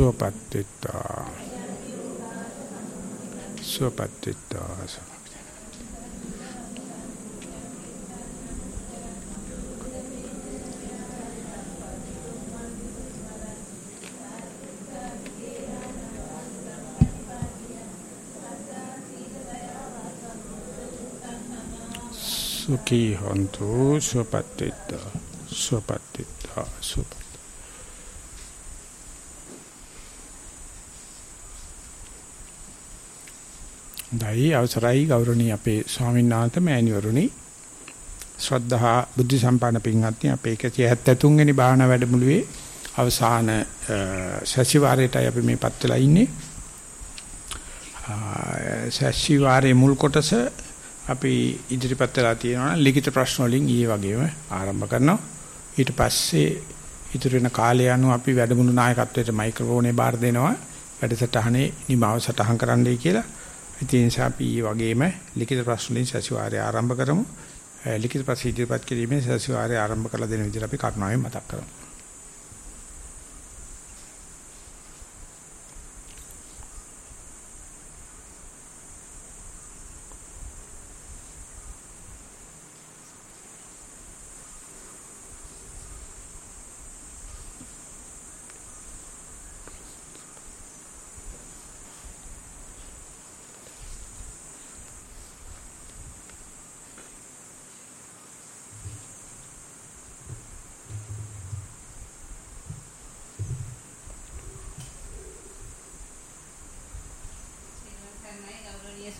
සුවපත් වෙත්තා සුවපත් වෙත්තා සුඛී හොන්තු සුවපත් වෙත්තා සුවපත් වෙත්තා සුවපත් අවශ්‍යයි අවසරයි ගෞරවණීය අපේ ස්වාමීන් වහන්සේ මෑණිවරුනි. ශ්‍රද්ධා බුද්ධ සම්පන්න පින්වත්නි අපේ 173 වෙනි භාවනා වැඩමුළුවේ අවසාන සැසිවාරයටයි අපි මේපත් වෙලා ඉන්නේ. සැසිවාරයේ මුල් කොටස අපි ඉදිරිපත් වෙලා තියෙනවා ලිඛිත ප්‍රශ්න වලින් ඊයේ වගේම ආරම්භ කරනවා. ඊට පස්සේ ඉතුරු වෙන කාලය අනුව අපි වැඩමුළු නායකත්වයට මයික්‍රෝෆෝනේ බාර දෙනවා. වැඩසටහනේ නිමාව සටහන් කරන්නයි කියලා. ඒ නිසා අපි වගේම ලිඛිත ප්‍රශ්න වලින් සතිවාරය ආරම්භ කරමු. ලිඛිත ප්‍රශ්න ඉදිරිපත් කිරීමෙන් සතිවාරය ආරම්භ කරලා දෙන විදිහට අපි කරුණාවෙන් මතක් කරමු.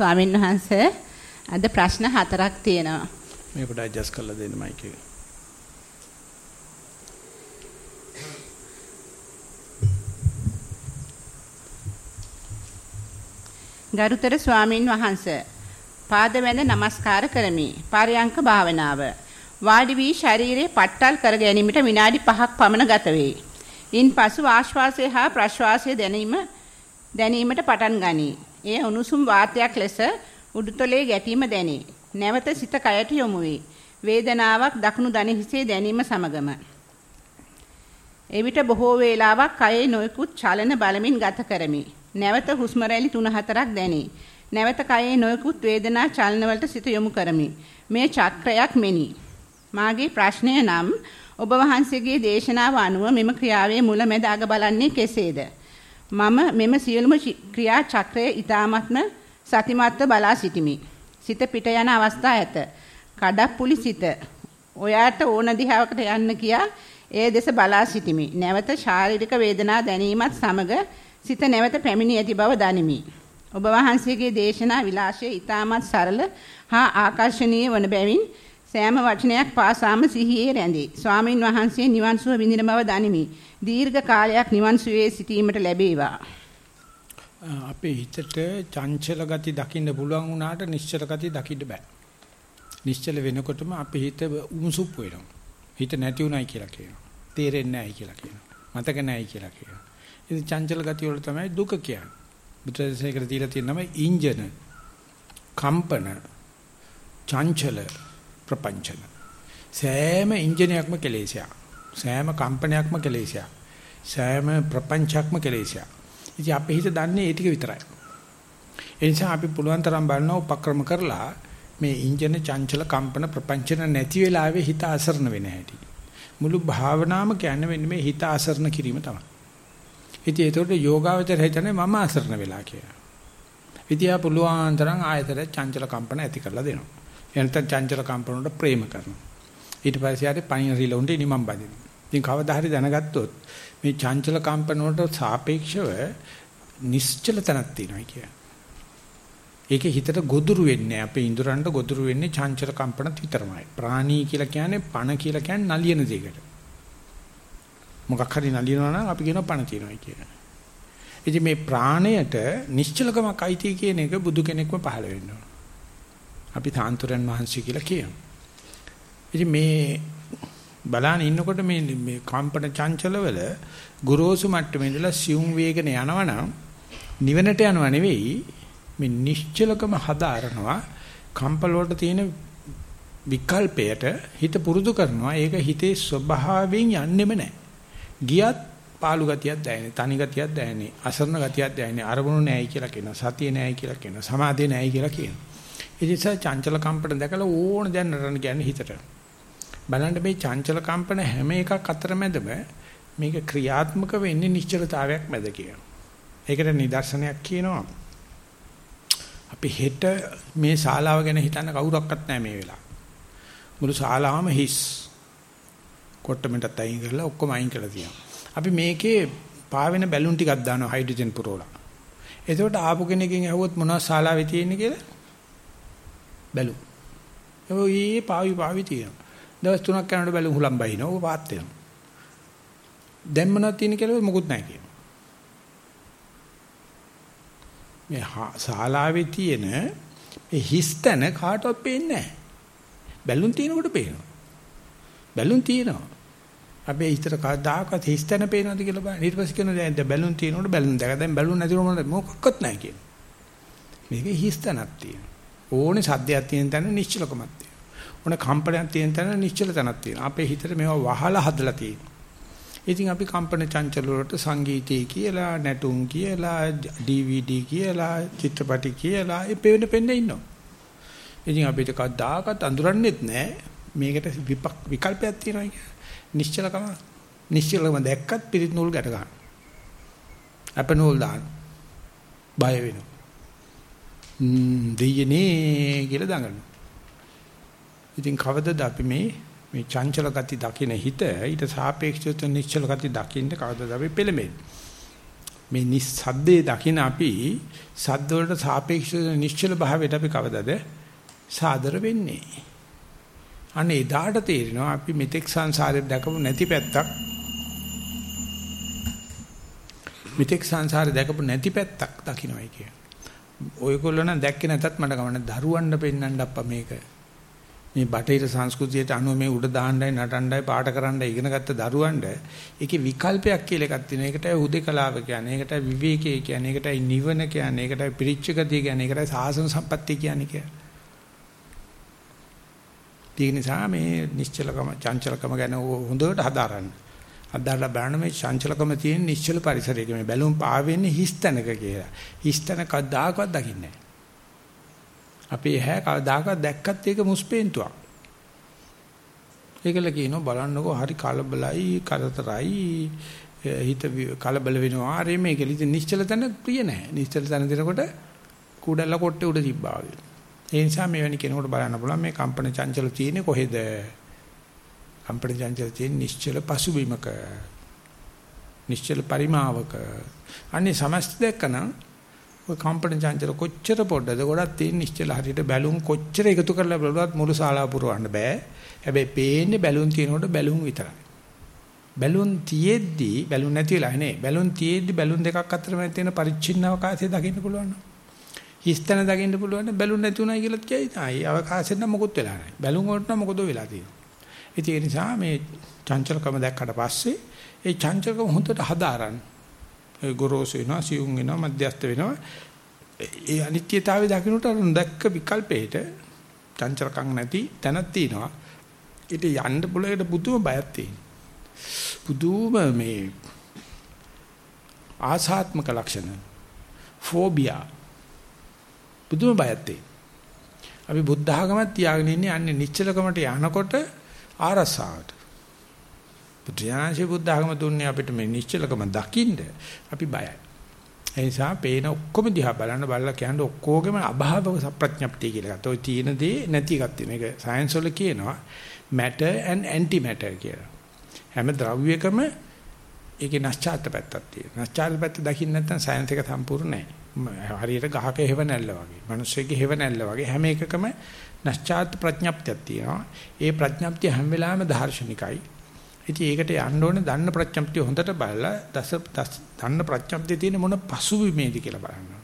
ස්වාමීන් වහන්සේ අද ප්‍රශ්න හතරක් තියෙනවා. මේ පොඩ්ඩක් ඇඩ්ජස්ට් කරලා දෙන්න මයික් එක. ගරුතර ස්වාමින් වහන්සේ පාද වැඳ නමස්කාර කරමි. පාරයන්ක භාවනාව. වාඩි වී ශරීරයේ පට්ටල් කර ගැනීමට විනාඩි 5ක් පමණ ගත වේ. ඉන්පසු ආශ්වාසය හා ප්‍රශ්වාසය දැනීම දැනීමට පටන් ගනී. එය උණුසුම් වාතයක් ලෙස උඩුතලයේ ගැටීම දැනේ. නැවත සිත කයට යොමු වේ. වේදනාවක් දකුණු දන හිසේ දැනීම සමගම. එවිට බොහෝ වේලාවක් කයේ නොයෙකුත් චලන බලමින් ගත කරමි. නැවත හුස්ම රැලි 3-4ක් දැනේ. නැවත කයේ නොයෙකුත් වේදනා චලන වලට සිත යොමු කරමි. මේ චක්‍රයක් මෙනි. මාගේ ප්‍රශ්නය නම් ඔබ වහන්සේගේ දේශනාව අනුව මෙම ක්‍රියාවේ මුල මැද අග බලන්නේ කෙසේද? මම මෙම සියලුම ක්‍රියා චක්‍රය ඊ타මත්ම සතිමත්ව බලා සිටිමි. සිත පිට යන අවස්ථා ඇත. කඩප්පුලි සිත. ඔයාට ඕන දිහාවකට යන්න කියා ඒ දෙස බලා සිටිමි. නැවත ශාරීරික වේදනා දැනීමත් සමග සිත නැවත පැමිණි ඇති බව දනිමි. ඔබ වහන්සේගේ දේශනා විලාසය ඊ타මත් සරල හා ආකර්ශනීය වන බැවින් සෑම වචනයක් පාසාම සිහියේ රැඳේ. ස්වාමින් වහන්සේ නිවන් සුව විඳින බව දනිමි. දීර්ඝ කාලයක් නිවන් සුවේ සිටීමට ලැබේවා. අපේ හිතට චංචල ගති දකින්න පුළුවන් වුණාට නිශ්චල ගති දකින්න බෑ. නිශ්චල වෙනකොටම අපේ හිත උමුසුප් වෙනවා. හිත නැති උනායි කියලා කියනවා. තේරෙන්නේ නැහැ කියලා කියනවා. මතක නැහැ කියලා කියනවා. ඉතින් චංචල ගති වල තමයි දුක කියන්නේ. බුදුරජාණන් දීලා තියෙන නම ඉන්ජන කම්පන චංචල ප්‍රපංචන. සෑම ඉන්ජිනයක්ම කෙලෙසයක්. සෑම කම්පනයක්ම කෙලෙසයක්. සෑම ප්‍රපංචයක්ම කෙලෙසයක්. ඉතින් අපේ හිත දන්නේ ඒ ටික විතරයි. ඒ නිසා අපි පුළුවන් තරම් බලන උපක්‍රම කරලා මේ ඉන්ජින චංචල කම්පන ප්‍රපංචන නැති වෙලාවේ හිත අසරණ වෙන හැටි. මුළු භාවනාවම කියන්නේ මෙන්න මේ හිත අසරණ කිරීම තමයි. ඉතින් ඒතකොට යෝගාවචර හිතන්නේ මම අසරණ වෙලා කියලා. ඉතියා පුළුවන් තරම් ආයතන චංචල කම්පන ඇති කරලා දෙනවා. එනතන් චංචල කම්පන වලට ප්‍රේම කරනවා. ඊට පස්සේ ආරේ පණින රිලොන්ට ඉනිමම් බදිනවා. ඉතින් කවදා හරි දැනගත්තොත් මේ චංචල කම්පන වලට සාපේක්ෂව නිශ්චල තනක් තියෙනවා කියන්නේ. ඒකේ හිතට ගොදුරු වෙන්නේ අපේ ඉඳුරන්ට ගොදුරු වෙන්නේ චංචල කම්පනත් විතරමයි. ප්‍රාණී කියලා කියන්නේ පණ කියලා කියන්නේ නලියන දෙයකට. මොකක් හරි නලියනවා නම් අපි කියනවා පණ තියෙනවා කියලා. ඉතින් මේ ප්‍රාණයට නිශ්චලකමක් අයිති කියන එක බුදු කෙනෙක්ම පහළ වෙන්න ඕන. අපි තාන්තුරන් වහන්සේ කියලා කියනවා. ඉතින් මේ බලන්න ඉන්නකොට මේ මේ කම්පන චංචලවල ගුරුසු මට්ටමේ ඉඳලා සියුම් වේගන යනවනම් නිවනට යනව නෙවෙයි මේ නිශ්චලකම හදාරනවා කම්පල වලට තියෙන විකල්පයට හිත පුරුදු කරනවා ඒක හිතේ ස්වභාවයෙන් යන්නෙම නැහැ. ගියත් පාළු ගතියක් දැනෙන්නේ, තනි ගතියක් දැනෙන්නේ, අසරණ ගතියක් දැනෙන්නේ, අරමුණු නැහැයි කියලා කියනවා, සතිය නැහැයි කියලා කියනවා, සමාධිය නැහැයි කියලා කියනවා. ඒ නිසා චංචල කම්පන දැකලා ඕන දැන් නරන කියන්නේ හිතට. බලන්න මේ චංචල කම්පන හැම එකක් අතරමැදම මේක ක්‍රියාත්මක වෙන්නේ නිශ්චලතාවයක් මැද කියලා. ඒකට නිදර්ශනයක් කියනවා. අපි හෙට මේ ශාලාව ගැන හිතන්න කවුරක්වත් නැහැ මේ වෙලාව. මුළු ශාලාවම හිස්. කොට්ටමෙන්ටත් අයින් කරලා ඔක්කොම අයින් කරලා තියෙනවා. අපි මේකේ පාවෙන බැලුන් ටිකක් දානවා හයිඩ්‍රජන් පුරවලා. එතකොට ආපු කෙනකින් ඇහුවොත් මොනවද ශාලාවේ තියෙන්නේ කියලා? බැලුම්. ඒ පාවි පාවි තියෙනවා. දවස් තුනක් යනකොට බැලුම් හුලම් බහිනවා. ඕක පාත් වෙනවා. දැන් මොනවද තියෙන්නේ කියලා මොකුත් නැහැ කියනවා. මේ ශාලාවේ තියෙන මේ හිස්තන කාටවත් පේන්නේ නැහැ. බැලුම් තියෙනකොට පේනවා. බැලුම් තියෙනවා. අපි හිතට කවදාකවත් හිස්තන පේනවද කියලා බලන්න. ඊට පස්සේ කියනවා දැන් බැලුන් තියෙනකොට බැලුන් දැක දැන් බැලුන් නැතිවම මොකක්වත් නැහැ කියන. මේක හිස්තනක් තියෙනවා. ඕනේ සද්දයක් තියෙන තැන නිශ්චලකමක් තියෙනවා. ඕනේ කම්පනයක් තියෙන තැන නිශ්චල තැනක් තියෙනවා. අපේ හිතට මේවා වහලා හදලා තියෙනවා. ඉතින් අපි කම්පන චංචල වලට සංගීතය කියලා, නැටුම් කියලා, DVD කියලා, චිත්‍රපටි කියලා ඒ පෙවෙන පෙන්න ඉන්නවා. ඉතින් අපිට කවදාකවත් අඳුරන්නේත් නැහැ. මේකට විකල්පයක් තියෙනවා කියන්නේ. නිශ්චලකම නිශ්චලකම දැක්කත් පිරිත් නූල් ගැට ගන්න. අප නූල් දාන්න. බය වෙනවා. ම්ම් දෙයනේ කියලා දඟලනවා. ඉතින් කවදද අපි මේ මේ චංචල ගති දකින හිත ඊට සාපේක්ෂව නිශ්චල ගති දකින්න කවදද අපි පෙළඹෙන්නේ. මේ නිස්සද්දේ දකින අපි සද්ද වලට සාපේක්ෂව නිශ්චල භාවයට අපි කවදද සාදර වෙන්නේ. අනේ එදාට තේරෙනවා අපි මෙතෙක් සංසාරේ දැකපු නැති පැත්තක් මෙතෙක් සංසාරේ දැකපු නැති පැත්තක් දකින්නයි කිය. ඔයගොල්ලෝ නම් දැක්කේ නැතත් මට ගමන දරුවන්න පෙන්වන්න අප්පා මේක. මේ බටහිර සංස්කෘතියට අනුව මේ උඩ දාන්නයි නටන්නයි පාට කරන්නයි ඉගෙන ගත්ත දරුවන්ට ඒකේ විකල්පයක් කියලා එකක් තියෙනවා. ඒකටයි හුදේකලාව කියන්නේ. ඒකටයි විවේකයේ කියන්නේ. ඒකටයි නිවන කියන්නේ. ඒකටයි පිරිච්ච ගතිය කියන්නේ. ඒකටයි සාසන සම්පත්තිය කියන්නේ කියලා. ඒ නිසා මේ නිශ්චලකම චංචලකම ගැන හොඳට හදාරන්න. අදාලා බලන්න මේ චංචලකම තියෙන නිශ්චල පරිසරයක මේ බැලුම් පාවෙන්නේ හිස්තැනක කියලා. හිස්තැන කවදාකවත් දකින්නේ නැහැ. අපි ඇහැ කවදාකවත් දැක්කත් ඒක මුස්පේන්තුවක්. ඒකල කියනවා බලන්නකෝ හරි කලබලයි කරදරයි හිත කලබල වෙනවා ආරේ මේක ඉතින් නිශ්චල තැන ප්‍රිය නැහැ. නිශ්චල තැන දෙනකොට කුඩල්ල කොට්ටේ උඩ තිබ්බා වගේ. ඒ නිසා මෙවැනි කෙනෙකුට බලන්න පුළුවන් මේ කම්පන චංචල තියෙන්නේ කොහෙද? කම්පන චංචල තියෙන්නේ නිශ්චල පසුබිමක. නිශ්චල පරිමාවක. අනේ සමස්ත දැක්කනම් ඔය කම්පන චංචල කොච්චර පොඩද ගොඩක් තියෙන නිශ්චල හරියට බැලුම් කොච්චර එකතු කරලා බලුවත් මුළු ශාලාව පුරවන්න බෑ. හැබැයි පේන්නේ බැලුම් තියෙනකොට බැලුම් විතරයි. බැලුන් තියෙද්දි බැලුන් නැති වෙලා නේ. බැලුන් තියෙද්දි බැලුන් දෙකක් අතර මැද තියෙන පරිච්ඡින්න අවකාශය දකින්න පුළුවන් නෝ. හිස්තැන දකින්න පුළුවන් බැලුම් නැති උනායි කියලා කියයි. ආයි අවකාශෙන් නම් මොකුත් වෙලා නැහැ. බැලුම් වලට නම් මොකද වෙලා තියෙන්නේ. ඒ නිසා මේ චංචලකම දැක්කට පස්සේ ඒ චංචලකම හොඳට හදාරන්න. ඒ ගොරෝසු වෙනවා, සියුම් වෙනවා, මධ්‍යස්ත වෙනවා. ඒ අනිත්‍යතාවය දකින්නට දැක්ක විකල්පේට චංචලකම් නැති තැනක් තියෙනවා. ඊට යන්න පුළුවන් පුදුම බයක් තියෙනවා. පුදුම මේ ආසාත්මක ලක්ෂණ ෆෝබියා බුදුම බයත් අපි බුද්ධ ආගමත් තියාගෙන ඉන්නේ අන්නේ නිශ්චලකමට යනකොට ආරසාවට. බුද්ධාංශේ බුද්ධ ආගම දුන්නේ අපිට මේ නිශ්චලකම දකින්න අපි බයයි. ඒ නිසා පේන ඔක්කොම දිහා බලන්න බලලා කියන්නේ ඔක්කොගෙම අභාවක ප්‍රඥප්තිය කියලා ගත්තා. ඔය තියෙන දේ නැති එකක් තියෙන. මේක සයන්ස් වල කියනවා matter and anti matter කියලා. හැම ද්‍රව්‍යකම ඒකේ නැස්චාර්ත පැත්තක් තියෙනවා. නැස්චාර්ත පැත්ත දකින්න නැත්නම් සයන්ස් එක සම්පූර්ණ නැහැ. හරියට ගහක හේව නැල්ල වගේ. මිනිස්සෙගේ හේව නැල්ල වගේ හැම එකකම නැස්චාත් ප්‍රඥප්තියක් තියෙනවා. ඒ ප්‍රඥප්තිය හැම වෙලාවෙම දාර්ශනිකයි. ඉතින් ඒකට යන්න ඕනේ දන්න ප්‍රඥප්තිය හොඳට බලලා දස දන්න ප්‍රඥප්තිය තියෙන මොන පසුබිමේද කියලා බලන්න.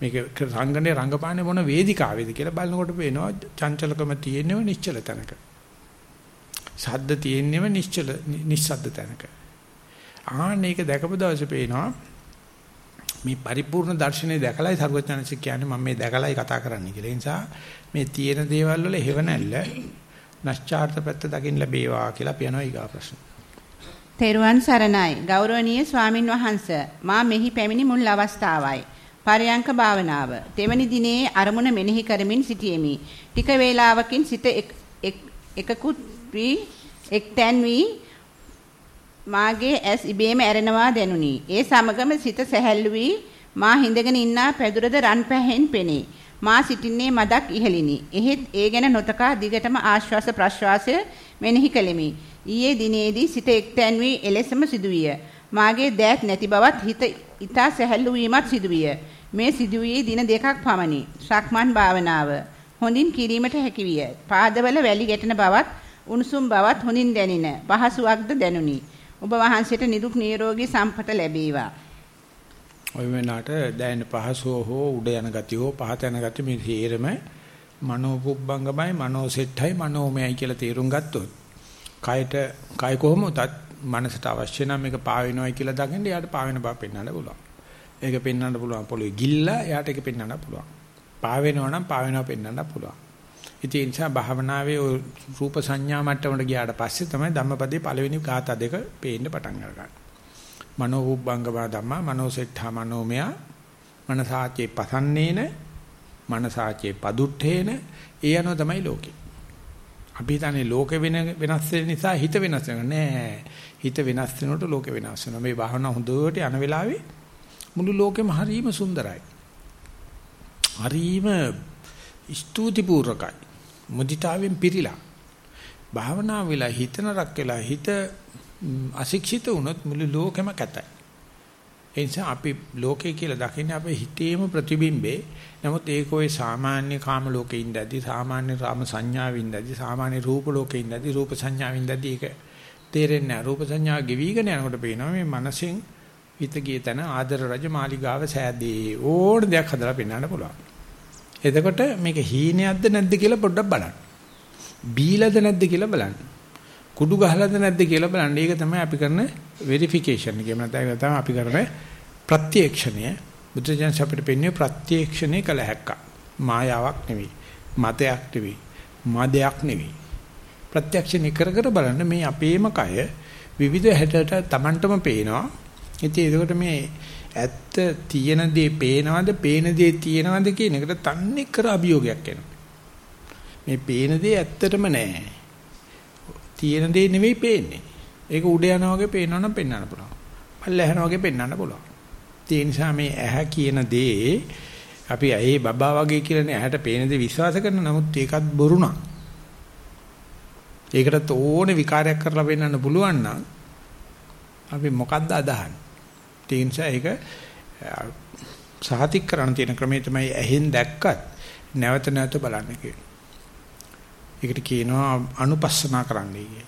මේක රංගනේ රංගපානේ මොන වේදිකාවේද කියලා බලනකොට පේනවා චංචලකම තියෙනව නිශ්චල තැනක. ශබ්ද තියෙනව නිශ්චල නිස්සද්ද තැනක. ආන්න ඒක දැකපු දවසේ පේනවා මේ පරිපූර්ණ දර්ශනය දැකලායි සරුවචනසික කියන්නේ මම මේ දැකලායි කතා කරන්නේ කියලා. ඒ නිසා මේ තියෙන දේවල් වල හේව නැල්ල නැස්චාර්ථ පැත්ත දකින්න ලැබේවා කියලා පියනවා ඊගා ප්‍රශ්න. තෙරුවන් සරණයි ගෞරවනීය ස්වාමින් වහන්සේ මා මෙහි පැමිණි මුල් අවස්ථාවයි. පරයන්ක භාවනාව. දෙවැනි දිනේ අරමුණ මෙනෙහි කරමින් සිටියෙමි. ටික වේලාවකින් සිත එකකුත් වී එක්තැන් වී මාගේ ඇස් ඉබේම ඇරෙනවා දැනුනි. ඒ සමගම සිත සැහැල්ලු වී මා හිඳගෙන ඉන්නා පැදුරද රන් පැහෙන් පෙනේ. මා සිටින්නේ මදක් ඉහළිනි. එහෙත් ඒ ගැන නොතකා දිගටම ආශ්වාස ප්‍රශ්වාසය මෙනෙහි කළෙමි. ඊයේ දිනේදී සිත එක්තැන් වී එලෙසම සිදුවිය. මාගේ දෑත් නැති බවත් හිත ඊතා සැහැල්ලු වීමත් සිදුවිය. මේ සිදුවී දින දෙකක් පමණි. ශක්මන් භාවනාව හොඳින් කිරීමට හැකි විය. පාදවල වැලි ගැටෙන බවත් උණුසුම් බවත් හොඳින් දැනින. පහසුවක්ද දැනුනි. ඔබ වහන්සේට නිදුක් නිරෝගී සම්පත ලැබේවා. ඔය වෙනාට දැනෙන පහසුව හෝ උඩ යන ගතිය හෝ පහත යන ගතිය මේ තේරෙම මනෝපුබ්බංගමයි මනෝසෙට්ටයි මනෝමයයි කියලා තේරුම් ගත්තොත් කයට කය කොහොමදත් මනසට අවශ්‍ය නම් මේක පාවෙනවයි කියලා දකින්න එයාට පාවෙන බව පෙන්වන්න පුළුවන්. ඒක පෙන්වන්න පුළුවන් පොළොවේ ගිල්ලා එයාට ඒක පෙන්වන්න පුළුවන්. පාවෙනවා නම් පාවෙනවා පෙන්වන්න පුළුවන්. ඉතින් ඒ නිසා භාවනාවේ රූප සංඥා මට්ටමට ගියාට පස්සේ තමයි ධම්මපදයේ පළවෙනි ගාථා දෙක පේන්න පටන් අරගන්නේ. මනෝ උබ්බංගම ධම්මා මනෝසෙට්ඨා මනෝමය මනසාචේ පසන්නේන මනසාචේ පදුට්ඨේන ඒ අනුව තමයි ලෝකේ. අපි හිතන්නේ ලෝකෙ වෙන වෙනස් වෙන නිසා හිත වෙනස් වෙනවා නෑ. හිත වෙනස් වෙනකොට ලෝකෙ වෙනස් වෙනවා. මේ භාවනා හොඳට යන වෙලාවේ මුළු ලෝකෙම හරීම සුන්දරයි. හරීම ස්තුතිපූර්වකයි. මුදිතාවෙන් පිරීලා. භාවනා වෙලා හිතනරක් වෙලා හිත අශික්ෂිත වුණොත් මුළු ලෝකෙම කැතයි. ඒ නිසා අපි ලෝකේ කියලා දකින්නේ අපේ හිතේම ප්‍රතිබිම්බේ. නමුත් ඒක ඔය සාමාන්‍ය කාම ලෝකේ ඉඳදී සාමාන්‍ය රාම සංඥාවෙන් ඉඳදී සාමාන්‍ය රූප ලෝකේ ඉඳදී රූප සංඥාවෙන් ඉඳදී ඒක තේරෙන්නේ නැහැ. රූප සංඥා ගෙවිගෙන යනකොට පේනවා මේ මනසෙන් හිත ගිය තැන ආදර රජ මාලිගාව සෑදී ඕන දෙයක් හදලා පෙන්වන්න පුළුවන්. එතකොට මේක හීනයක්ද නැද්ද කියලා පොඩ්ඩක් බලන්න. බීලද නැද්ද කියලා බලන්න. කුඩු ගහලාද නැද්ද කියලා බලන්න. ඒක තමයි අපි කරන වෙරිෆිකේෂන් එක. එහෙම නැත්නම් තමයි අපි කරන ප්‍රත්‍යක්ෂණය. බුදුජානක අපිට පෙන්වන්නේ ප්‍රත්‍යක්ෂණය කළ හැක්ක. මායාවක් නෙවෙයි. මතයක් නෙවෙයි. මදයක් නෙවෙයි. ප්‍රත්‍යක්ෂණය කර කර බලන්න මේ අපේම කය විවිධ හැඩට Tamanටම පේනවා. ඉතින් ඒකට මේ ඇත්ත තියෙන දේ පේනවද පේන දේ තියෙනවද කියන එකට තන්නේ කර අභියෝගයක් එනවා. මේ පේන දේ ඇත්තටම නෑ. තියෙන දේ නෙවෙයි පේන්නේ. ඒක උඩ යනවා වගේ පේනවනම් පෙන්වන්න පුළුවන්. පල්ල යනවා වගේ පෙන්වන්න පුළුවන්. ඒ නිසා මේ ඇහැ කියන දේ අපි ඇහි බබා වගේ කියලානේ ඇහැට පේන දේ විශ්වාස කරන නමුත් ඒකත් බොරු නා. ඒකට ඕනේ විකාරයක් කරලා පෙන්වන්න පුළුවන් නම් අපි මොකද්ද අදහන්නේ? ඒ නිසා ඒක සාතික් කරන්න තියෙන ක්‍රමය තමයි ඇහෙන් දැක්කත් නැවත නැවත බලන්න කියන්නේ. ඒකට කියනවා අනුපස්සනා කරන්නයි කියන්නේ.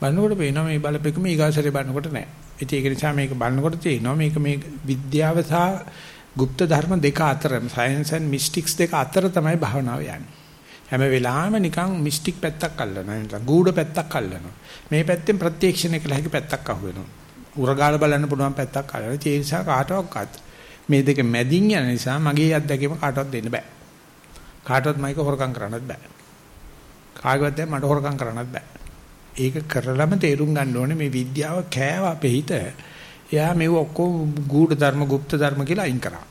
බලනකොට පේනවා මේ බලපෙකම ඊගාසරේ බලනකොට නෑ. ඉතින් ඒක නිසා මේක බලනකොට තේනවා මේක මේ විද්‍යාව සහ গুপ্ত ධර්ම දෙක අතර සයන්ස් ඇන් මිස්ටික්ස් දෙක අතර තමයි භාවනාව යන්නේ. හැම වෙලාවෙම නිකන් මිස්ටික් පැත්තක් අල්ලනවා. නැත්නම් ගූඪ පැත්තක් අල්ලනවා. මේ පැත්තෙන් ප්‍රත්‍යක්ෂණය කළ හැකි පැත්තක් අහු වෙනවා. උරගාල බලන්න පුළුවන් පැත්තක් අරගෙන ඒ නිසා කාටවත් මේ දෙක මැදින් යන නිසා මගේ අත්දැකීම කාටවත් දෙන්න බෑ. කාටවත් මයික හොරකම් කරන්නත් බෑ. කාගවත් දැන් මට හොරකම් කරන්නත් බෑ. ඒක කරලම තේරුම් ගන්න ඕනේ මේ විද්‍යාව කෑව අපේ හිත. එයා මේව ඔක්කොම ගුඪ ධර්ම, গুপ্ত ධර්ම කියලා අයින් කරා.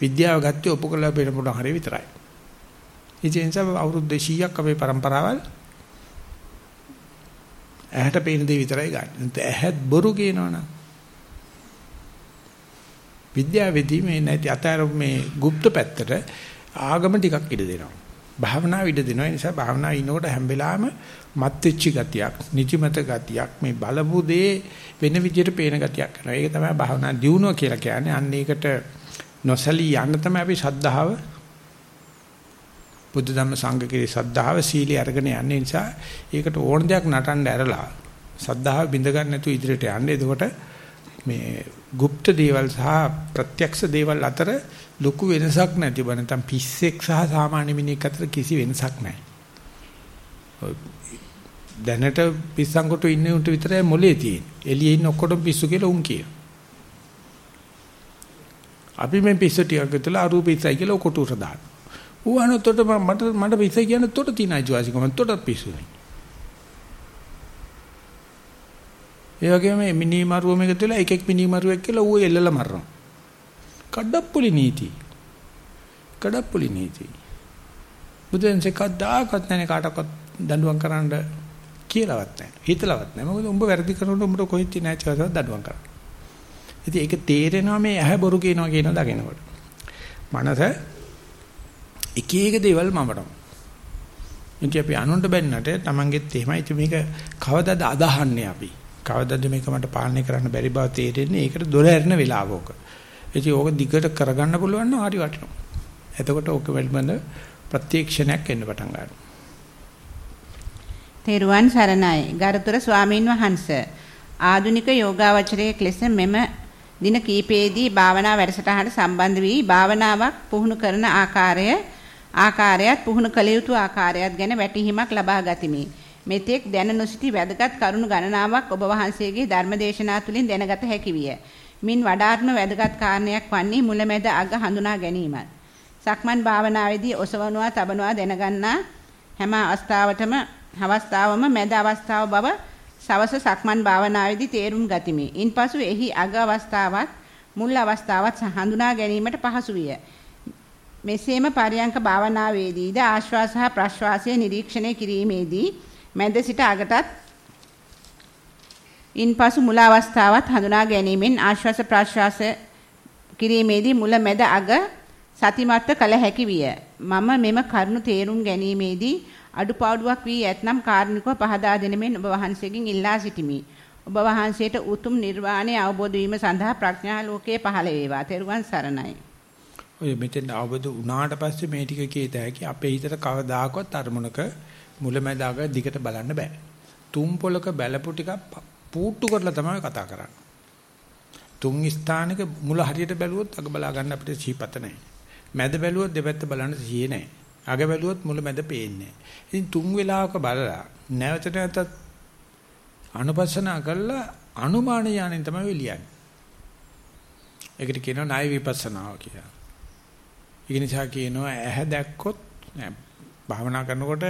විද්‍යාව ගත්තේ ඔපකලා බෙරපුණ හරිය විතරයි. ඒ නිසා අවුරුදු 200ක් අපේ પરම්පරාවල් ඇහැට පේන දේ විතරයි ගන්න. ඇහත් බොරු කියනවනම් විද්‍යාවේදී මේ නැති අතර මේ গুপ্ত පැත්තට ආගම ටිකක් ඉඩ දෙනවා. භාවනාව ඉඩ දෙනවා. ඒ නිසා භාවනාව ඉන්නකොට හැම වෙලාවෙම මත් වෙච්ච ගතියක්, නිදිමත ගතියක්, මේ බලපු දේ වෙන විදිහට පේන ගතියක් කරනවා. ඒක තමයි භාවනා දියුණුව කියලා කියන්නේ. අන්න ඒකට නොසලී යන්න තමයි අපි ශද්ධාව බුද්ධ ධම්ම සංඝ කිරේ ශ්‍රද්ධාව සීලී අරගෙන යන්නේ නිසා ඒකට ඕන දෙයක් නටන්න ඇරලා සද්ධාව බිඳ ගන්න නැතුව ඉදිරියට යන්න. එතකොට මේ গুপ্ত දේවල් සහ ප්‍රත්‍යක්ෂ දේවල් අතර ලොකු වෙනසක් නැති බව නැත්නම් පිස්සෙක් සහ සාමාන්‍ය මිනිහෙක් අතර කිසි වෙනසක් නැහැ. දැනට පිස්සන් කොට ඉන්න උන්ට විතරයි මොලේ තියෙන්නේ. එළියේ ඉන්න ඔක්කොටම පිස්සු කියලා උන් කියනවා. අපි මේ පිස්සු ටිකක් ගත්තලා අරූප ඉස්සයි කියලා කොටුර දාන. ඌ අනතොට මට මට පිස්සයි කියන්නේ තොට තියෙන අයිතිවාසිකම තොටත් පිස්සුනේ. ඒ වගේම මිනි මරුවම එකතු වෙලා එකෙක් මිනි මරුවෙක් කියලා ඌ එල්ලලා මරනවා. කඩප්පුලි නීති. කඩප්පුලි නීති. බුදුන් සකදාකත් නැනේ කාටවත් දඬුවම් කරන්න කියලාවත් නැහැ. හිතලවත් නැහැ. මොකද උඹ වැරදි කරනකොට උඹට කොහෙත් නැති කියලා දඬුවම් කරනවා. ඉතින් ඒක තේරෙනවා මේ ඇහැ බොරු කියනවා කියන දකිනකොට. මනස එක එක දේවල් මමනවා. ඉතින් අපි අනුන්ට බැන්නට Tamanගෙත් එහෙමයි. ඉතින් මේක කවදාද අදහන්නේ අපි? කවදාද මේක මට පාලනය කරන්න බැරි බව තේරෙන්නේ ඒකට දොර ඇරෙන වෙලාවක. ඉතින් ඕක දිගට කරගන්න පුළුවන් නම් හරි වටිනවා. එතකොට ඕක වෙල්බඳ ප්‍රත්‍යක්ෂණයක් එන්න පටන් ගන්නවා. තෙරුවන් සරණයි. ගරුතර ස්වාමීන් වහන්සේ ආධුනික යෝගාවචරයේ ලෙස මෙම දින කීපයේදී භාවනා වැඩසටහනට සම්බන්ධ වී භාවනාවක් පුහුණු කරන ආකාරය ආකාරයත් පුහුණු කළ යුතු ආකාරයත් ගැන වැටහීමක් ලබා ගතිමි. මෙතෙක් දැන නොසිටි වැදගත් කරුණු ගණනාවක් ඔබ වහන්සේගේ ධර්මදේශනා තුලින් දැනගත හැකි විය. මින් වඩාත්ම වැදගත් කාරණයක් වන්නේ මුලැමැද අග හඳුනා ගැනීමත්. සක්මන් භාවනාවේදී ඔසවනවා තබනවා දැනගන්නා හැම අවස්ථාවටම අවස්ථාවම මැද අවස්ථාව බව සවස සක්මන් භාවනාවේදී තේරුම් ගතිමි. ඉන්පසු එහි අග අවස්ථාවත් මුල් අවස්ථාවත් හඳුනා ගැනීමට පහසු විය. මෙසේම පරියංක භාවනාවේදීද ආශ්වාස හා ප්‍රශ්වාසය නිරීක්ෂණය කිරීමේදී මැද සිට අගටත් ඉන්පසු මුල අවස්ථාවත් හඳුනා ගැනීමෙන් ආශ්වාස ප්‍රශ්වාස කිරීමේදී මුල මැද අග සතිමත්ව කළ හැකි විය. මම මෙම කරුණු තේරුම් ගැනීමේදී අඩුපාඩුවක් වී ඇතනම් කාරණිකව පහදා දෙනෙමින් ඔබ වහන්සේගෙන් ඉල්ලා සිටිමි. ඔබ වහන්සේට උතුම් නිර්වාණය අවබෝධ වීම සඳහා ප්‍රඥා ලෝකයේ පහළ වේවා. තෙරුවන් සරණයි. ඔය මෙතෙන් අවබෝධ වුණාට පස්සේ මේ ටික කීත හැකි අපේ හිතට කවදාකවත් අරමුණක මුලැමැදාග දිගට බලන්න බෑ. තුම් පොලක බැලපු ටිකක් පූට්ටු කරලා තමයි කතා කරන්නේ. තුන් ස්ථානක මුල හරියට බැලුවොත් අග බලා ගන්න අපිට සීපත නැහැ. මැද බැලුවොත් දෙපැත්ත බලන්න සීයේ නැහැ. අග බැලුවොත් මුල මැද පේන්නේ නැහැ. ඉතින් තුන් වෙලාවක බලලා නැවත නැවතත් අනුපස්සනා කළා අනුමාන ඥාණයෙන් තමයි ලියන්නේ. ඒකට කියනවා ණය විපස්සනාව කියලා. ඒ නිසා කියනවා ඇහැ දැක්කොත් භාවනා කරනකොට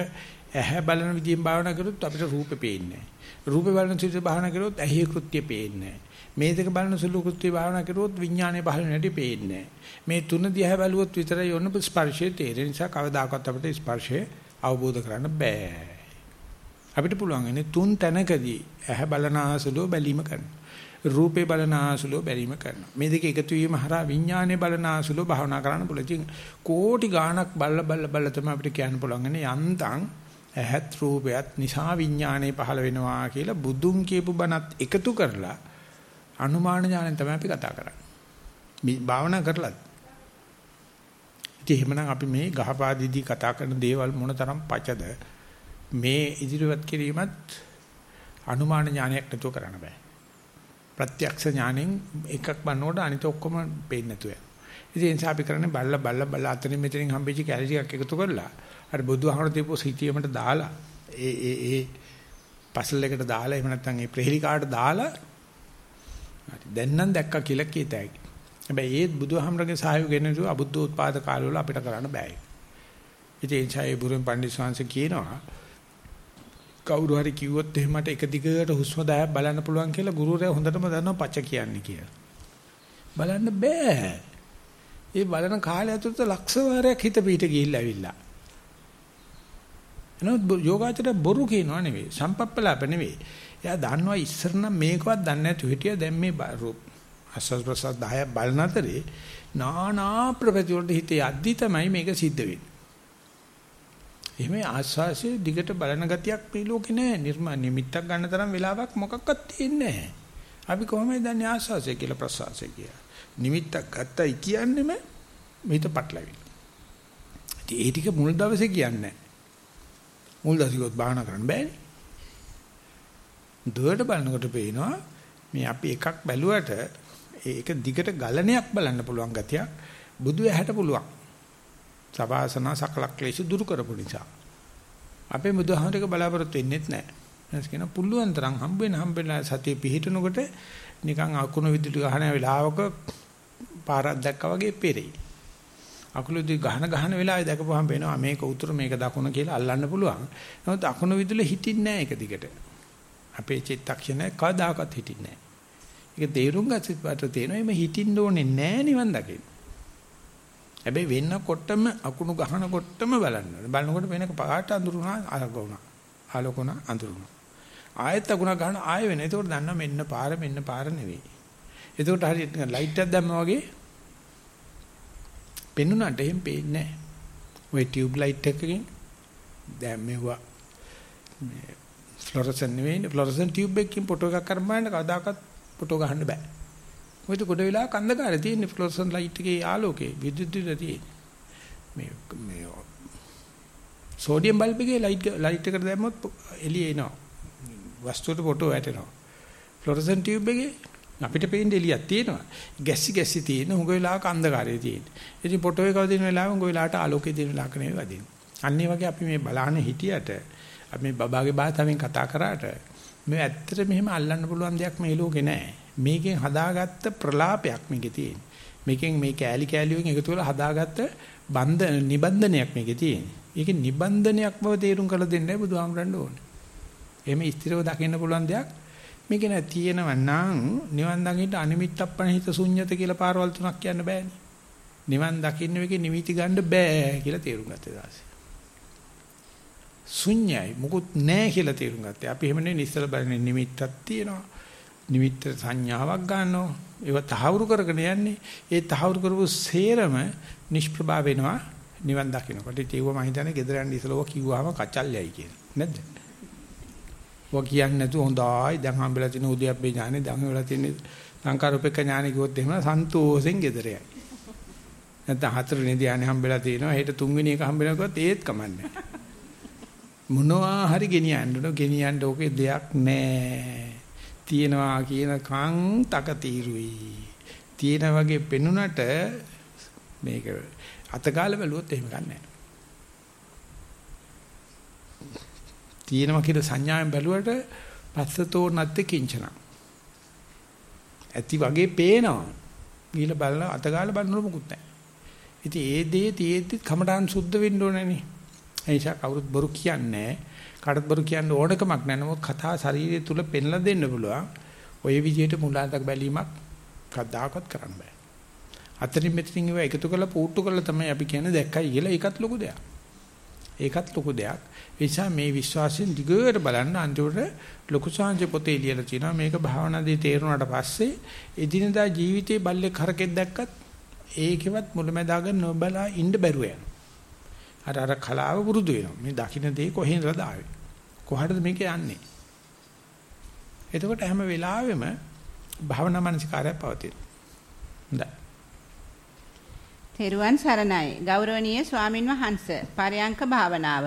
ඇහැ බලන විදියෙන් භාවනා කරොත් අපිට රූපේ පේන්නේ නැහැ. රූපේ බලන සිට භාවනා කරොත් ඇහි කෘත්‍ය පේන්නේ නැහැ. මේ දෙක බලන සුළු කෘත්‍ය භාවනා කරොත් විඥානයේ පහළ නැටි පේන්නේ මේ තුන දිහා බැලුවොත් විතරයි ඔන්න ස්පර්ශයේ තේරෙන නිසා කවදාකවත් අපිට ස්පර්ශය අවබෝධ කරන්න බෑ. අපිට පුළුවන් ඉන්නේ තුන් තැනකදී ඇහැ බලන ආසලෝ බැලීම කරනවා. රූපේ බලන ආසලෝ බැලීම කරනවා. මේ දෙක එකතු වීම හරහා විඥානයේ බලන ආසලෝ භාවනා කරන්න පුළුවන්. කෝටි ගාණක් බල්ල බල්ල බල්ල තමයි අපිට කියන්න පුළුවන් ඉන්නේ යන්තම් ඇහත් රූපයත් නිසා විඥානයේ පහළ වෙනවා කියලා බුදුන් කියපු බණත් එකතු කරලා අනුමාන ඥාණයෙන් තමයි අපි කතා කරන්නේ. මේ භාවනා කරලත්. ඉතින් එහෙමනම් අපි මේ ගහපාදීදී කතා කරන දේවල් මොනතරම් පචද මේ ඉදිරියට කිරීමත් අනුමාන ඥානයක් නැතුව කරන්න බෑ. ප්‍රත්‍යක්ෂ ඥාණයෙන් එකක් බලනකොට අනිත ඔක්කොම පේන්නේ නැතුව යනවා. ඉතින් ඒ නිසා අපි කරන්නේ බල්ල බල්ල බල්ල අතනින් මෙතනින් හම්බෙච්ච කැලරි ටිකක් එකතු කරලා අර බුදුහාමර දීපු සිටියමට දාලා ඒ ඒ ඒ පසල් එකට දාලා එහෙම නැත්නම් ඒ ප්‍රහෙලිකාට දාලා හරි දැන් නම් දැක්කා කියලා කියතයි. හැබැයි ඒ බුදුහාමරගේ සහයෝගය නැතුව අබුද්ධෝත්පාද කාලවල අපිට කරන්න බෑ. ඉතින් ඒ ඡායේ බුරුන් පඬිස්වාංශ කියනවා කවුරු හරි කිව්වොත් එහෙම මට එක දිගට හුස්ම දායක් බලන්න පුළුවන් කියලා ගුරුවරයා හොඳටම දන්නවා පච කියන්නේ කියලා. බලන්න බෑ. ඒ බලන කාලය ඇතුළත ලක්ෂ වාරයක් හිත පිට ගිහිල්ලා ඇවිල්ලා. එනොත් යෝගාචර බොරු කියනවා නෙවෙයි සම්පප්පලාප නෙවෙයි. එයා දන්නවා ඉස්සර නම් මේකවත් දන්නේ නැතු හිටිය දැන් මේ අසස් ප්‍රසස් 10 බලන අතරේ නානා ප්‍රපති වලට හිතේ යද්දි තමයි මේක සිද්ධ වෙන්නේ. එහෙම ආස්වාසිය දිගට බලන ගතියක් මේ ලෝකේ නැහැ. නිර්මා නිමිත්තක් ගන්න තරම් වෙලාවක් මොකක්වත් තියෙන්නේ නැහැ. අපි කොහොමද දන්නේ ආස්වාසිය කියලා ප්‍රසවාසය කියලා. නිමිත්තක් ගත්තයි කියන්නේම මේත පටලවිල්ල. ඉතින් ඒ ටික මුල් දවසේ කියන්නේ මුල් දවසේ ගොත් බාහනා කරන්න බෑනේ. දුවට බලනකොට පේනවා මේ අපි එකක් බැලුවට ඒක දිගට ගලණයක් බලන්න පුළුවන් ගතියක් බුදු ඇහැට පුළුවන්. සබාසන සකල ක්ලේශ දුරු කරපු නිසා. අපේ බුදුහාමරක බලාපොරොත්තු වෙන්නේත් නැහැ. එස් කියන පුළුවන් තරම් හම්බ වෙන හම්බ වෙන සතිය පිහිටනකොට නිකන් අකුණු විදුලි ගහන වෙලාවක පාරක් දැක්කා වගේ පෙරෙයි. අකුණු විදුලි ගහන ගහන වෙලාවේ දැකපුවාම පේනවා මේක උතුර මේක දකුණ කියලා අල්ලන්න පුළුවන්. නමුත් අකුණු විදුලි හිටින්නේ නැහැ ඒක දිගට. අපේ චිත්තක්ෂණය කවදාකවත් හිටින්නේ නැහැ. ඒක තේරුම් ගත්තට තේනවා එimhe හිටින්න ඕනේ නැහැ නිවන් දකින්න. හැබැයි වෙන්නකොටම අකුණු ගහනකොටම බලන්න. බලනකොට වෙනක පාට අඳුරුණා අලගුණා. ආලෝකුණා අඳුරුණා. ආයෙත් අකුණ ගන්න ආයෙ වෙන. ඒකෝට දන්නා මෙන්න පාර මෙන්න පාර නෙවෙයි. ඒකෝට හරියට ලයිට් එකක් දැම්මා වගේ පෙන්නුනට එහෙම පේන්නේ නැහැ. ওই ටියුබ් ලයිට් එකකින් දැන් මෙවුවා මේ ෆ්ලොරසන් නෙවෙයි ෆ්ලොරසන් ටියුබ් එකකින් ෆොටෝ එකක් කරන් බලන්න කවදාකවත් ෆොටෝ ගහන්න බෑ. මොකද කොට වෙලාවක අන්ධකාරය තියෙන්නේ ෆ්ලොරසන් ලයිට් එකේ ආලෝකේ විද්‍යුත් දිලා තියෙන්නේ. මේ මේ සෝඩියම් බල්බ් එකේ ලයිට් ලයිට් එකට දැම්මොත් එළිය එනවා. වස්තුවට ෆොටෝ වැටෙනවා. ෆ්ලොරසන් ටියුබ් එකේ අපිට පේන්න එළියක් තියෙනවා. ගැස්සි ගැස්සි තියෙන හුඟ වෙලාවක අන්ධකාරය තියෙන්නේ. ඉතින් ෆොටෝ එක වදින වෙලාව හුඟ වෙලාවට ආලෝකය දෙන වෙලාවක නෙවෙයි වදින්නේ. අන්න ඒ වගේ අපි මේ බලහන හිටියට අපි මේ බබාගේ භාෂාවෙන් කතා කරාට මේ ඇත්තට මෙහෙම අල්ලන්න පුළුවන් දෙයක් මේ ලෝකේ නැහැ. මේකෙන් හදාගත්ත ප්‍රලාපයක් මේකේ තියෙන්නේ. මේකෙන් මේ කෑලි කෑලි වලින් එකතු කරලා හදාගත්ත බන්ධ නිබන්ධනයක් මේකේ තියෙන්නේ. ඒකේ නිබන්ධනයක් බව තේරුම් කරලා දෙන්නයි බුදුහාමරන්න ඕනේ. එහෙම ස්ථිරව දකින්න පුළුවන් දෙයක් මේක නෑ තියෙනව නම් නිවන් දකින්න අනිමිත්තප්පණ හිත ශුන්්‍යත කියලා පාරවල් තුනක් කියන්න බෑනේ. නිවන් දකින්න එකේ නිමිති ගන්න බෑ කියලා තේරුම් ගත්තේ දාසේ. ශුන්‍යයි මුකුත් නෑ කියලා තේරුම් ගත්තේ. අපි එහෙම නෙවෙයි ඉස්සර බලන්නේ නිමිත්තක් තියෙනවා. නිමිත්ත සංඥාවක් ගන්නවා. ඒව තහවුරු කරගෙන යන්නේ. ඒ තහවුරු කරපු සේරම නිෂ්ප්‍රභා වෙනවා නිවන් දකින්නකොට. ඒව මම හිතන්නේ gedara යන්න ඉස්සලව කිව්වහම කචල්යයි කියලා. නැද්ද? ඔය කියන්නේ නැතුව හොඳයි දැන් හම්බෙලා තියෙන උද්‍යප්පේ ඥානෙ දැන් වෙලා තියෙන සංකාරූපේක ඥානෙ කිව්වොත් එහෙම සන්තෝෂෙන් gedara යයි. නැත්නම් හතරවෙනි ධ්‍යානෙ හම්බෙලා තියෙනවා හෙට තුන්වෙනි එක හම්බෙලා කිව්වොත් ඒත් කමන්නේ. මොනවා හරි ගෙනියන්න ඕන ගෙනියන්න ඕකේ දෙයක් නැහැ. තියෙනවා කියන කන් තක తీරුයි. තියෙන වගේ පෙනුනට මේක අතගාල බැලුවොත් එහෙම ගන්නෑ. තියෙනවා කියලා සංඥාවෙන් බැලුවට පස්සතෝ නැත්තේ කිංචන. ඇති වගේ පේනවා. ගිහලා බලන අතගාල බලනකොට මොකුත් නැහැ. ඉතින් ඒ දේ තියෙද්දි කමඩාන් සුද්ධ වෙන්න ඕනේනේ. ඒ නිසා කවුරුත් බොරු කියන්නේ කාටත් බොරු කියන්න ඕනකමක් නැහැ. නමුත් කතා ශරීරය තුල පෙන්ලා දෙන්න පුළුවන්. ඔය විදිහට මුලාන්තක් බැලීමක් කවදාකවත් කරන්න බෑ. අතරින් මෙතනින් ඒවා එකතු කරලා පූට්ටු කරලා තමයි අපි කියන්නේ දැක්කයි කියලා ඒකත් ලොකු දෙයක්. ඒකත් ලොකු දෙයක්. ඒ නිසා මේ විශ්වාසයෙන් දිගට බලන්න අන්තිමට ලොකු සංජය පොතේ ලියලා තිනවා මේක භාවනාදී තේරුණාට පස්සේ එදිනදා ජීවිතේ බල්ලෙක් හරකෙක් දැක්කත් ඒකෙවත් මුලැමැදාග නොබලා ඉන්න බැරුව යනවා. අර අර කලාව පුරුදු වෙනවා. මේ දකින්න දේ කොහෙන්ද ආවේ? කොහටද මේක යන්නේ? එතකොට හැම වෙලාවෙම භාවනා මනසිකාරය පවතිනවා. හොඳයි. තෙරුවන් සරණයි. ගෞරවනීය ස්වාමින් වහන්සේ. පරයන්ක භාවනාව.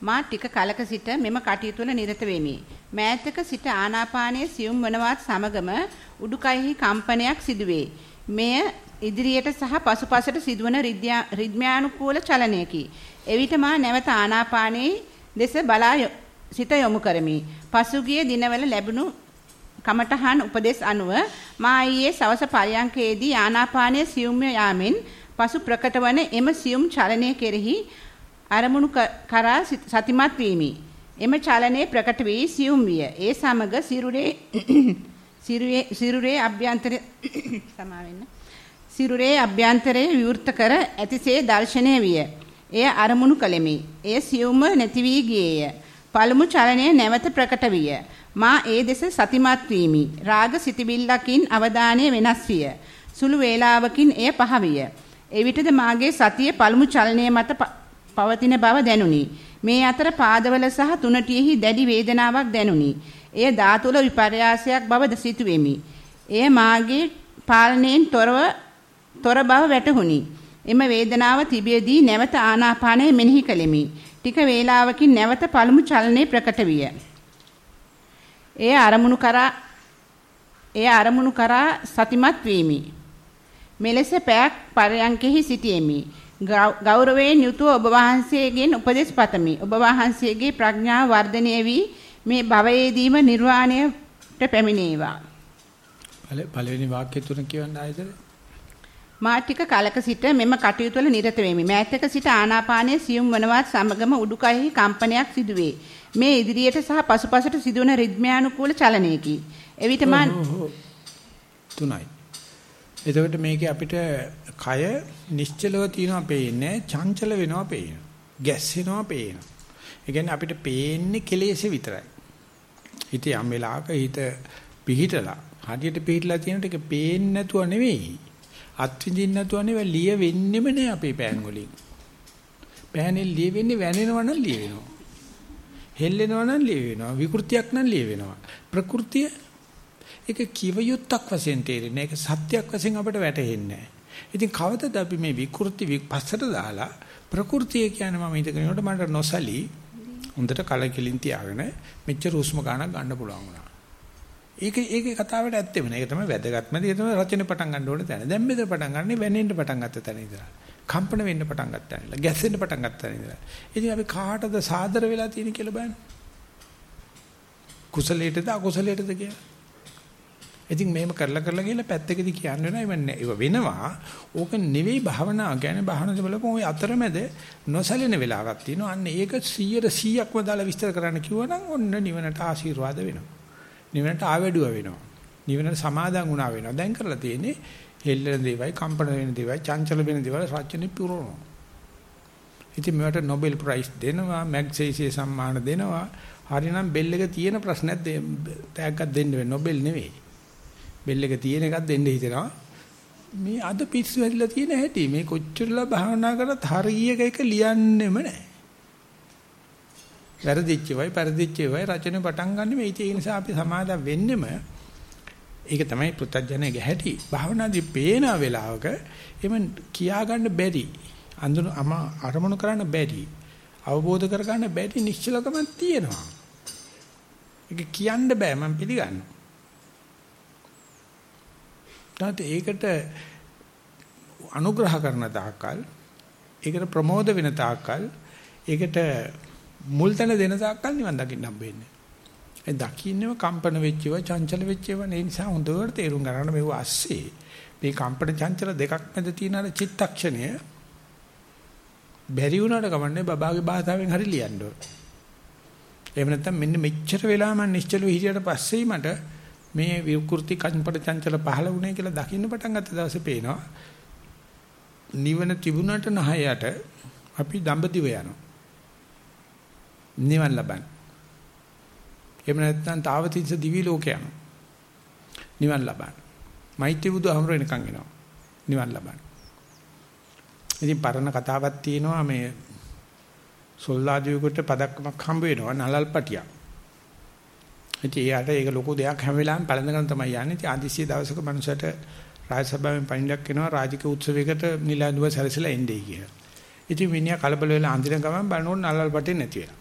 මා ටික කලක සිට මෙම කටයුතු වල නිරත වෙමි. මෑතක සිට ආනාපානයේ සියුම් වනවත් සමගම උඩුකයෙහි කම්පනයක් සිදුවේ. මෙය ඉදිරියට සහ පසුපසට සිදුවන රිද්මයානුකූල චලනයකි. එවිට මා නැවත ආනාපානයේ දෙස බලා සිත යොමු කරමි. පසුගිය දිනවල ලැබුණු කමඨහන් උපදේශ අනුව මා ඊයේ සවස පරයන්කේදී ආනාපානයේ සියුම්ය යාමෙන් පසු ප්‍රකට වන එම සියුම් චලනය කෙරෙහි අරමුණු කරා සතිමත් වීමි. එම චලනයේ ප්‍රකට වී සියුම් විය. ඒ සමග සිරුරේ සිරුරේ සිරුරේ අභ්‍යන්තර සමා වෙන්න. සිරුරේ අභ්‍යන්තරයේ විවෘත කර ඇතිසේ දර්ශනය විය. එය අරමුණු කළෙමි. එය සියුම්ව නැති වී ගියේය. පළමු චලනය නැවත ප්‍රකට විය. මා ඒ දෙස සතිමත් වීමි. රාග සිටිවිල්ලකින් අවධානය වෙනස් විය. සුළු වේලාවකින් එය පහ විය. එවිටද මාගේ සතිය පළමු චලනය මත පවතින බව දැනුනි. මේ අතර පාදවල සහ තුනටියෙහි දැඩි වේදනාවක් දැනුනි. එය ධාතුල විපර්යාසයක් බව සිතුවෙමි. එය මාගේ පාලනයෙන් තොරව තොර බව වැටහුණි. එම වේදනාව තිබියදී නැවත ආනාපානය මෙනෙහි කළෙමි. ටික වේලාවකින් නැවත පළමු චලනයේ ප්‍රකට විය. එය අරමුණු කරා එය අරමුණු කරා සතිමත් වීමි. මෙලෙස පැයක් පරයන්කෙහි සිටියෙමි. ගෞරවයෙන් යුතුව ඔබ වහන්සේගෙන් උපදෙස් පතමි. ඔබ වහන්සේගේ ප්‍රඥාව වර්ධනය වී මේ භවයේදීම නිර්වාණයට පැමිණේවා. පළවෙනි වාක්‍ය තුන කියවන්න ආයතන. මා ටික කලක සිට මෙම කටයුතු වල නිරත වෙමි. මෑතක සිට ආනාපානයේ සියුම් වනවත් සමගම උඩුකයෙහි කම්පනයක් සිදුවේ. මේ ඉදිරියට සහ පසුපසට සිදුවන රිද්මයානුකූල චලනයකි. එවිට මා තුනයි. එතකොට මේකේ අපිට කය නිශ්චලව තියෙනවා පේන්නේ චංචල වෙනවා පේනවා. ගැස්සෙනවා පේනවා. ඒ කියන්නේ අපිට පේන්නේ කෙලෙස් විතරයි. හිත යම් වෙලාවක හිත පිහිටලා හදියට පිහිටලා තියෙන ටික පේන්නේ නැතුව නෙවෙයි. අත්විඳින්න නැතුව නෙවෙයි ලිය වෙන්නෙම නෑ අපේ පෑන් වලින්. පෑනේ ලිය වෙන්නේ වැනෙනවා නම් ලිය වෙනවා. හෙල්ලෙනවා නම් ලිය වෙනවා. විකෘතියක් නම් ලිය වෙනවා. ප්‍රകൃතිය ඒක කිව යුත්තක් වශයෙන් තේරෙන්නේ. ඒක සත්‍යයක් වශයෙන් අපිට වැටහෙන්නේ නෑ. ඉතින් කවදද අපි මේ විකෘති පස්සට දාලා ප්‍රകൃතිය කියන්නේ මම ඉඳගෙන ඉන්නකොට මට නොසලී හොඳට කලකිලින් තියාගෙන මෙච්චර හුස්ම ගන්නක් ගන්න පුළුවන් වුණා. ඒක ඒකේ කතාවට ඇත්තෙම නෑ. ඒක තමයි වැදගත්ම දේ. ඒක තමයි රචනෙ පටන් ගන්න ඕනේ තැන. දැන් මෙතන පටන් ගන්නනේ වෙනෙන්න පටන් ගත්ත තැන ඉඳලා. කම්පන වෙන්න පටන් ගත්ත තැන ඉඳලා. ගැස්සෙන්න පටන් ගත්ත තැන ඉඳලා. ඉතින් අපි කාටද සාදර වෙලා තියෙන කියලා බලන්න. කුසලයටද අකුසලයටද කියලා. ඉතින් මේව කරලා කරලා ගිහලා පැත්තකදී කියන්නේ නෑ ඒව වෙනවා. ඕක නෙවෙයි භාවනා. කියන්නේ භාවනාවේ බලපුවම ওই අතරමැද නොසැලෙන වෙලාවක් තියෙනවා. අන්න ඒක 100 100ක්ම දාලා විස්තර කරන්න කිව්වනම් ඔන්න නිවනට ආශිර්වාද වෙනවා. නිවනට ආවැඩුව වෙනවා. නිවනට සමාදන් වුණා වෙනවා. දැන් කරලා තියෙන්නේ හෙල්ලෙන දේවල්, කම්පන වෙන දේවල්, චංචල වෙන දේවල් රචනෙ පුරවනවා. ඉතින් මේවට Nobel Prize දෙනවා, මැග්සේසිය සම්මාන දෙනවා. හරිනම් බෙල් එක තියෙන ප්‍රශ්නයක් තෑග්ගක් දෙන්න වෙන්නේ Nobel නෙවෙයි. බෙල් එක තියෙන එකක් දෙන්න හිතෙනවා. මේ අද පිස්සු හැදිලා තියෙන හැටි මේ කොච්චරලා භාවනා කරත් හරියක එක ලියන්නෙම නැහැ. වැරදිච්ච වෙයි පරිදිච්ච වෙයි රචන පටන් ගන්න මේ ඒ නිසා අපි සමාදම් වෙන්නෙම ඒක තමයි පුත්තජනයේ ගැහැටි භාවනාදී පේන වෙලාවක එමන් කියා ගන්න බැරි අඳුන අම අරමුණු කරන්න බැරි අවබෝධ කර ගන්න බැරි නිශ්චලකමක් තියෙනවා. ඒක කියන්න බෑ මම පිළිගන්නවා. නැත්නම් ඒකට අනුග්‍රහ කරන තාක්කල් ඒකට ප්‍රමෝද වෙන තාක්කල් ඒකට මුල් තැන දෙන තාක්කල් නිවන් දකින්න හම්බෙන්නේ. ඒ දකින්නව කම්පන වෙච්ච ඒවා චංචල වෙච්ච ඒවා ඒ නිසා හොඳට තේරුම් ගන්න මේව ඇස්සේ මේ කම්පන චංචල දෙකක් මැද තියෙන අර චිත්තක්ෂණය බැරි වුණාට කමන්නේ බබාගේ භාෂාවෙන් හරි ලියන්න ඕන. එහෙම නැත්නම් මෙන්න මෙච්චර වෙලා මම නිශ්චලව හිටියට පස්සේ මට මේ විකෘති කම්පන චංචල පහළ වුණේ කියලා දකින්න පටන් ගත්ත දවසේ පේනවා නිවන තිබුණාට නහයට අපි දඹදිව යනවා. නිවන් ලබන්න. එහෙම නැත්නම් තාවතිස දිවි ලෝකයන්. නිවන් ලබන්න. මෛත්‍රී බුදුහමර වෙනකන් එනවා. නිවන් ලබන්න. ඉතින් පරණ කතාවක් තියෙනවා මේ සොල්දාදුවෙකුට පදක්කමක් හම්බ වෙනවා නලල්පටියක්. ඉතින් එයාට ඒක ලොකු දෙයක් හැම වෙලාවෙම පළඳගෙන තමයි යන්නේ. ඉතින් ආදිසිය දවසක මනුස්සයට රාජසභාවෙන් පණිඩක් වෙනවා රාජික උත්සවයකට නිලාඳුව සැරසලා එන්නේ කියලා. ඉතින් මිනිහා කලබල වෙලා අඳින ගමන් බලනකොට නලල්පටිය නැති වෙලා.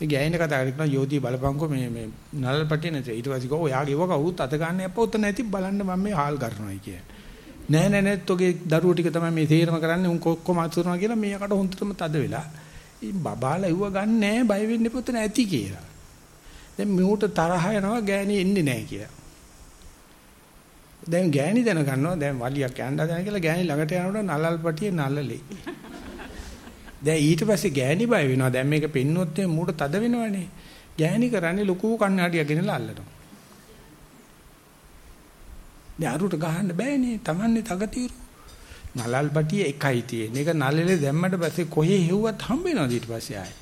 මේ ගෑයින කතා කරනවා යෝධී බලපංකෝ මේ මේ නලල්පටිය නැති. ඊට පස්සේ ගෝ ඔයාගේ ඉව කවුරුත් අත ගන්න යපොත් නැති බලන්න මම මේ හාල් කරනවායි කිය. නෑ නෑ නෑ තෝගේ දරුවෝ ටික තමයි මේ තේරම කරන්නේ උන් කොක්කොම අතුරනවා කියලා මේකට හොන්තරම තද වෙලා. ඉතින් බබාලා ඉව ගන්න නෑ බය වෙන්න පොත නැති කියලා. දැන් මෙහුට තරහ යනවා ගෑණි එන්නේ නැහැ කියලා. දැන් ගෑණි දැන ගන්නවා දැන් වලියක් යන්න හදන කියලා ගෑණි ළඟට යනකොට නලල්පටියේ නලලේ. දැන් ඊට පස්සේ ගෑණි බය වෙනවා. දැන් මේක පෙන්නොත් මූට තද වෙනවනේ. ගෑණි කරන්නේ ලොකු කන්නඩියක් ගෙනලා අල්ලනවා. දැන් අරුට ගහන්න බෑනේ. Tamanne තගතිරු. නලල්පටියේ එකයි තියෙන්නේ. ඒක නලලේ දැම්මට පස්සේ කොහේ හෙව්වත් හම්බ වෙනවද ඊට පස්සේ ආයේ.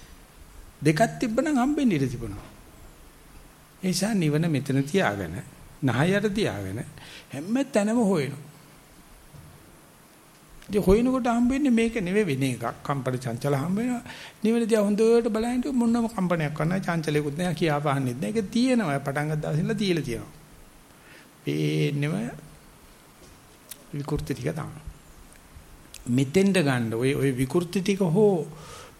දෙකක් තිබ්බනම් හම්බෙන්න ඉඩ තිබුණා. ඒ නිසා නිවන මෙතන තියාගෙන නහයට තියාගෙන හැම තැනම හොයනවා. ඉතින් හොයනකොට හම්බෙන්නේ මේක නෙවෙයි වෙන එකක්. කම්පන චංචල හම්බ වෙනවා. නිවන දිහා හොඳට බලහින්ට මොනම කම්පනයක් කරන්න චංචලයකුත් නෑ කියා පහන්නෙත් නෑ. ඒක තියෙනවා. පටන් ගත්ත දවසේ ඉඳලා තියලා තියෙනවා. පේන්නම විකෘති ටික තමයි. මෙතෙන්ද ගන්න ඔය ඔය විකෘති ටික හෝ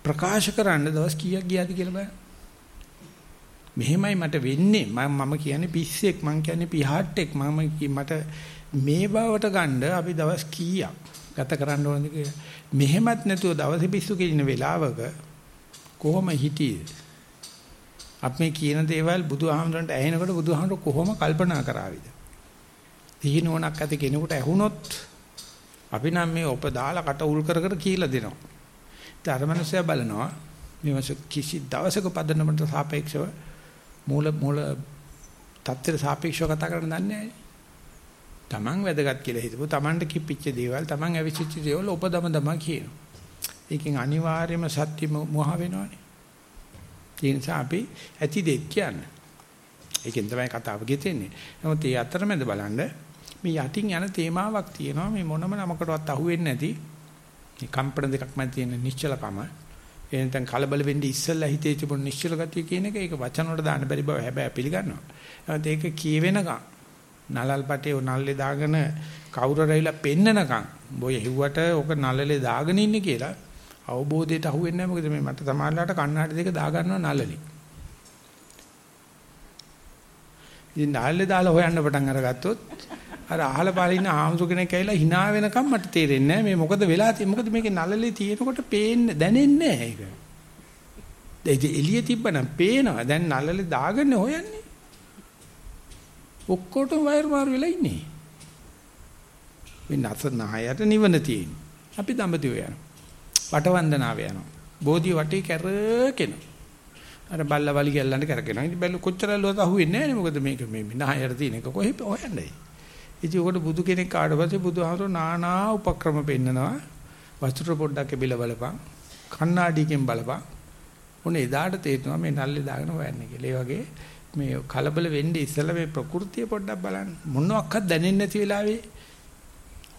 ප්‍රකාශ කරන්න දවස් කීයක් ගියාද කියලා බලන්න. මෙහෙමයි මට වෙන්නේ මම කියන්නේ පිස්සෙක් මං කියන්නේ පිහාට්ටෙක් මම මට මේ බවට ගන්න අපි දවස් කීයක් ගත කරන්න ඕනද කියලා මෙහෙමත් නැතුව දවසේ පිස්සු කියන වෙලාවක කොහොම හිටියේ අපි කියන දේවල් බුදුහාමුදුරන්ට ඇහෙනකොට බුදුහාමුදුර කොහොම කල්පනා කරාවිද තීනුවණක් ඇති කෙනෙකුට ඇහුනොත් අපි නම් මේ ඔප දාලා කට උල් කර කර කියලා දෙනවා. ඉතින් අර මනුස්සයා බලනවා මේ කිසි දවසක පදනමට සාපේක්ෂව මූල මූල தත්තර සාපේක්ෂව කතා කරන්න දන්නේ නැහැ. Taman වැදගත් කියලා හිතපො Tamanට කිපිච්ච දේවල් Taman ඇවිසිච්ච දේවල් උපදම දම කියනවා. ඒකෙන් අනිවාර්යයෙන්ම සත්‍ය මොහ වෙනවනේ. ඒ නිසා අපි ඇති දෙයක් කියන්නේ. ඒකෙන් තමයි කතාව ගෙතෙන්නේ. නමුත් මේ අතරමැද බලන්න මේ යටින් යන තේමාවක් තියෙනවා මේ මොනම නමකටවත් අහුවෙන්නේ නැති මේ කම්පන දෙකක් මැද තියෙන නිශ්චලකම එනතන් කලබල වෙන්නේ ඉස්සෙල්ලා හිතේ තිබුණු නිශ්චල ගතිය කියන එක ඒක වචන වලට දාන්න බැරි බව හැබැයි පිළිගන්නවා. එහෙනම් ඒක කියවෙනකම් නලල් පටේ නල්ලේ දාගෙන කවුරු රැවිලා පෙන්නනකම් බොය හිව්වට ඔක නලලේ දාගෙන ඉන්නේ කියලා අවබෝධයට අහුවෙන්නේ නැහැ මොකද මේ මට සමාජලාට කණ්ණාඩි දෙක දා ගන්නවා නලලේ. ඉතින් නලලේ දාලා හොයන්න පටන් අරගත්තොත් අර අහල පාලින්න ආම්සු කෙනෙක් ඇවිල්ලා hina වෙනකම් මට තේරෙන්නේ නැහැ මේ මොකද වෙලා තියෙන්නේ මොකද මේකේ නලලේ තියෙනකොට පේන්නේ දැනෙන්නේ නැහැ ඒක. ඒ එළිය තිබ්බනම් පේනවා දැන් නලලේ දාගන්න හොයන්නේ. ඔක්කොටම වයර් මාරු වෙලා ඉන්නේ. මේ නැස නහයට නිවන තියෙන්නේ. අපි දඹදිව යනවා. වටවන්දනාව යනවා. බෝධි වටේ කැරකෙනවා. අර බල්ල වලි ගැල්ලන්ට කරකිනවා. ඉතින් බැලු කොච්චර ලුවත අහුවෙන්නේ නැහැ නේ මොකද මේක මේ නහයට තියෙන එක කොහෙ හොයන්නේ. ඉතින් උකට බුදු කෙනෙක් ආවට පස්සේ බුදුහාමර නානා උපක්‍රම පෙන්නනවා. වස්ත්‍ර පොඩ්ඩක් බිල බලපන්. කණ්ණාඩියකින් බලපන්. උනේ එදාට තේරෙනවා මේ නල්ලේ දාගෙන හොයන්නේ කියලා. ඒ වගේ මේ කලබල වෙන්නේ ඉස්සලා මේ ප්‍රകൃතිය පොඩ්ඩක් බලන්න. මොනවත් දැනෙන්නේ නැති වෙලාවේ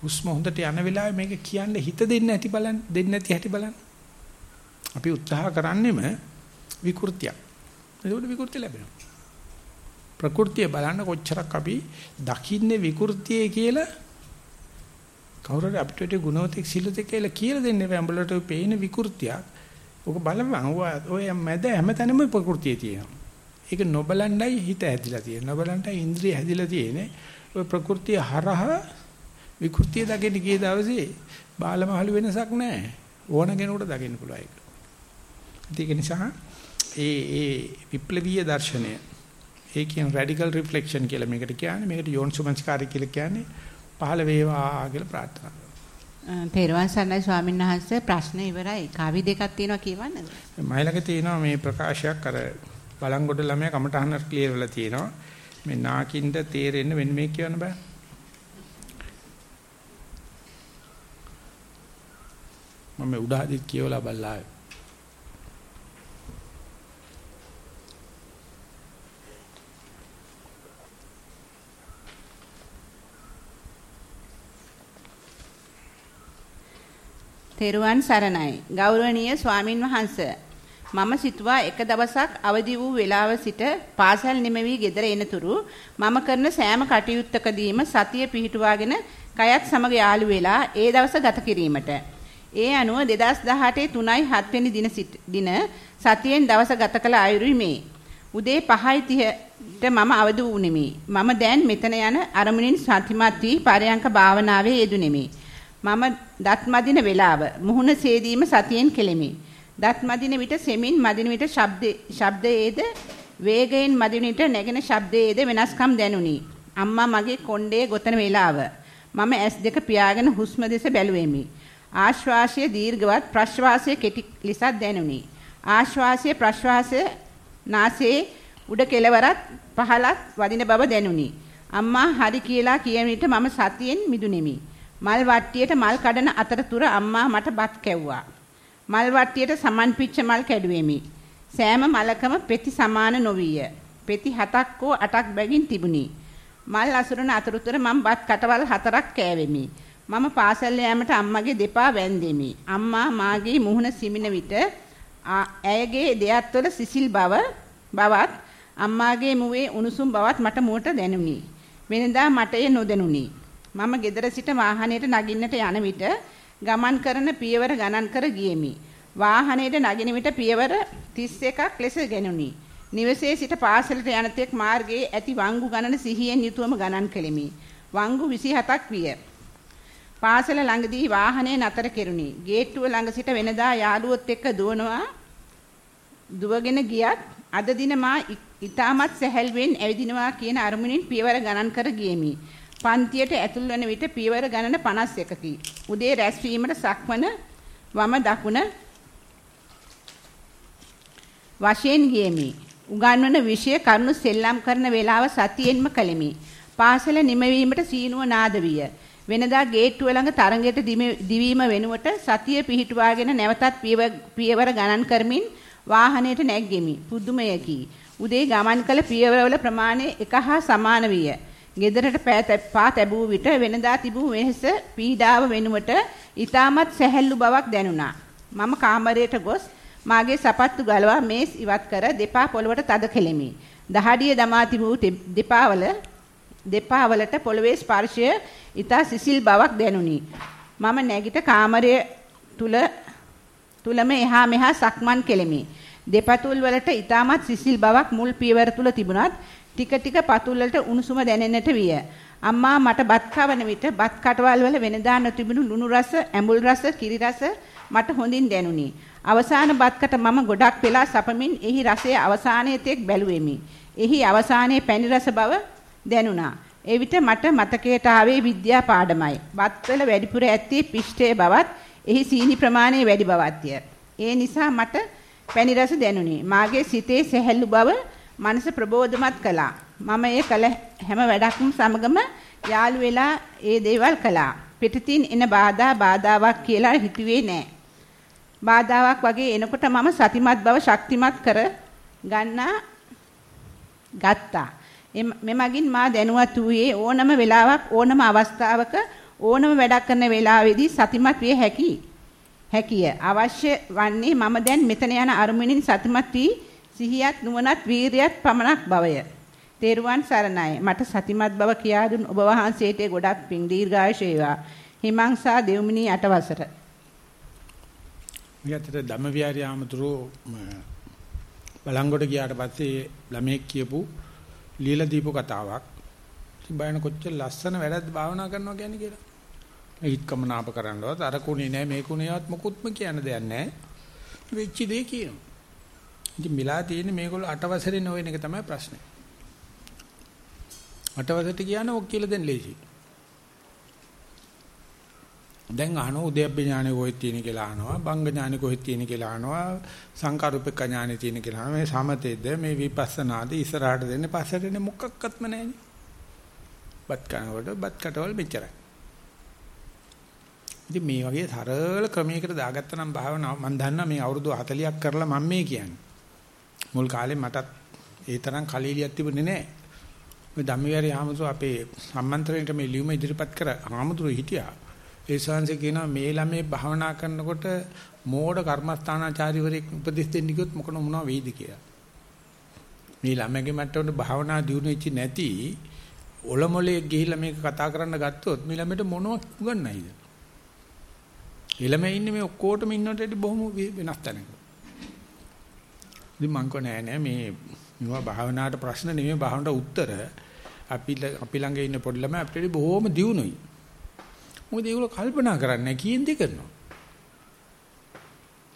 හුස්ම හොඳට යන වෙලාවේ මේක කියන්න හිත දෙන්නේ නැති බලන්න දෙන්නේ නැති හැටි බලන්න. අපි උත්සාහ කරන්නේම විකෘතියක්. ඒකට විකෘති ලැබෙනවා. ප්‍රകൃතිය බලන්න කොච්චරක් අපි දකින්නේ විකෘතියේ කියලා කවුරුහරි අපිට ඒ ගුණවතෙක් සිල්ලතෙක් කියලා කියලා දෙන්නේ නැහැ. උඹලට පේන විකෘතියක්. ඔක බලවන්. ඔය මැද හැමතැනම ප්‍රകൃතිය තියෙනවා. ඒක නොබලණ්ඩයි හිත ඇදිලා තියෙන්නේ. නොබලණ්ඩයි ඉන්ද්‍රිය හැදිලා තියෙන්නේ. ඔය ප්‍රകൃතිය හරහා විකෘතිය දකින්න ගිය දවසේ බාලමහලු වෙනසක් නැහැ. ඕන කෙනෙකුට දකින්න පුළුවන් ඒක. ඒක නිසා ඒ ඒ විප්ලවීය දර්ශනය ඒ කියන රැඩිකල් රිෆ්ලෙක්ෂන් කියලා මේකට කියන්නේ. මේකට යෝන්සුමංස්කාරය කියලා කියන්නේ පහළ වේවා කියලා ප්‍රාර්ථනා කරනවා. තේරවාන් සර්ණයි ස්වාමීන් වහන්සේ ප්‍රශ්න ඉවරයි. කවි දෙකක් තියෙනවා කියවන්නද? මයිලක තියෙනවා මේ ප්‍රකාශයක් අර බලංගොඩ ළමයා කමටහනක් ක්ලියර් වෙලා තියෙනවා. මේ නාකින්ද තේරෙන්න වෙන මේ කියන්න බෑ. මම උඩහදිත් කියවලා බලලා තෙරුවන් සරණයි. ගෞරවනීය ස්වාමින් වහන්සේ. මම සිතුවා එක දවසක් අවදි වූ වේලාව සිට පාසල් නිමවි ගෙදර එනතුරු මම කරන සෑම කටයුත්තකදීම සතිය පිහිටුවාගෙන කයත් සමග යාළු වෙලා ඒ දවස ගත කිරීමට. ඒ අනුව 2018 3යි 7 වෙනි දින දින සතියෙන් දවස ගත කළ අයුරුයි මේ. උදේ 5:30ට මම අවදි වුනිමි. මම දැන් මෙතන යන අරමුණින් සතිමත් වී පරයන්ක භාවනාවේ යෙදුණෙමි. මම දත් මදින වේලාව මුහුණ සේදීම සතියෙන් කෙලෙමි. දත් මදින විට සෙමින් මදින විට ශබ්ද ශබ්දයේද වේගයෙන් මදින විට නැගෙන ශබ්දයේද වෙනස්කම් දැනුනි. අම්මා මගේ කොණ්ඩේ ගොතන වේලාව මම ඇස් දෙක පියාගෙන හුස්ම දෙස බැලුවෙමි. ආශ්වාසය දීර්ඝවත් ප්‍රශ්වාසය කෙටි ලෙසත් දැනුනි. ආශ්වාසය ප්‍රශ්වාසය නාසයේ උඩ කෙළවරත් පහලත් වදින බව දැනුනි. අම්මා හරි කියලා කියන විට මම සතියෙන් මිදුනේමි. මල් වට්ටියට මල් කඩන අතරතුර අම්මා මට බත් කැව්වා. මල් වට්ටියට සමන් පිච්ච මල් කැඩුවෙමි. සෑම මලකම පෙති සමාන නොවිය. පෙති හතක් හෝ අටක් බැගින් තිබුණි. මල් අසුරන අතරතුර මම බත් කටවල් හතරක් කෑවෙමි. මම පාසල් යෑමට අම්මගේ දෙපා වැන්දෙමි. අම්මා මාගේ මුහුණ සිමින විට ඇයගේ දෙයත්වල සිසිල් බව බවත් අම්මාගේ මුවේ උණුසුම් බවත් මට මුවට දැනුනි. වෙනදා මට එය නොදැනුනි. මම ගෙදර සිට වාහනයට නගින්නට යන විට ගමන් කරන පියවර ගණන් කර ගියෙමි. වාහනයට නගින විට පියවර 31ක් ලෙස ගෙනුනි. නිවසේ සිට පාසලට යන තෙක් මාර්ගයේ ඇති වංගු ගණන සිහියෙන් යුතුවම ගණන් කෙලිමි. වංගු 27ක් විය. පාසල ළඟදී වාහනේ නතර කෙරුණි. ගේට්ටුව ළඟ සිට වෙනදා යාළුවොත් එක්ක දුවනවා දුවගෙන ගියත් අද දින මා ඊටමත් සැහැල්ලුවෙන් ඇවිදිනවා කියන අරමුණින් පියවර ගණන් කර ගියෙමි. පන්තියට ඇතුල් වන විට පියවර ගණන 51කි. උදේ රැස්වීමට සක්මන වම දකුණ වශයෙන් ගියෙමි. උගන්වන විෂය කරුණු සෙල්ලම් කරන වේලාව සතියෙන්ම කළෙමි. පාසල නිමවීමට සීනුව නාද විය. වෙනදා ගේට්ටුව ළඟ තරඟයට දිවීම වෙනුවට සතිය පිහිටුවාගෙන නැවතත් පියවර ගණන් කරමින් වාහනයට නැග්ගෙමි. පුදුමයකි. උදේ ගමන් කළ පියවරවල ප්‍රමාණය එක හා සමාන විය. ගෙදරට පා තැබූ විට වෙනදා තිබූ වෙහස පීඩාව වෙනුවට ඊටමත් සැහැල්ලු බවක් දැනුණා. මම කාමරයට ගොස් මාගේ සපත්තු ගලවා මේස් ඉවත් කර දෙපා පොළවට තද කෙලෙමි. දහඩිය දමා තිබූ දෙපාවල දෙපාවලට පොළවේ ස්පර්ශය ඊතා සිසිල් බවක් දැනුනි. මම නැගිට කාමරය තුල තුලම එහා මෙහා සක්මන් කෙලෙමි. දෙපතුල් වලට ඊටමත් සිසිල් බවක් මුල් පියවර තුල තිබුණත් ටික ටික පතුල් වලට උණුසුම දැනෙන්නට විය. අම්මා මට බත් කවන විට බත් කටවල් වල වෙනදා නොතිබුණු ලුණු රස, ඇඹුල් රස, කිරි රස මට හොඳින් දැනුනි. අවසාන බත්කට මම ගොඩක් වෙලා සපමින් එහි රසය අවසානයේ තෙක් බැලුවෙමි. එහි අවසානයේ පැණි රස බව දැනුණා. එවිට මට මතකයට ආවේ විද්‍යා පාඩමයි. බත්වල වැඩිපුර ඇත්තේ පිෂ්ඨයේ බවත්, එහි සීනි ප්‍රමාණය වැඩි බවත්ය. ඒ නිසා මට පැණි රස දැනුනි. මාගේ සිතේ සැහැල්ලු බව මනස ප්‍රබෝධමත් කළා. මම ඒ කල හැම වැඩක්ම සමගම යාළු වෙලා ඒ දේවල් කළා. පිටින් එන බාධා බාධාවක් කියලා හිතුවේ නෑ. බාධාවක් වගේ එනකොට මම සතිමත් බව ශක්තිමත් කර ගන්නා ගත්තා. මෙමගින් මා දැනුවත් වූයේ ඕනම වෙලාවක් ඕනම අවස්ථාවක ඕනම වැඩක් කරන වෙලාවෙදී සතිමත් විය හැකි. හැකිය. අවශ්‍ය වන්නේ මම දැන් මෙතන යන අරමුණින් සතිමත් වී සිහියත් නුවණත් වීරියත් පමණක් බවය. තේරුවන් සරණයි. මට සතිමත් බව කියා දුන් ඔබ වහන්සේට ගොඩක් පිං දීර්ඝායුෂ වේවා. හිමංසා දෙව්මිනී අටවසර. මෙයාට ධම්මවිහාරය ආමතුරු බලංගොඩ ගියාට පස්සේ ළමෙක් කියපු ලීලා දීපු කතාවක්. ඉතින් බයන කොච්චර ලස්සන වැඩක්ද භාවනා කරනවා කියන්නේ කියලා. මේ හිත්කමනාප කරන්නවත් අර කුණේ නෑ මේ කුණේවත් මොකුත්ම කියන්න දෙයක් නෑ. වෙච්ච දේ කියනවා. ඉතින් මිලා තියෙන්නේ මේගොල්ලෝ අටවසරේ නොවන එක තමයි ප්‍රශ්නේ. අටවසරට කියන්නේ ඔක් කියලා දෙන්න ලේසි. දැන් අහනවා උද්‍යප්ප ඥානෙ කොහෙද තියෙන කියලා අහනවා බංග ඥානෙ කොහෙද තියෙන කියලා අහනවා සංකාරුප්පක ඥානෙ තියෙන කියලා අහනවා මේ සමතේද මේ විපස්සනාද ඉස්සරහට දෙන්නේ පස්සට එන්නේ මොකක්වත්ම නැහැනේ. බත් කනකොට බත් කටවල් මෙච්චරයි. ඉතින් මේ වගේ සරල ක්‍රමයකට දාගත්තා නම් භාවනාව මම දන්නා මේ අවුරුදු 40ක් කරලා මම මේ කියන්නේ. මුල් කාලේ මටත් ඒ තරම් කලීලියක් තිබුණේ නැහැ. මේ ධම්මවිහාරී ආමතු අපේ සම්මන්ත්‍රණයට මේ ලියුම ඉදිරිපත් කර ආමතුරු හිටියා. ඒ ශාංශ කියනවා මේ ළමේ භාවනා කරනකොට මෝඩ කර්මස්ථානාචාරිවරයෙක් උපදෙස් දෙන්න කිව්වොත් මොකන මොනවා වෙයිද කියලා. මේ ළමගේ මට්ටමට භාවනා දියුණු වෙච්ච නැති ඔලොමලේ ගිහිල්ලා මේක කතා කරන්න ගත්තොත් මේ ළමයට මොනවක් උගන්නයිද? ළමයි ඉන්නේ මේ ඔක්කොටම ඉන්නට වඩා බොහොම වෙනස් තැනක. ඉතින් මං කෝ නෑ නෑ මේ මේවා භාවනාවට ප්‍රශ්න නෙමෙයි භාවනාවට උත්තර අපි අපි ළඟ ඉන්න පොඩි ළමයි අපිට බොහොම දියුණුයි. මොකද ඒගොල්ලෝ කල්පනා කරන්නේ කීයෙන් දෙ කරනවා.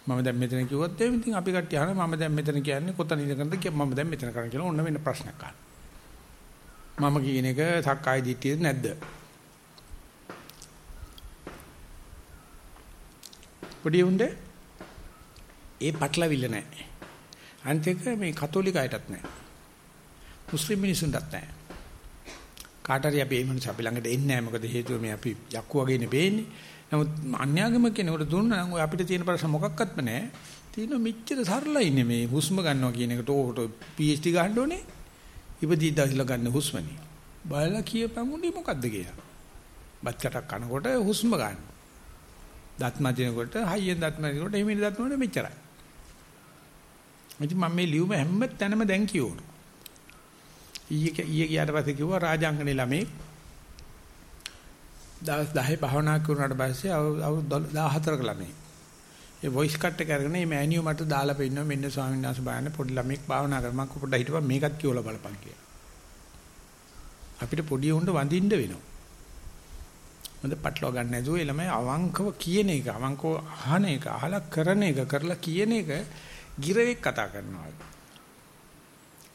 මම දැන් මෙතන කිව්වොත් එහෙනම් ඉතින් අපි කට්ටිය අහනවා මම දැන් මෙතන කියන්නේ කොතන ඉඳගෙනද මම දැන් මෙතන කරන්නේ කියලා ඔන්න වෙන ප්‍රශ්නයක් අහනවා. මම කියන එක සක්කාය දිට්ඨියද නැද්ද? පොඩි උණ්ඩේ ඒ පටලවිල්ල නැහැ. අනිත් එක මේ කතෝලික අයටත් නැහැ. මුස්ලිම් මිනිසුන්ටත් නැහැ. කාට හරි අපි මේ මිනිස්සු අපි ළඟට එන්නේ නැහැ මොකද හේතුව මේ අපි යක්කු වගේනේ පේන්නේ. නමුත් අන්‍යාගම කෙනෙකුට දුන්නා නම් ඔය අපිට තියෙන ප්‍රශ්න මොකක්වත්ම නැහැ. තියෙන මෙච්චර සරලයි නේ මේ හුස්ම ගන්නවා කියන එකට ඕකට PhD ගන්න ඕනේ. ඉපදී දහලා ගන්න හුස්මනේ. බලලා කියපමුනේ මොකද්ද කියලා. බත් කටක් කනකොට හුස්ම ගන්න. දත් මදිනකොට හයියෙන් දත් මදිනකොට එහිමින් දත් මදිනකොට මෙච්චරයි. ඉතින් මම මේ ලියුම හැම තැනම දැන් කියවනවා. ඊයේ ඊයේ ගියාට පස්සේ කිව්වා රාජාංගනේ ළමේ දවස් 10 භාවනා කරුණාට පස්සේ අවුරුදු 14ක ළමයි. ඒ වොයිස් කට් එක අරගෙන මේ මෑනියෝ මට දාලා පෙන්නනවා මෙන්න ස්වාමීන් වහන්සේ බලන්න පොඩි ළමෙක් භාවනා කරා මම පොඩ්ඩක් හිටපන් මේකත් කියවලා බලපන් කියලා. අපිට පොඩි උන්ට වඳින්න වෙනවා. මොකද පටලවා ගන්න නැතුව ඒ ළමයි අවංකව කියන එක අවංකව අහන එක අහලා කරන එක කරලා කියන එක ගිරවෙක් කතා කරනවා.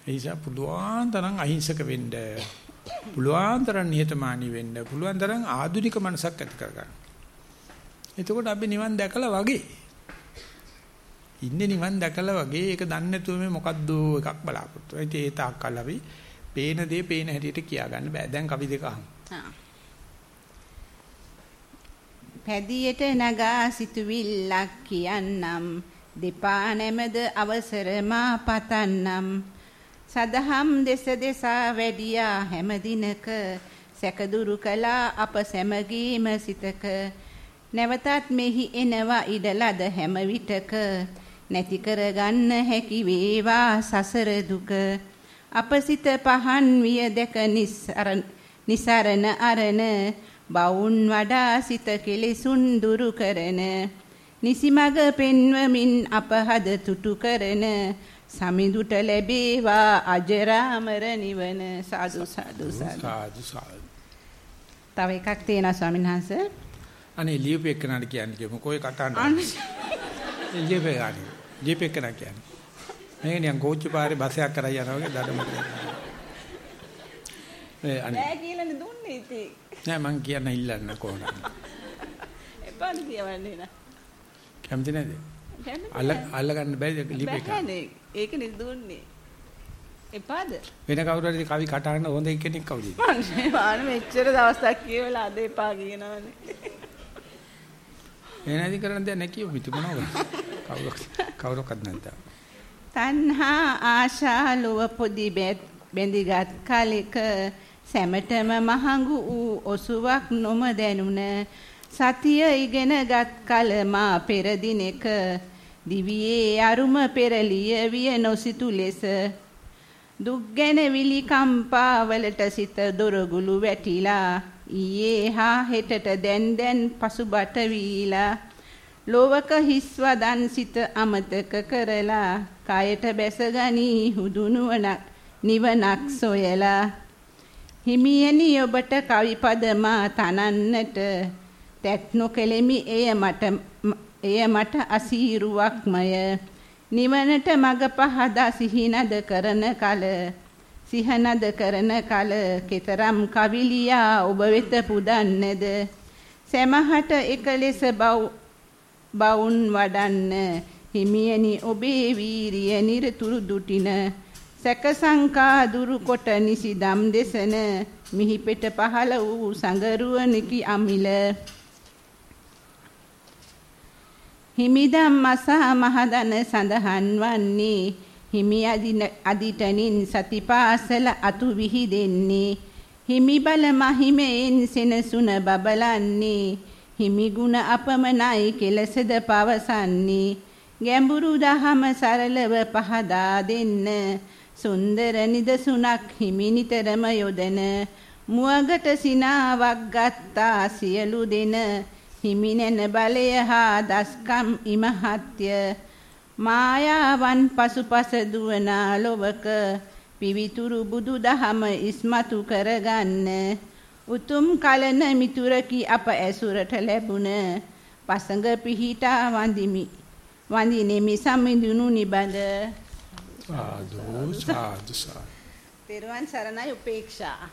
ඒ නිසා පුළුවන් තරම් අහිංසක වෙන්න පුළුවන් තරම් නිහතමානී වෙන්න පුළුවන් තරම් ආධුනික මනසක් ඇති කරගන්න. එතකොට අපි නිවන් දැකලා වගේ ඉන්නේ නිවන් දැකලා වගේ ඒක දන්නේ නැතුව මේ මොකද්ද එකක් බලාපොරොත්තු. ඒ ඒ තාක්කල් අපි පේන දේ පේන හැටියට කියා ගන්න බෑ. දැන් කවි දෙක අහමු. පැදියට නගා සිතුවිල්ලක් කියන්නම් දෙපා නැමද අවසර මා පතන්නම්. සදහම් දෙස දෙසා වැඩියා හැම දිනක. සැකදුරු කළා අප සැමගීම සිතක. නැවතත් මෙහි එනවා ඉඩලද හැම විටක. නැති කරගන්න හැකි වේවා සසර දුක. අප සිත පහන් විය දැක නිසරණ අරණ. බවුන් වඩා සිත කෙලෙසුන් දුරු කරන. නිසිමග පෙන්වමින් අපහද තුටු කරන සමිඳුට ලැබේවා අජරාමර නිවන. සාදු සාදු සාදු. සාදු තව එකක් තියෙනවා ස්වාමීන් වහන්සේ. අනේ ලියුපෙක්කනට කියන්නේ කියමු. කොයි කතාවද ලියුපෙක්කන ලියුපෙක්කන කියන්නේ. මේක නිකන් කෝච්චි පාරේ බස් එකක් කරා යනවා වගේ දඩමට. ඒ අනේ. බෑ කියලානේ දුන්නේ ඉතින්. නෑ මං කියන්න ඉල්ලන්න කොහොමද? එපාද කියවන්නේ නා කැමති නැද අල්ල අල්ල ගන්න බැරිද ලිප් එක ඒක නේ. දුන්නේ එපාද? වෙන කවුරු හරි කවි කටහඬ හොඳ කෙනෙක් කවුද? මන්නේ මාන මෙච්චර දවසක් කියවලා අද එපා කියනවනේ. එනදි කරන්න දෙයක් නැකියු මිතු මොනවද කවුරු කවුරක්වත් නැත්තා තණ්හා ආශා ලොව පොදි බැඳිගත් කලෙක සැමටම මහඟු වූ ඔසුවක් නොම දැනුන සතිය ඉගෙනගත් කල මා පෙර දිනෙක දිවියේ අරුම පෙරලිය විය නොසිතු ලෙස දුක් ගැන විලි කම්පාවලට සිත දොරගුළු වැටිලා ඊයේ හා හෙටට දැන් දැන් පසුබට වීලා ලෝවක හිස්වදන් සිත අමතක කරලා කයට බැසගනි හුදුනුවණක් නිවනක් සොයලා හිමියනි ඔබට කවි පදමා තනන්නට තැත් නොකෙලෙමි. එය මට එය මට අසීරුවක්මය. නිවනට මඟ පහදා සිහිනද කරන කල සිහනද කරන කල කතරම් කවිලියා ඔබ වෙත පුදන්නේද? සමහට එක ලෙස බවුන් වඩන්න හිමියනි ඔබේ වීරිය නිරතුරු දුටින. සැක සංකා දුරු කොට නිසි දම් දෙසන මිහි පෙට පහළ වූ සංගරුවනකි අමිල. හිමිදම් මසා මහදන සඳහන් වන්නේ. හිමි අදිටනින් සතිපාසල අතු විහිදෙන්නේ හිමි බල මහිමෙන් සෙනසුන බබලන්නේ. හිමි ගුණ අපමණයි කෙලසද පවසන්නේ. ගැඹුරු දහම සරලව පහදා දෙන්න. සුන්දර නිදසුනක් හිමි නිතරම යොදන. මුවගට සිනාවක් ගත්තා සියලු දෙන. හිමි නැන බලය හා දස්කම් ඉමහත්ය මායාවන් පසුපස දුවන ලොවක පිවිතුරු බුදු දහම ඉස්මතු කරගන්න උතුම් කලන මිතුරකි අප ඇසුරට ලැබුණ පසඟ පිහිටා වඳිමි වඳිනෙමි සමිඳුණු නිබඳ සාදු සාදු සාදු. තෙරුවන් සරණයි උපේක්ෂා.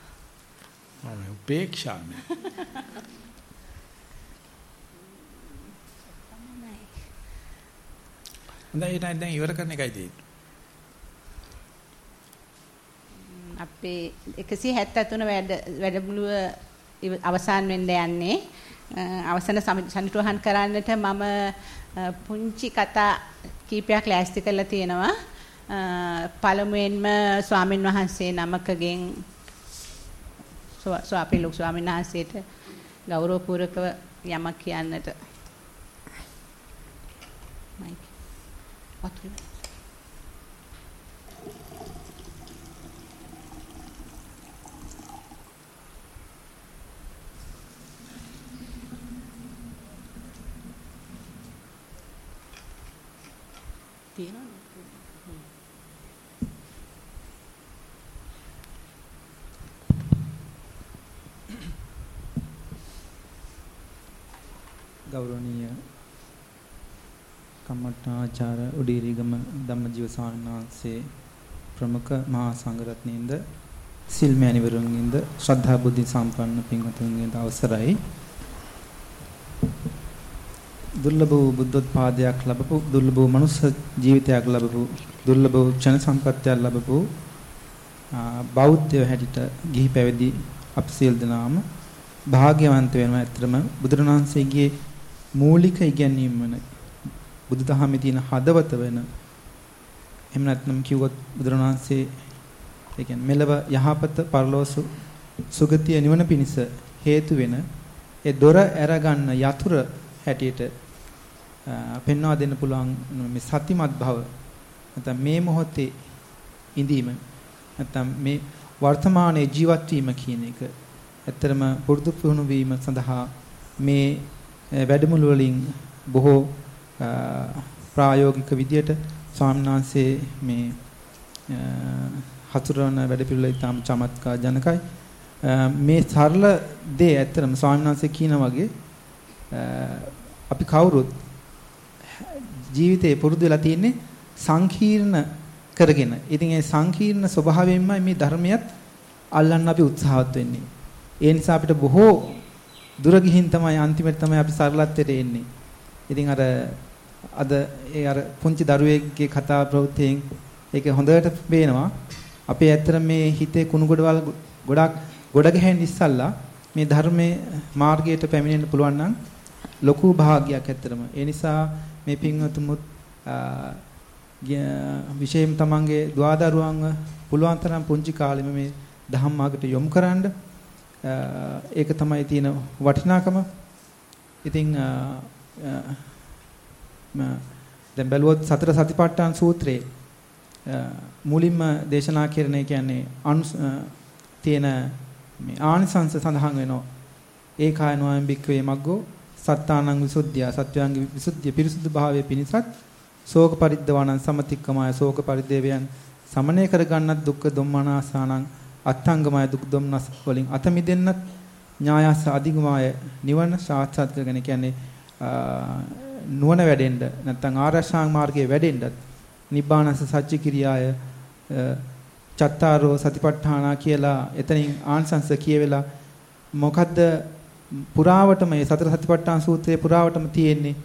මම උපේක්ෂා නේ. හොඳයි දැන් ඉවර කරන එකයි තියෙන්නේ. අපේ 173 වැඩ වැඩමුළුව අවසන් වෙන්න යන්නේ. අවසන සනිටුහන් කරන්නට මම පුංචි කතා කීපයක් ලෑස්ති කරලා තියෙනවා. පළමුවෙන්ම ස්වාමින් වහන්සේ නමකගෙන් ස්වාපි ලොකු ස්වාමීන් වහන්සේට ගෞරවපූර්වකව යමක් කියන්නට මයික් වතුර තියෙනවා ගෞරවනීය කම්මට්ටාචාර්ය උඩීරිගම ධම්මජීව ස්වාමීන් වහන්සේ ප්‍රමුඛ මහා සංඝරත්නයෙන්ද සිල් මෑණිවරුන්ගෙන්ද ශ්‍රද්ධා බුද්ධ සම්පන්න පින්වතුන්ගෙන්ද අවසරයි. දුර්ලභ වූ බුද්ධෝත්පාදයක් ලැබපු දුර්ලභ වූ මනුස්ස ජීවිතයක් ලැබපු දුර්ලභ වූ ක්ෂණ සම්පත්තියක් ලැබපු බෞද්ධ හැටියට ගිහි පැවිදි අප සියලු දෙනාම භාග්‍යවන්ත වෙනවා. ඇත්තටම බුදුරණාහිසේගේ මූලික ඉගැන්වීම වන බුදුදහමේ තියෙන හදවත වෙන එහෙම නැත්නම් කිව්වොත් බුදුරණාහිසේ ඒ කියන්නේ මෙලව යහපත පරලෝසු සුගතිය නිවන පිණිස හේතු වෙන ඒ දොර ඇරගන්න යතුරු හැටියට පෙන්වා දෙන්න පුළුවන් මේ සතිමත් භව නැත්නම් මේ මොහොතේ ඉඳීම නැත්නම් මේ වර්තමානයේ ජීවත් වීම කියන එක. ඇත්තරම පුරුදු පුහුණු වීම සඳහා මේ වැඩමුළු වලින් බොහෝ ප්‍රායෝගික විදියට ස්වාමීන් වහන්සේ මේ හතුරන වැඩපිළිවෙල ඉතාම චමත්කාර ජනකයි මේ සරල දේ ඇත්තරම ස්වාමීන් වහන්සේ කියන වගේ අපි කවුරුත් ජීවිතේ පුරුදු වෙලා තියෙන්නේ සංකීර්ණ කරගෙන. ඉතින් ඒ සංකීර්ණ ස්වභාවයෙන්මයි මේ ධර්මයත් අල්ලන්න අපි උත්සාහවත් වෙන්නේ. ඒ නිසා අපිට බොහෝ දුර ගිහින් තමයි අන්තිමට තමයි අපි සරලත්වයට එන්නේ. ඉතින් අර අද ඒ අර පුංචි දරුවෙක්ගේ කතා ප්‍රවෘත්තියෙන් ඒක හොඳට පේනවා. අපේ ඇත්තට මේ හිතේ කුණු ගොඩවල් ගොඩක් ගොඩ ගැහෙන්න ඉස්සල්ලා මේ ධර්මයේ මාර්ගයට පැමිණෙන්න පුළුවන් නම් ලොකු භාගයක් ඇත්තටම. ඒ නිසා මේ පින්වතුමුත් විශේෂයෙන් තමන්ගේ දුවදරුවන්ව පුළුවන් තරම් පුංචි කාලෙම මේ ධම්මාකට යොමු කරන්න ඒක තමයි තියෙන වටිනාකම. ඉතින් දැන් බැලුවොත් සතර සතිපට්ඨාන සූත්‍රයේ මුලින්ම දේශනා කරන කියන්නේ තියෙන මේ ආනිසංස සඳහන් වෙනවා. ඒකාය නොයම් බික්කවේ මග්ගෝ සත්තානං විසුද්ධිය සත්වයන්ගේ විසුද්ධිය පිරිසුදු භාවයේ පිණිසත් ශෝක පරිද්දවානං සමතික්කමය ශෝක පරිදේවයන් සමනය කර ගන්නත් දුක්ඛ දුම්මනාසානං අත්ංගමය දුක් දුම්නස් වලින් අත මිදෙන්නත් ඥායස අධිගමය නිවන සාක්ෂාත් කරගෙන කියන්නේ නුවණ වැඩෙන්න නැත්නම් ආරෂ්ඨාංග මාර්ගයේ වැඩෙන්නත් නිබ්බානස සත්‍ය කිරියාය චත්තාරෝ සතිපට්ඨානා කියලා එතනින් ආංශංශ කියවෙලා මොකද්ද පුරාවටම මේ සතර සතිපට්ඨාන සූත්‍රයේ පුරාවටම තියෙන්නේ?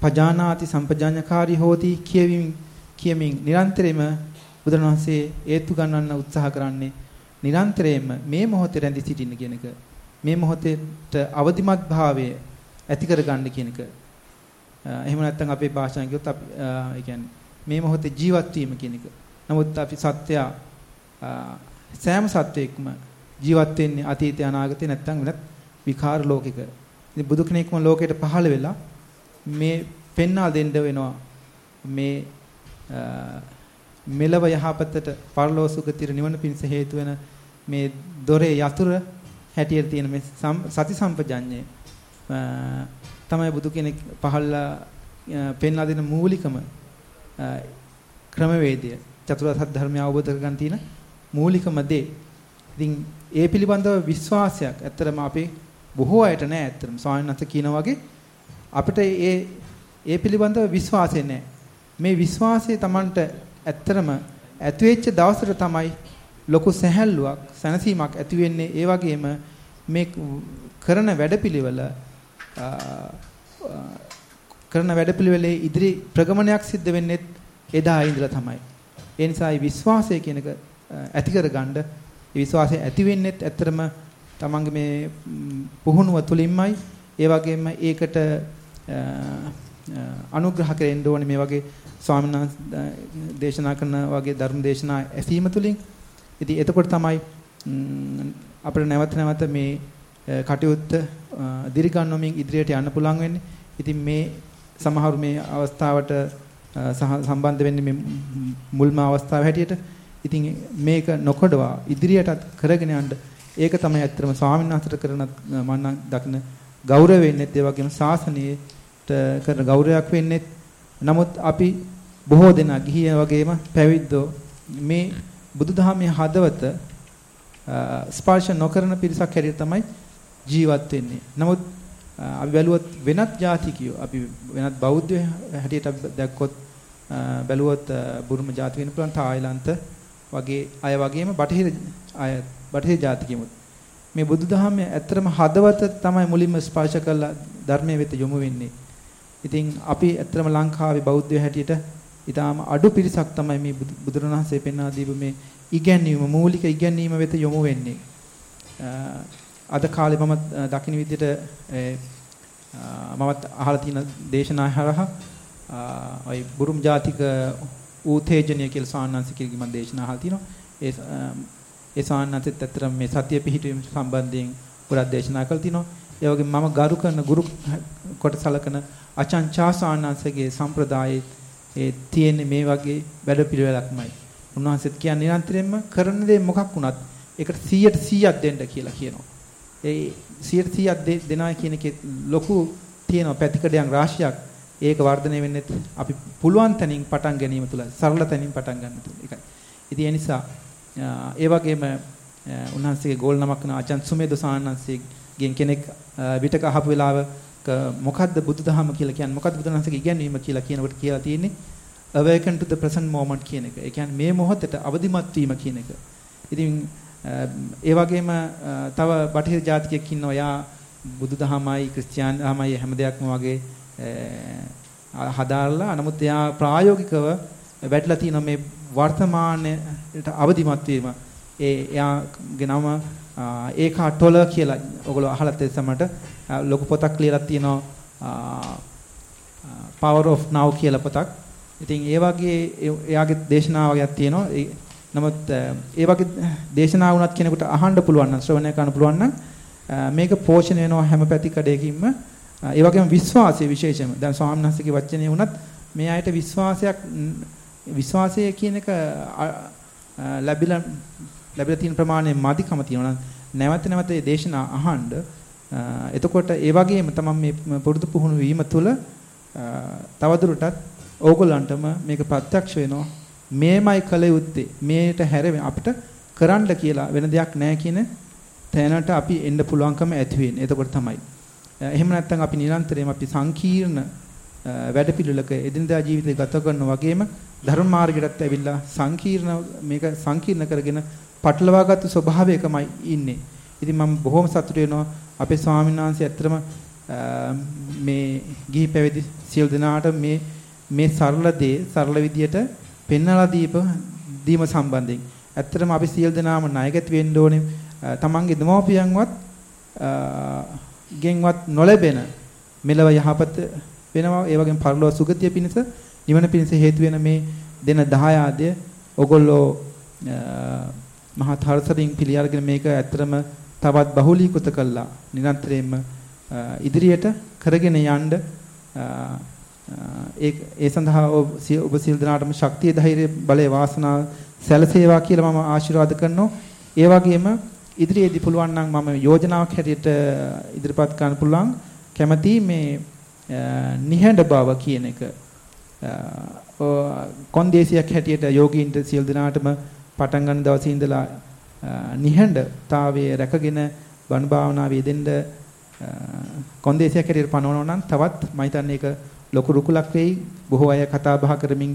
පජානාති සම්පජාඤ්ඤකාරී හෝති කියමින් කියමින් නිරන්තරයෙන්ම බුදුරණවහන්සේ ඒත්තු ගන්නන්න උත්සාහ කරන්නේ නිරන්තරයෙන්ම මේ මොහොතේ රැඳී සිටින්න කියන එක. මේ මොහොතේට අවදිමත් භාවය ඇති කරගන්න කියන එක එහෙම නැත්නම් අපේ භාෂාවෙන් කිව්වොත් අපි ඒ කියන්නේ මේ මොහොතේ ජීවත් වීම කියන එක. නමුත් අපි සත්‍ය සෑම සත්වයකම ජීවත් වෙන්නේ අතීතය අනාගතේ නැත්නම් වෙනත් විකාර ලෝකෙක. ඉතින් බුදු කෙනෙක්ම ලෝකෙට පහළ වෙලා මේ පෙන්වා දෙන්න වෙනවා මේ මෙලව යහපතට පරලෝසුගතිර නිවන පිණිස හේතු වෙන මේ දොරේ යතුරු හැටියට තියෙන මේ සති සම්පජඤ්ඤය තමයි බුදු කෙනෙක් පහළලා පෙන්වා දෙන මූලිකම ක්‍රමවේදය චතුරාර්ය සත්‍ය ධර්මය අවබෝධ කරගන්න තියෙන මූලිකම දේ. ඉතින් ඒ පිළිබඳව විශ්වාසයක් ඇත්තරම අපේ බොහෝ අයට නැහැ ඇත්තරම. ස්වාමීන් වහන්සේ කියනා වගේ අපිට ඒ ඒ පිළිබඳව විශ්වාසය නැහැ. මේ විශ්වාසය Tamanට ඇත්තරම ඇති වෙච්ච දවසට තමයි ලොකු සැහැල්ලුවක් සැනසීමක් ඇති වෙන්නේ. ඒ වගේම මේ කරන වැඩපිළිවෙල කරන වැඩපිළිවෙලේ ඉදිරි ප්‍රගමනයක් සිද්ධ වෙන්නේ එදා ඉඳලා තමයි. ඒ නිසා මේ විශ්වාසය කියන එක ඇති කරගන්න ඒ විශ්වාසය ඇති වෙන්නේ ඇත්තටම තමන්ගේ මේ පුහුණුව තුලින්මයි. ඒ වගේම ඒකට අනුග්‍රහ කරෙන්න ඕනේ මේ වගේ ස්වාමීන් වහන්සේ දේශනා කරන වගේ ධර්ම දේශනා ඇසීම තුලින්. ඉතින් එතකොට තමයි අපිට නැවත නැවත මේ කටයුත්ත දිරිගන්වමින් ඉදිරියට යන්න පුළුවන් වෙන්නේ. ඉතින් මේ සමහරු මේ අවස්ථාවට සම්බන්ධ වෙන්නේ මේ මුල්ම අවස්ථාව හැටියට. ඉතින් මේක නොකඩවා ඉදිරියටත් කරගෙන යන්න ඒක තමයි ඇත්තටම ස්වාමීන් වහන්සේට කරන මම දකින ගෞරව වෙන්නේ ඒ වගේම ශාසනයට කරන ගෞරවයක් වෙන්නේ. නමුත් අපි බොහෝ දෙනා ගිහිය වගේම පැවිද්දෝ මේ බුදුදහමේ හදවත ස්පර්ශ නොකරන පිරිසක් හැටියට තමයි ජීවත් වෙන්නේ. නමුත් අපි බැලුවොත් වෙනත් ජාතිකයෝ අපි වෙනත් බෞද්ධ හැටියට අපි දැක්කොත් බැලුවොත් බුරුම ජාති වෙන්න පුළුවන් තායිලන්ත වගේ අය වගේම බටහිර අය බටහිර ජාතිකෙමුත් මේ බුදුදහමේ ඇත්තටම හදවත තමයි මුලින්ම ස්පර්ශ කළා ධර්මයේ වෙත යොමු වෙන්නේ. ඉතින් අපි ඇත්තටම ලංකාවේ බෞද්ධ හැටියට ඊටාම අඩු පිරිසක් තමයි මේ බුදුරණවහන්සේ පෙන්වා දීපු මේ ඉගැන්වීම මූලික ඉගැන්වීම වෙත යොමු වෙන්නේ. අද කාලේ මම දකින්න විදිහට මමත් අහලා තියෙන දේශනා හරහා ඔය බුරුම් ජාතික ඌතේජනීය කියලා සාන්නංශිකගේ මම දේශනා අහලා තිනවා. ඒ ඒ සාන්නංශෙත් ඇත්තටම මේ සතිය පිහිටවීම සම්බන්ධයෙන් ගොඩක් දේශනා කරලා තිනවා. ඒ වගේම මම ගරු කරන ගුරු කොට සලකන අචංචා සාන්නංශගේ සම්ප්‍රදායේ ඒ තියෙන මේ වගේ වැඩපිළිවෙලක්මයි. උන්වහන්සේත් කියන්නේ නිරන්තරයෙන්ම කරන දේ මොකක් වුණත් ඒකට 100ට 100ක් දෙන්න කියලා කියනවා. ඒ 100ට 100ක් දෙනවා කියන එකේ ලොකු තියෙනවා පැතිකඩයන් රාශියක්. ඒක වර්ධනය වෙන්නේ අපි පුළුවන් තැනින් පටන් ගැනීම තුළ සරල තැනින් පටන් ගන්න තුළ එකයි. ඉතින් ඒ නිසා ඒ වගේම උන්වහන්සේගේ ගෝල් නමක් න ආචාන් සුමේද සානන්සේගෙන් කෙනෙක් විතක අහපු වෙලාවක මොකද්ද බුදුදහම කියලා කියන්නේ මොකද්ද බුදුන්වහන්සේගේ ඉගැන්වීම කියලා කියනකොට කියලා තියෙන්නේ awaken to the present moment කියන එක. ඒ කියන්නේ මේ මොහොතට අවදිමත් වීම කියන එක. ඉතින් ඒ වගේම තව බටහිර ජාතිකයෙක් ඉන්නවා. යා බුදුදහමයි ක්‍රිස්තියානිමයි හැම දෙයක්ම වගේ හදාarලා නමුත් එයා ප්‍රායෝගිකව වැටලා තියෙන මේ වර්තමානයට අවදිමත් වීම ඒ එයාගේ නම ඒකා ටොල කියලා ඔයගොල්ලෝ අහලා තියෙසමට ලොකු පොතක් ලියලා තියෙනවා power of now කියලා පොතක්. ඉතින් ඒ වගේ එයාගේ දේශනා වගේක් තියෙනවා. නමුත් ඒ වගේ දේශනා වුණත් කෙනෙකුට අහන්න පුළුවන් නම් ශ්‍රවණය කරන්න පුළුවන් නම් මේක පෝෂණය වෙනවා හැම පැතිකඩයකින්ම ඒ වගේම විශ්වාසය විශේෂයෙන්ම. දැන් ස්වාමීන් වහන්සේගේ වචනේ වුණත් මේ ආයත විශ්වාසයක් විශ්වාසය කියන එක ලැබිලා ලැබිලා තියෙන ප්‍රමාණය මදිකම තියෙනවා. නැවත නැවත මේ දේශනා අහන්න. එතකොට ඒ වගේම තමයි මේ පුරුදු පුහුණු වීම තුළ තවදුරටත් ඕගොල්ලන්ටම මේක ප්‍රත්‍යක්ෂ වෙනවා. මේමයි කල යුත්තේ මේට හැර අපිට කරන්න කියලා වෙන දෙයක් නැහැ කියන තැනට අපි එන්න පුළුවන්කම ඇති වෙන්නේ. එතකොට තමයි. එහෙම නැත්නම් අපි නිරන්තරයෙන් අපි සංකීර්ණ වැඩපිළිවෙලක එදිනදා ජීවිතය ගත කරන වගේම ධර්ම මාර්ගයටත් ඇවිල්ලා සංකීර්ණ මේක සංකීර්ණ කරගෙන පටලවාගත්තු ස්වභාවයකමයි ඉන්නේ. ඉතින් මම බොහොම සතුටු වෙනවා අපේ ස්වාමීන් වහන්සේ ඇත්තටම මේ ගිහි පැවිදි සියලු දෙනාට මේ මේ සරල දේ සරල විදියට පෙන්වලා දීප දීම සම්බන්ධයෙන් ඇත්තටම අපි සියලු දෙනාම ණයගැති වෙන්න ඕනේ. තමන්ගේ දෙමව්පියන්වත් ගෙන්වත් නොලැබෙන මෙලව යහපත වෙනවා. ඒ වගේම පරලෝක සුගතිය පිණිස නිවන පිණිස හේතු වෙන මේ දෙන 10 ආදය ඔගොල්ලෝ මහත් හර්ෂරින් පිළිඅරගෙන මේක ඇත්තටම තවත් බහුලීකృత කළා. නිරන්තරයෙන්ම ඉදිරියට කරගෙන යන්න ඒ ඒ සඳහා ඔබ සියලු දෙනාටම ශක්තිය ධෛර්ය බලය වාසනාව සැලසේවා කියලා මම ආශිර්වාද කරනවා. ඒ වගේම ඉදිරියේදී පුළුවන් නම් මම යෝජනාවක් හැටියට ඉදිරිපත් කරන්න පුළුවන් කැමැති මේ නිහඬ බව කියන එක කොන්දේසියක් හැටියට යෝගීන්ට සියලු දෙනාටම පටන් ගන්න දවසේ ඉඳලා නිහඬතාවයේ රැකගෙන බණ භාවනාවේ යෙදෙන්න කොන්දේසියක් හැටියට පනවනවා නම් තවත් මම හිතන්නේ ඒක ලොකු රුකුලක් වෙයි බොහෝ අය කතා බහ කරමින්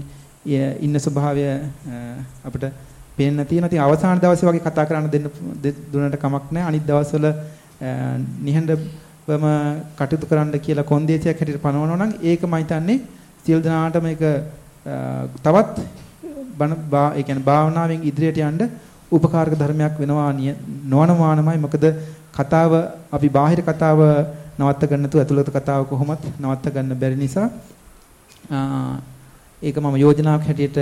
ඉන්න ස්වභාවය අපිට පේන්න තියෙනවා. ඉතින් අවසාන දවසේ වගේ කතා කරන්න දෙන්න දුන්නට කමක් නැහැ. අනිත් දවස්වල නිහඬවම කටයුතු කරන්න කියලා කොන්දේසියක් හැටියට පනවනවා නම් ඒක මම හිතන්නේ සියලු දෙනාට මේක තවත් බණ ඒ කියන්නේ භාවනාවෙන් ඉදිරියට යන්න උපකාරක ධර්මයක් වෙනවා නොවනමානමයි මොකද කතාව අපි බාහිර කතාව නවත්ත ගන්න නැතුව ඇතුළත කතාව කොහොමත් නවත්ත ගන්න බැරි නිසා ඒක මම යෝජනාවක් හැටියට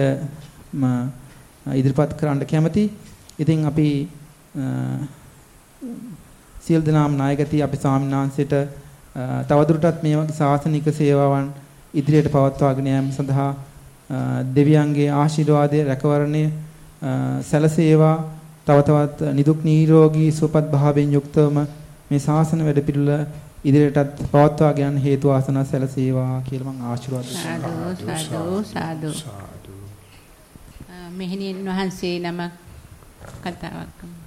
ඉදිරිපත් කරන්න කැමතියි. ඉතින් අපි සියලු දෙනාම නායකති අපි ස්වාමීන් වහන්සේට තවදුරටත් මේ වගේ සාසනික සේවාවන් ඉදිරියට පවත්වාගෙන යාම සඳහා දෙවියන්ගේ ආශිර්වාදය රැකවරණය සැලසේවා තව තවත් නිදුක් නිරෝගී සුවපත් භාවයෙන් යුක්තවම මේ ශාසන වැඩපිළිවෙල ඉදිරියටත් පවත්වා ගන්න හේතු ආසන සැලසේවා කියලා මම ආශිර්වාද කරනවා. සාදු සාදු සාදු. මෙහෙණින් වහන්සේ නම කතාවක් කරමු.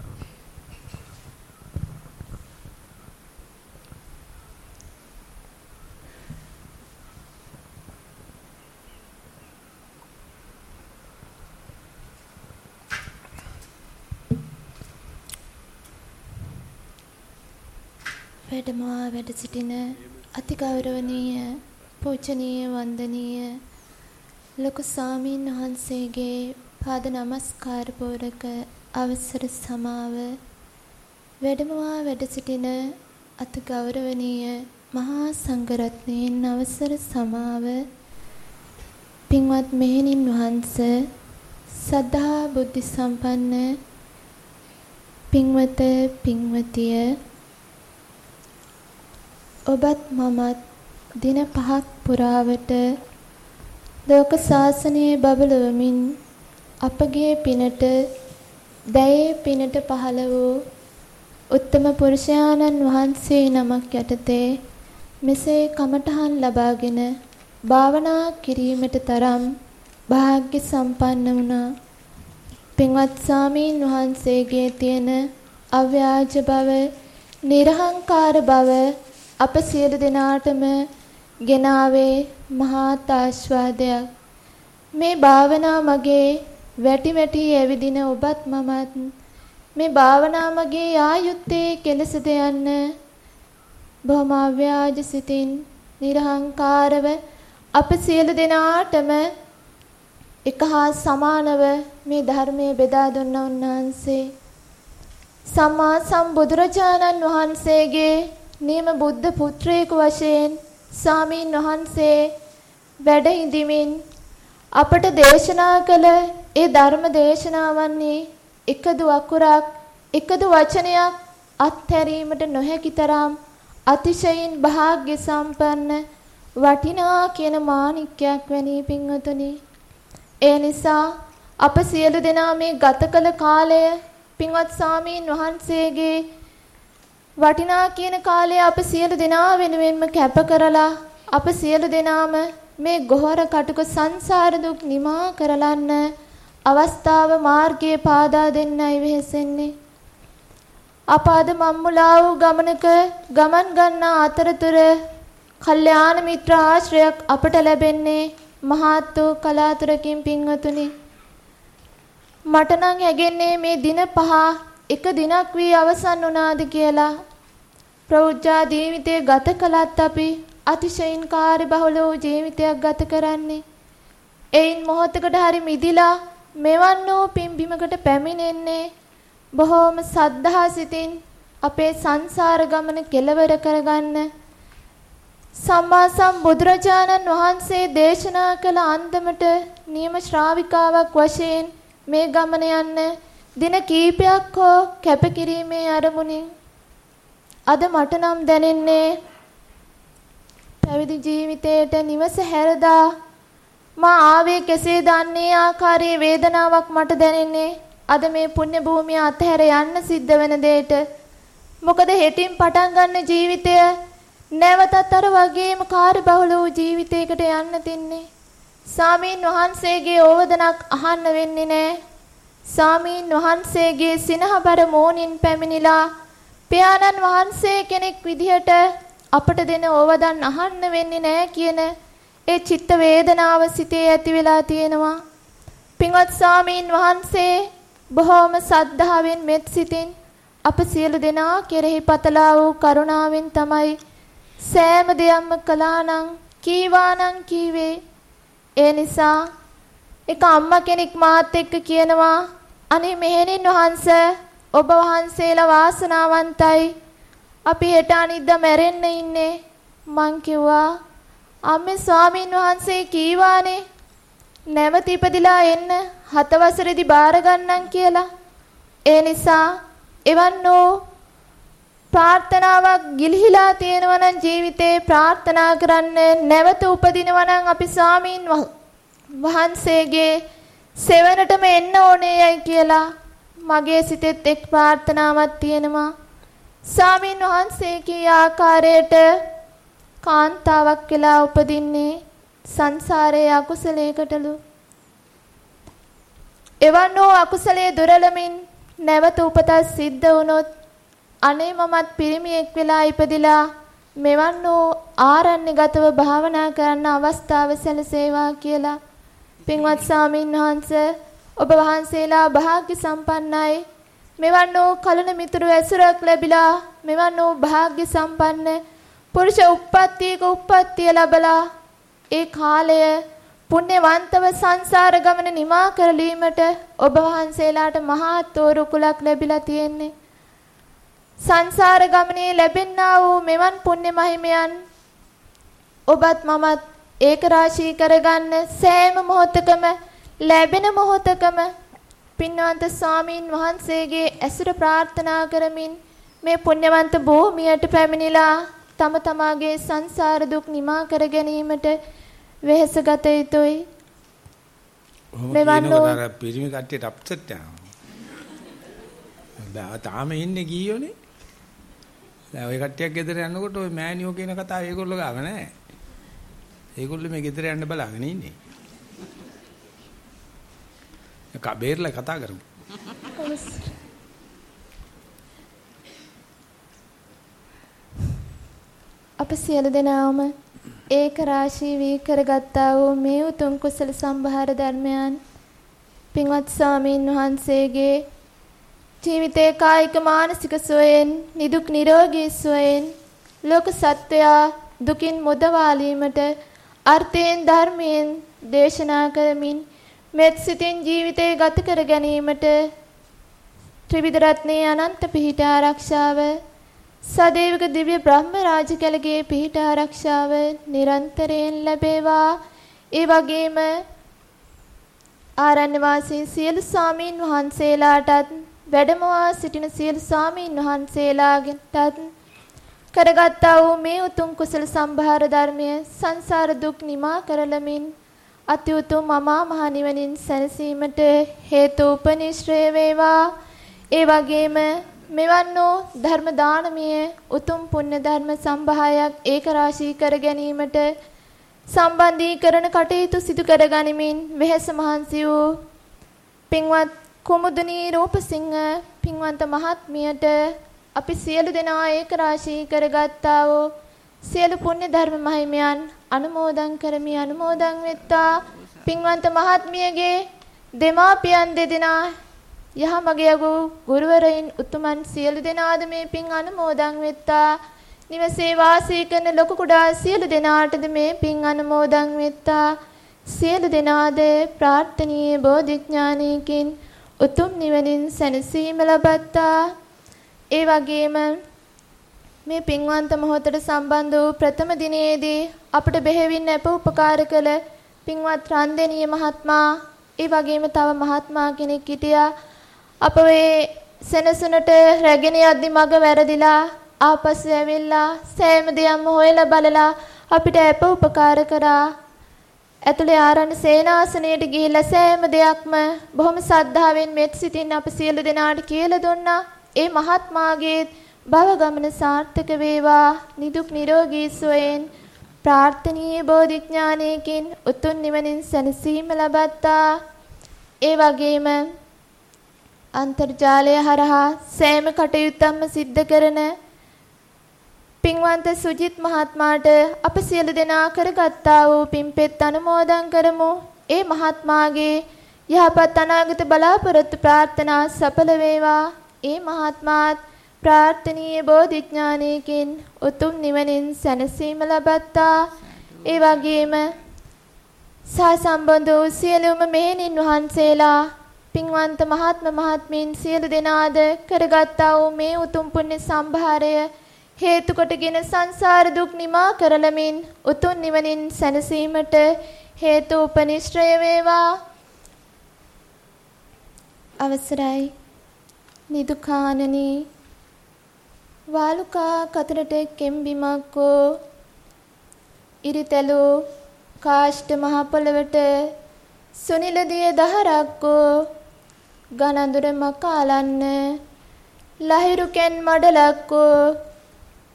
වැඩමවා වැඩ සිටින අතිගෞරවනීය පූජනීය වන්දනීය ලොකු සාමීන් වහන්සේගේ පාද නමස්කාර පූරක අවසර සමාව වැඩමවා වැඩ සිටින අතිගෞරවනීය මහා සංඝරත්නයන් අවසර සමාව පින්වත් මෙහෙණින් වහන්ස සද්ධා බුද්ධ සම්පන්න පින්වත පින්වතිය ඔබත් මමත් දින පහක් පුරාවට ලෝක ශාසනයේ බබළුවමින් අපගේ පිනට දැයේ පිනට පහළ වූ උත්තම පුරුෂයාණන් වහන්සේ නමක් යටතේ මෙසේ කමඨහන් ලබාගෙන භාවනා කිරීමට තරම් වාග්ය සම්පන්න වුණා. පින්වත් සාමීන් වහන්සේගේ තියෙන අව්‍යාජ බව, නිර්හංකාර බව අප සියලු දෙනාටම ගෙනාවේ මහත් ආස්වාදයක්. මේ භාවනා මගේ වැටි වැටි ඇවිදින ඔබත් මමත් මේ භාවනා මගේ ආයුත්තේ කෙලසද යන්න බොහොම අව්‍යාජ සිතින් නිර්හංකාරව අප සියලු දෙනාටම එක හා සමානව මේ ධර්මයේ බෙදා දුන්න උන්වහන්සේ සම්මා සම්බුදුරජාණන් වහන්සේගේ නියම බුද්ධ පුත්‍රයෙකු වශයෙන් සාමීන් වහන්සේ වැඩ ඉඳිමින් අපට දේශනා කළ ඒ ධර්ම දේශනාවන්නේ එකදු අකුරක් එකදු වචනයක් අත්හැරීමට නොහැකි තරම් අතිශයින් වාග්ය සම්පන්න වටිනා කියන මාණික්කයක් වැනි පින්වතුනි. ඒ නිසා අප සියලු දෙනා මේ ගත කළ කාලය පින්වත් සාමීන් වහන්සේගේ වටිනා කියන කාලය අප සියලු දෙනා වෙනුවෙන්ම කැප කරලා අප සියලු දෙනාම මේ ගොහර කටුක සංසාර දුක් නිමා කරලන්න අවස්ථාව මාර්ගයේ පාදා දෙන්නයි වෙහෙසෙන්නේ. අප අද මම්මුලා වූ ගමනක ගමන් ගන්නා අතරතුර කල්යාණ මිත්‍ර ආශ්‍රයක් අපට ලැබෙන්නේ මහත් වූ කලාතුරකින් පින්වතුනි. මට නම් හැගෙන්නේ මේ දින පහ එක දිනක් වී අවසන් වුණාද කියලා ප්‍රෞජා ජීවිතය ගත කළත් අපි අතිශයින් කාර්යබහුල වූ ජීවිතයක් ගත කරන්නේ. එයින් මොහොතකට හරි මිදිලා මෙවන් වූ පිම්බිමකට පැමිණෙන්නේ බොහෝම සද්ධා සිතින් අපේ සංසාර ගමන කෙලවර කරගන්න සම්මා සම්බුදුරජාණන් වහන්සේ දේශනා කළ අන්දමට නියම ශ්‍රාවිකාවක් වශයෙන් මේ ගමන යන්න දින කීපයක් හෝ කැපකිරීමේ අරමුණින් අද මට නම් දැනෙන්නේ පැවිදි ජීවිතයට නිවස හැරදා මා ආවේ කෙසේ දන්නේ ආකාරයේ වේදනාවක් මට දැනෙන්නේ? අද මේ පුණ්‍ය භූමිය අතහැර යන්න සිද්ධ වෙන දෙයට මොකද හෙටින් පටන් ගන්න ජීවිතය නැවතත් අර වගේම කාර්යබහුල වූ ජීවිතයකට යන්න තින්නේ? සාමීන් වහන්සේගේ ඕවදනක් අහන්න වෙන්නේ නැහැ සාමීන් වහන්සේගේ සිනහබර මෝනින් පැමිණිලා පියාණන් වහන්සේ කෙනෙක් විදිහට අපට දෙන ඕවදන් අහන්න වෙන්නේ නැහැ කියන ඒ චිත්ත වේදනාව සිතේ ඇති වෙලා තියෙනවා. පින්වත් ස්වාමීන් වහන්සේ බොහෝම සද්ධාවෙන් මෙත් සිතින් අප සියලු දෙනා කෙරෙහි පතලා වූ කරුණාවෙන් තමයි සෑම දෙයක්ම කළානම් කීවානම් කීවේ. ඒ නිසා එක අම්මා කෙනෙක් මාත් එක්ක කියනවා අනේ මෙහෙණින් වහන්සේ ඔබ වහන්සේලා වාසනාවන්තයි. අපි හෙට අනිද්දා මැරෙන්න ඉන්නේ. මං කිව්වා අම්මේ ස්වාමින් වහන්සේ කීවානේ නැවත ඉපදිලා එන්න හත වසරේදී බාර ගන්නම් කියලා. ඒ නිසා එවන් වූ ප්‍රාර්ථනාවක් ගිලිහිලා තියෙනවා නම් ජීවිතේ ප්‍රාර්ථනා කරන්න නැවත උපදිනවා නම් අපි ස්වාමීන් වහන්සේගේ සෙවණටම එන්න ඕනේයයි කියලා මගේ සිතෙත් එක් ප්‍රාර්ථනාවක් තියෙනවා. ස්වාමින් වහන්සේ කී ආකාරයට කාන්තාවක් වෙලා උපදින්නේ සංසාරයේ අකුසලයකටලු. එවන් වූ අකුසලයේ දුරලමින් නැවත උපතක් සිද්ධ වුණොත් අනේ මමත් පිරිමියෙක් වෙලා ඉපදිලා මෙවන් වූ ආරණ්‍යගතව භාවනා කරන්න අවස්ථාව සැලසේවා කියලා පින්වත් ස්වාමින් වහන්සේ ඔබ වහන්සේලා භාග්‍ය සම්පන්නයි. මෙවන් වූ කලන මිතුරු ඇසුරක් ලැබිලා මෙවන් වූ භාග්‍ය සම්පන්න පුරුෂ උප්පත්තියක උප්පත්තිය ලැබලා ඒ කාලය පුණ්‍යවන්තව සංසාර ගමන නිමා කරලීමට ඔබ වහන්සේලාට මහා තෝරුකුලක් ලැබිලා තියෙන්නේ. සංසාර ගමනේ ලැබෙන්නා වූ මෙවන් පුණ්‍ය මහිමයන් ඔබත් මමත් ඒක රාශී කරගන්න සෑම මොහොතකම ලැබෙන මොහොතකම පින්වන්ත ස්වාමීන් වහන්සේගේ ඇසුර ප්‍රාර්ථනා කරමින් මේ පුණ්‍යවන්ත භූමියට පැමිණිලා තම තමාගේ සංසාර දුක් නිමා කර ගැනීමට වෙහෙස ගත යුතුයි. මෙවන් නෝ පිරිමි කට්ටියට අප්සෙට් යනවා. තාම ඉන්නේ ගියෝනේ. දැන් ওই කට්ටියක් ගෙදර යනකොට ওই මෑනියෝ කියන කතාව ඒගොල්ලෝ ගාව නැහැ. ඒගොල්ලෝ මේ ගෙදර යන්න බලාගෙන ඉන්නේ. කබේර්ලා කතා කරමු. අප සියලු දෙනාම ඒක රාශී වී කරගත්තා වූ මේ උතුම් කුසල සම්භාර ධර්මයන් පින්වත් ස්වාමීන් වහන්සේගේ ජීවිතේ කායික මානසික සුවයෙන් නිදුක් නිරෝගී සුවයෙන් ලෝක සත්වයා දුකින් මුදවාලීමට අර්ථයෙන් ධර්මයෙන් දේශනා කරමින් මෙත් සිතින් ජීවිතය ගත කර ගැනීමට ත්‍රිවිධ රත්නයේ අනන්ත පිහිට ආරක්ෂාව සදේවික දිව්‍ය බ්‍රහ්ම රාජකලගේ පිහිට ආරක්ෂාව නිරන්තරයෙන් ලැබේවා. ඒ වගේම ආරණ්‍ය වාසී සියලු සාමීන් වහන්සේලාටත් වැඩමවා සිටින සියලු සාමීන් වහන්සේලාටත් කරගත්තා වූ මේ උතුම් කුසල සම්භාර ධර්මය සංසාර දුක් නිමා කරලමින් අති උතුම් අමා මහ නිවනින් සැනසීමට හේතු උපනිශ්‍රය වේවා. ඒ වගේම මෙවන් වූ ධර්ම දානමය උතුම් පුණ්‍ය ධර්ම සම්භායයක් ඒක රාශී කර ගැනීමට සම්බන්ධීකරණ කටයුතු සිදු කර ගනිමින් වෙහෙස මහන්සි වූ පින්වත් කුමුදුනී රූපසිංහ පින්වන්ත මහත්මියට අපි සියලු දෙනා ඒක රාශී කරගත්තා වූ සියලු පුණ්‍ය ධර්ම මහිමයන් අනුමෝදන් කරමි අනුමෝදන් වෙත්තා පින්වන්ත මහත්මියගේ දෙමාපියන් දෙදෙනා යහමගියගු ගුරුවරයින් උතුමන් සියලු දෙනාද මේ පින් අනුමෝදන් වෙත්තා නිවසේ වාසය කරන ලොකු කුඩා සියලු දෙනාටද මේ පින් අනුමෝදන් වෙත්තා සියලු දෙනාද ප්‍රාර්ථනීය බෝධිඥානයකින් උතුම් නිවනින් සැනසීම ලබත්තා ඒ වගේම මේ පින්වන්ත මොහොතට සම්බන්ධ වූ ප්‍රථම දිනේදී අපට බෙහෙවින් අප උපකාර කළ පින්වත් රන්දෙනිය මහත්මයා ඒ වගේම තව මහත්මයා කෙනෙක් හිටියා. අප මේ සෙනසුනට රැගෙන යද්දි මග වැරදිලා ආපසු ඇවිල්ලා සෑම දෙයක්ම හොයලා බලලා අපිට අප උපකාර කරා. ඇතුලේ ආරණ්‍ය සේනාසනයට ගිහිල්ලා සෑම දෙයක්ම බොහොම සද්ධාවෙන් මෙත් සිතින් අප සියලු දෙනාට කියලා දුන්නා. ඒ මහත්මාගේ භව ගමන සාර්ථක වේවා නිදුක් නිරෝගී සුවයෙන් ප්‍රාර්ථනීය බෝධිඥානයකින් උතුම් නිවනින් සැනසීම ලබත්තා ඒ වගේම අන්තර්ජාලය හරහා සෑම කටයුත්තක්ම සිද්ධ කරන පින්වන්ත සුජිත් මහත්මාට අප සියලු දෙනා කරගත්තා වූ පින්පෙත් අනුමෝදන් කරමු. ඒ මහත්මාගේ යහපත් අනාගත බලාපොරොත්තු ප්‍රාර්ථනා සඵල වේවා. ඒ මහත්මාත් ප්‍රාර්ථනීය බෝධිඥානයකින් උතුම් නිවනින් සැනසීම ලබත්තා. ඒ වගේම සා සම්බන්ධ වූ සියලුම මෙහෙණින් වහන්සේලා පින්වන්ත මහත්ම මහත්මීන් සියලු දෙනාද කරගත්තා වූ මේ උතුම් පුණ්‍ය සම්භාරය හේතු කොටගෙන සංසාර දුක් නිමා කරලමින් උතුම් නිවනින් සැනසීමට හේතු උපනිශ්‍රය වේවා අවසරයි නිදුකානනී වාලුකා කතරට කෙම්බිමක්කෝ. ඉරිතැලෝ කාෂ්ඨ මහ පොළවට සුනිලදිය දහරක්කෝ. ගනඳුර මකාලන්න ලහිරුකෙන් මඩලක්කෝ.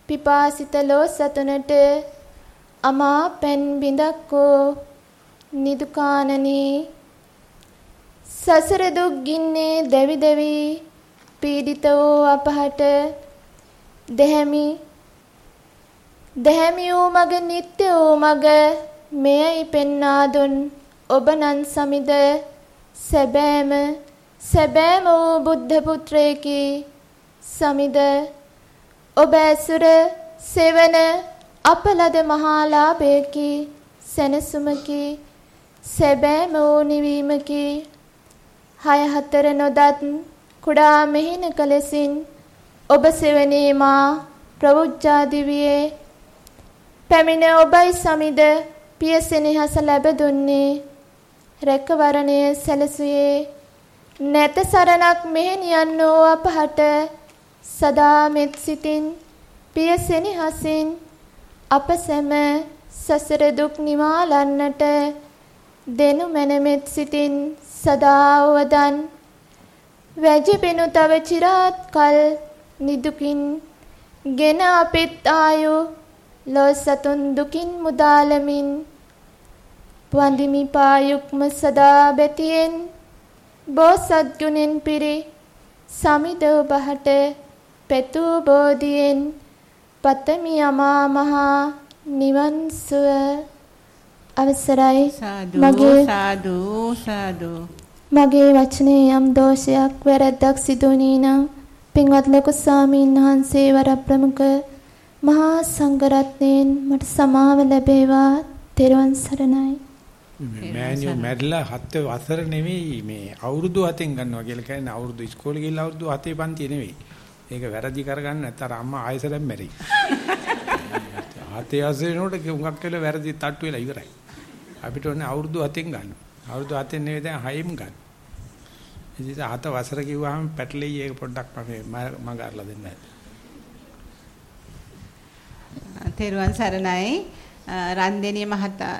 පිපාසිත ලෝ සතුනට අමා පෙන් බිඳක්කෝ. නිදුකානනී සසර දුක් ගින්නේ දෙවි දෙවි පීඩිත වූ අපහට දෙහැමි. දෙහැමි වූ මග නිත්‍ය වූ මග මෙයයි පෙන්වා දුන් ඔබ නන් සමිද සැබෑම සැබෑම වූ බුද්ධ පුත්‍රයෙකි සමිද ඔබ ඇසුර සෙවන අපලද මහා ලාභයකි සැනසුමකි. සැබෑම වූ නිවීමකි. හය හතර නොදත් කුඩා මෙහින කලෙසින් ඔබ සෙවනේ මා ප්‍රවුජ්ජා දිවියේ පැමිණ ඔබයි සමිද පිය සෙනෙහස ලැබ දුන්නේ. රැකවරණය සැලසුවේ නැත සරණක් මෙහෙණියන්නෝ අපහට සදා මෙත් සිතින් පිය සෙනෙහසින් අප සැම සසර දුක් නිවාලන්නට දෙනු මැනමෙත් සිතින් සදා වදන් වැජිපෙනු තව চিරාත් කල් නිදුකින් ගෙන අපිත් ආයු. ලෝ සතුන් දුකින් මුදාලමින් වන්දිමි පායුක්ම සදා බැතියෙන්. බෝසත් ගුණෙන් පිරි සමිද ඔබහට පෙතූ බෝධියෙන්. පතමි අමා මහා නිවන් සුව. අවසරයි. මගේ සාදු සාදු. මගේ වචනේ යම් දෝෂයක් වැරද්දක් සිදුුණී නම් පින්වත් ලොකු ස්වාමීන් වහන්සේ වර ප්‍රමුඛ මහා සංඝරත්නයෙන් මට සමාව ලැබේවා තෙරුවන් සරණයි මෑනියෝ මැරිලා හත් වසර නෙවෙයි මේ අවුරුදු 7න් ගන්නවා කියලා කියන්නේ අවුරුදු ඉස්කෝලේ ගිහලා අවුරුදු 7 පන්ති නෙවෙයි. ඒක වැරදි කරගන්න නැත්නම් අම්මා ආයෙසරම් මැරි. හතේ ආසෙනකොට උඟක් කියලා වැරදි තට්ටු වෙලා ඉවරයි. අපිට ඕනේ අවුරුදු 7න් ගන්න. අවුරුදු 7න් නෙවෙයි දැන් 6න් ගන්න. ඉතින් හත වසර කිව්වහම පැටලෙයි ඒක පොඩ්ඩක් මම මග අරලා දෙන්න. තෙරුවන් සරණයි. රන්දෙනිය මහතා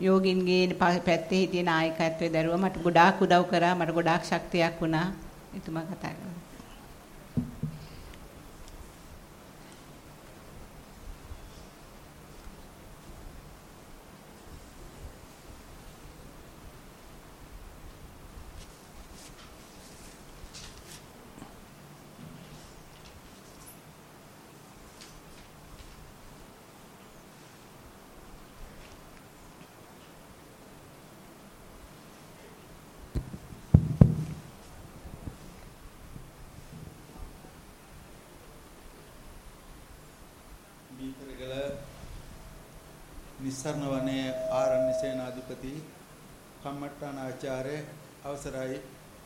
යෝගින්ගේ පැත්තේ හිටිය නායකත්වයේ දරුවා. මට ගොඩාක් උදව් කරා. මට ගොඩාක් ශක්තියක් වුණා. එතුමා කතා කරා නිස්සරණ වනයේ ආරණ්‍ය සේනාධිපති කම්මට්ටාන ආචාර්ය අවසරයි.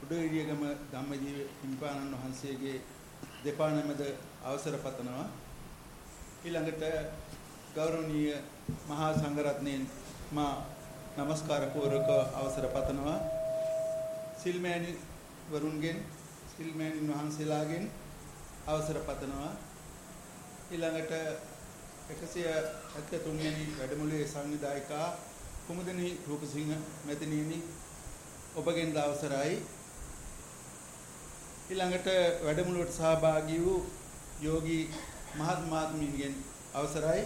උඩිරියගම ධම්මජීව හිමිපාණන් වහන්සේගේ දෙපා නැමද අවසර පතනවා. ඊළඟට ගෞරවනීය මහා සංඝරත්නයන් මා নমස්කාර පූර්වක අවසර පතනවා. සිල්මෑණි වරුන්ගෙන් සිල්මෑණින් වහන්සේලාගෙන් අවසර පතනවා. ඊළඟට 173 වෙනි වැඩමුළුවේ සංවිධායකා කුමුදනි රූපසිංහ මැතිණියනි ඔබගෙන් අවසරයි ඊළඟට වැඩමුළුවට සහභාගී වූ යෝගී මහත් මහත්මීන්ගෙන් අවසරයි.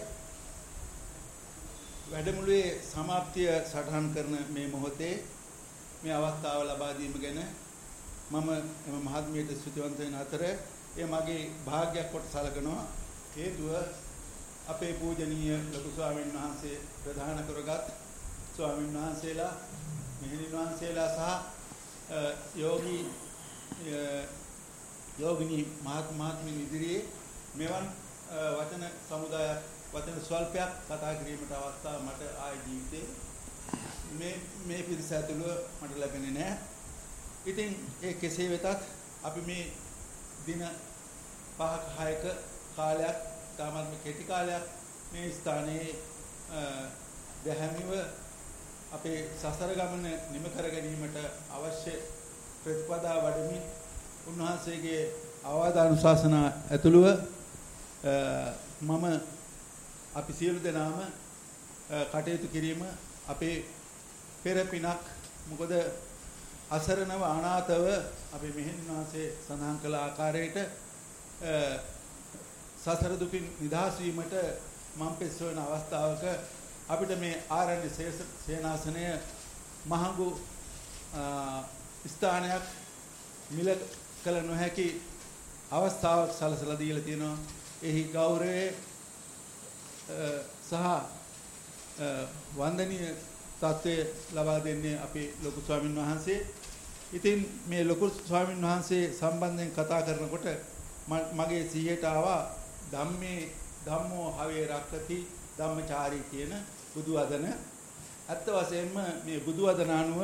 වැඩමුළුවේ સમાප්තිය සටහන් කරන මේ මොහොතේ මේ අවස්ථාව ලබා දීම ගැන මම එම මහත්මියට ස්තුතිවන්ත වෙන අතර ඒ මගේ වාග්යක් කොට සලකනවා. හේතුව අපේ පූජනීය ලොකු ස්වාමීන් වහන්සේ ප්‍රධාන කරගත් ස්වාමීන් වහන්සේලා මෙහෙණින් වහන්සේලා සහ යෝගී යෝගිනී මහත් මහත්මින් ඉදිරියේ මෙවන් වචන සමුදායක් වචන ස්වල්පයක් කතා කිරීමට අවස්ථාව මට ආය ජීවිතේ මේ මේ පිරිස ඇතුළුව මට ලැබෙන්නේ නැහැ. ඉතින් ඒ කෙසේ වෙතත් අපි මේ දින පහක හයක කාලයක් තාමත්ම කෙටි කාලයක් මේ ස්ථානයේ දැහැමිව අපේ සසර ගමන නිම කර ගැනීමට අවශ්‍ය ප්‍රතිපදා වඩමින් උන්වහන්සේගේ අවවාද අනුශාසනා ඇතුළුව මම අපි සියලු දෙනාම කටයුතු කිරීම අපේ පෙර පිනක් මොකද අසරණව අනාතව අපේ මෙහෙණින්වාසේ සඳහන් කළ ආකාරයට සසර දුකින් නිදහස් වීමට මම් පෙස්වන අවස්ථාවක අපිට මේ ආරණ්‍ය සේනාසනය මහඟු ස්ථානයක් මිල කළ නොහැකි අවස්ථාවක් සලසලා දීලා තියෙනවා. එහි ගෞරවයේ සහ වන්දනීය තත්ත්වය ලබා දෙන්නේ අපේ ලොකු ස්වාමින් වහන්සේ. ඉතින් මේ ලොකු ස්වාමින් වහන්සේ සම්බන්ධයෙන් කතා කරනකොට මගේ සිහියට ආවා ධම්මේ ධම්මෝ හවේ රක්කති ධම්මචාරී කියන බුදු වදන. ඇත්ත වශයෙන්ම මේ බුදු වදන අනුව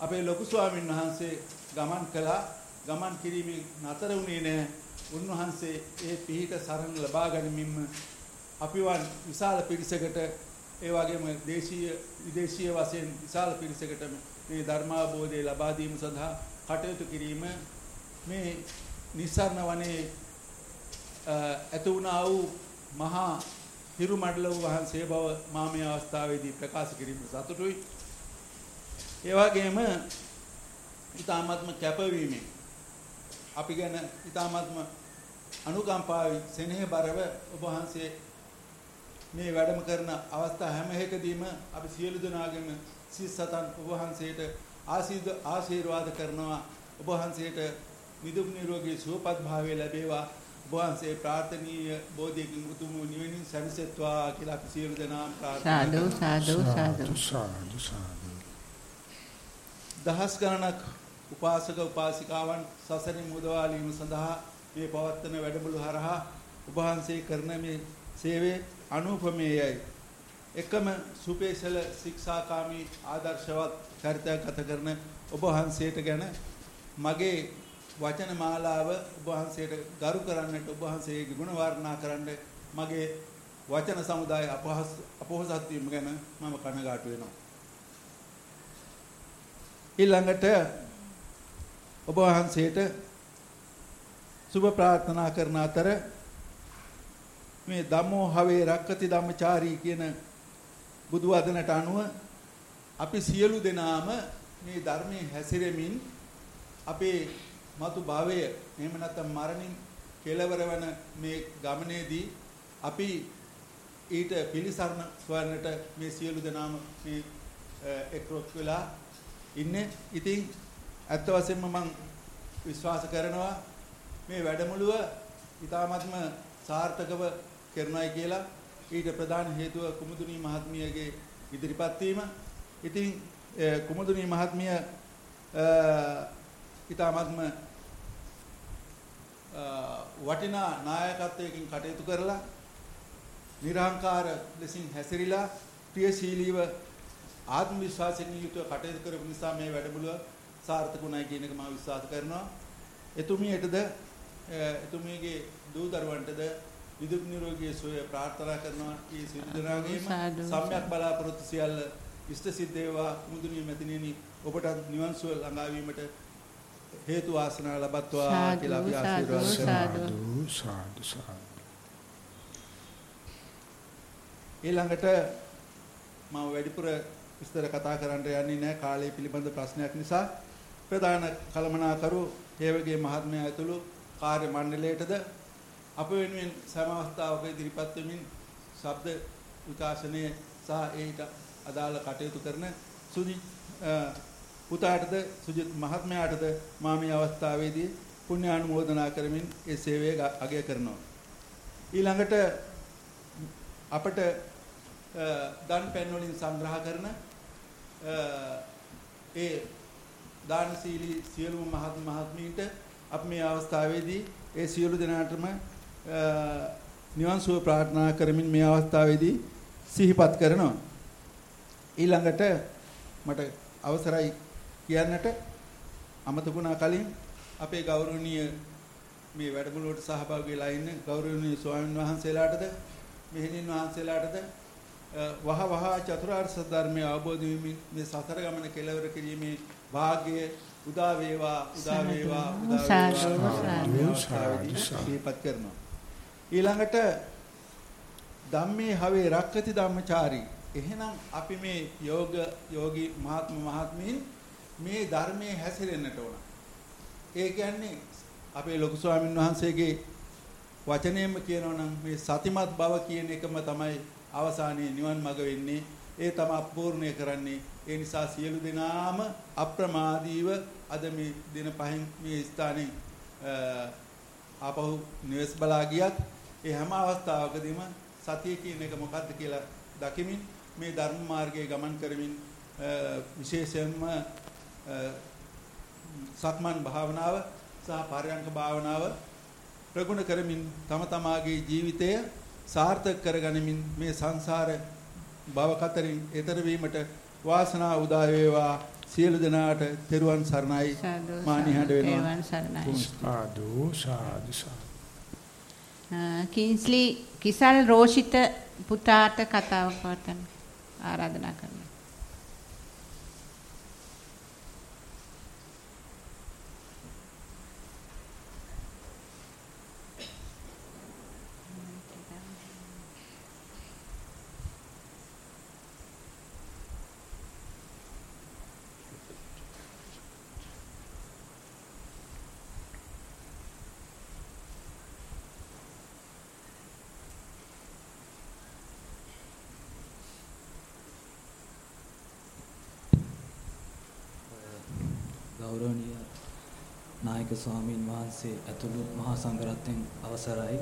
අපේ ලොකු ස්වාමින් වහන්සේ ගමන් කළා. ගමන් කිරීමෙන් නතර වුණේ නැහැ. උන්වහන්සේ ඒ පිහිට සරණ ලබා ගැනීමම අපිවන් විශාල පිරිසකට ඒ වගේම දේශීය විදේශීය වශයෙන් විශාල පිරිසකට මේ ධර්මාබෝධය ලබා දීම සඳහා කටයුතු කිරීම මේ නිස්සරණ වනේ ඇති වුණා වූ මහා හිරුමඩල වහන්සේ බව මා මේ අවස්ථාවේදී ප්‍රකාශ කිරීම සතුටුයි. ඒ වගේම ඊ타ත්ම කැපවීමෙන් අපි ගැන ඊ타ත්ම අනුකම්පාවයි සෙනෙහබරව ඔබ වහන්සේ මේ වැඩම කරන අවස්ථා හැම එකදීම අපි සියලු දෙනාගේම සිත් සතන් ඔබ වහන්සේට ආශීර්වාද කරනවා ඔබ වහන්සේට නිදුක් නිරෝගී සුවපත් භාවය ලැබේවා ඔබ වහන්සේ ප්‍රාර්ථනීය බෝධියකින් උතුම් නිවෙනින් සැනසෙත්වා කියලා අපි සියලු දෙනාම ප්‍රාර්ථනා සාදු සාදු සාදු සාදු. සාදු දහස් ගණනක් උපාසක උපාසිකාවන් සසරින් මුදවාලීම සඳහා මේ පවත්වන වැඩමුළු හරහා වහන්සේ කරන මේ සේවය අනුපමේයයි. එකම සුපේසල ශික්ෂාකාමී ආදර්ශවත් චරිතයක් ගත කරන ඔබ වහන්සේට ගැන මගේ වචන මාලාව ඔබ වහන්සේට ගරු කරන්නට ඔබ වහන්සේගේ ගුණ වර්ණනා කරන්න මගේ වචන සමුදාය අපහස් අපොහසත් වීම ගැන මම කනගාටු වෙනවා. ඊළඟට ඔබ වහන්සේට සුබ ප්‍රාර්ථනා කරන අතර මේ ධම්මෝ හවේ රක්කති ධම්මචාරී කියන බුදු වදනට අනුව අපි සියලු දෙනාම මේ ධර්මයේ හැසිරෙමින් අපේ මතු භවය එහෙම නැත්නම් මරණින් කෙලවර වන මේ ගමනේදී අපි ඊට පිළිසරණ සොයන්නට මේ සියලු දෙනාම මේ එක්රොක් වෙලා ඉන්නේ. ඉතින් ඇත්ත වශයෙන්ම මම විශ්වාස කරනවා මේ වැඩමුළුව ඊ타ත්ම සාර්ථකව කරනවායි කියලා ඊට ප්‍රධාන හේතුව කුමුදුනී මහත්මියගේ ඉදිරිපත් වීම. ඉතින් කුමුදුනී මහත්මිය ඊ타ත්ම වටිනා නායකත්වයකින් කටයුතු කරලා නිර්හංකාර ලෙසින් හැසිරීලා ප්‍රියශීලීව ආත්ම විශ්වාසයෙන් යුතුව කටයුතු කරපු නිසා මේ වැඩමුළුව සාර්ථකුණයි කියන එක මම විශ්වාස කරනවා. එතුමියටද එතුමියගේ දූ දරුවන්ටද විදුක් නිරෝගී සුවය ප්‍රාර්ථනා කරනවා. මේ සියලු දෙනාගේම සම්‍යක් බලාපොරොත්තු සියල්ල ඉෂ්ට සිද්ධ වේවා. මුදුනිය මෙතනියනි ඔබට නිවන් සුව ළඟා වීමට හේතු වාසනා ලබත්වා කියලා අපි ආශිර්වාද සාදු. සාදු සාදු ඊළඟට මම වැඩිපුර විස්තර කතා කරන්න යන්නේ නැහැ. කාලය පිළිබඳ ප්‍රශ්නයක් නිසා. ප්‍රධාන කළමනාකරු හේවගේ මහත්මයා ඇතුළු කාර්ය මණ්ඩලයටද අප වෙනුවෙන් සෑම අවස්ථාවක ඉදිරිපත් වෙමින් ශබ්ද විකාශනය සහ ඒට අදාළ කටයුතු කරන සුදි පුතාටද සුජිත් මහත්මයාටද මා මේ අවස්ථාවේදී පුණ්‍ය ආනුමෝදනා කරමින් ඒ සේවය අගය කරනවා. ඊළඟට අපට දන් පැන් වලින් සංග්‍රහ කරන ඒ දානශීලී සියලුම මහත් මහත්මීන්ට අප මේ අවස්ථාවේදී ඒ සියලු දෙනාටම නිවන් සුව ප්‍රාර්ථනා කරමින් මේ අවස්ථාවේදී සිහිපත් කරනවා. ඊළඟට මට අවසරයි කියන්නට අමතකුණා කලින් අපේ ගෞරවනීය මේ වැඩමුළුවට සහභාගී වෙලා ඉන්න ගෞරවනීය ස්වාමීන් වහන්සේලාටද මෙහෙණින් වහන්සේලාටද වහ වහ චතුරාර්ය සත්‍ය ධර්මය අවබෝධ වීමෙන් මේ සතර ගමන කෙලවර කිරීමේ වාග්ය උදා වේවා උදා වේවා උදා වේවා කරනවා. ඊළඟට ධම්මේ හවේ රක්කති ධම්මචාරී. එහෙනම් අපි මේ යෝග යෝගී මහත්ම මහත්මීන් මේ ධර්මයේ හැසිරෙන්නට ඕන. ඒ කියන්නේ අපේ ලොකු ස්වාමීන් වහන්සේගේ වචනයෙන්ම කියනවා නම් මේ සතිමත් බව කියන එකම තමයි අවසානයේ නිවන් මඟ වෙන්නේ. ඒ තමයි අපූර්ණය කරන්නේ. ඒ නිසා සියලු දෙනාම අප්‍රමාදීව අද මේ දින පහෙන් මේ ස්ථානයේ ආපහු නිවෙස් බලා ගියත් ඒ හැම අවස්ථාවකදීම සතිය කියන එක මොකක්ද කියලා දකිමින් මේ ධර්ම මාර්ගයේ ගමන් කරමින් විශේෂයෙන්ම සක්මන් භාවනාව සහ පරයන්ක භාවනාව ප්‍රගුණ කරමින් තම තමාගේ ජීවිතය සාර්ථක කරගනිමින් මේ සංසාර භව කතරින් එතර වීමට වාසනාව උදා වේවා. සියලු දෙනාට තෙරුවන් සරණයි. මානිහඬ වෙනවා. සාදු සාදු කින්ස්ලි කිසල් රෝෂිත පුතාට කතාවක් පවත්වන්න ආරාධනා කරනවා ගෞරවනීය නායක ස්වාමීන් වහන්සේ ඇතුළු මහා සංඝරත්නයන් අවසරයි.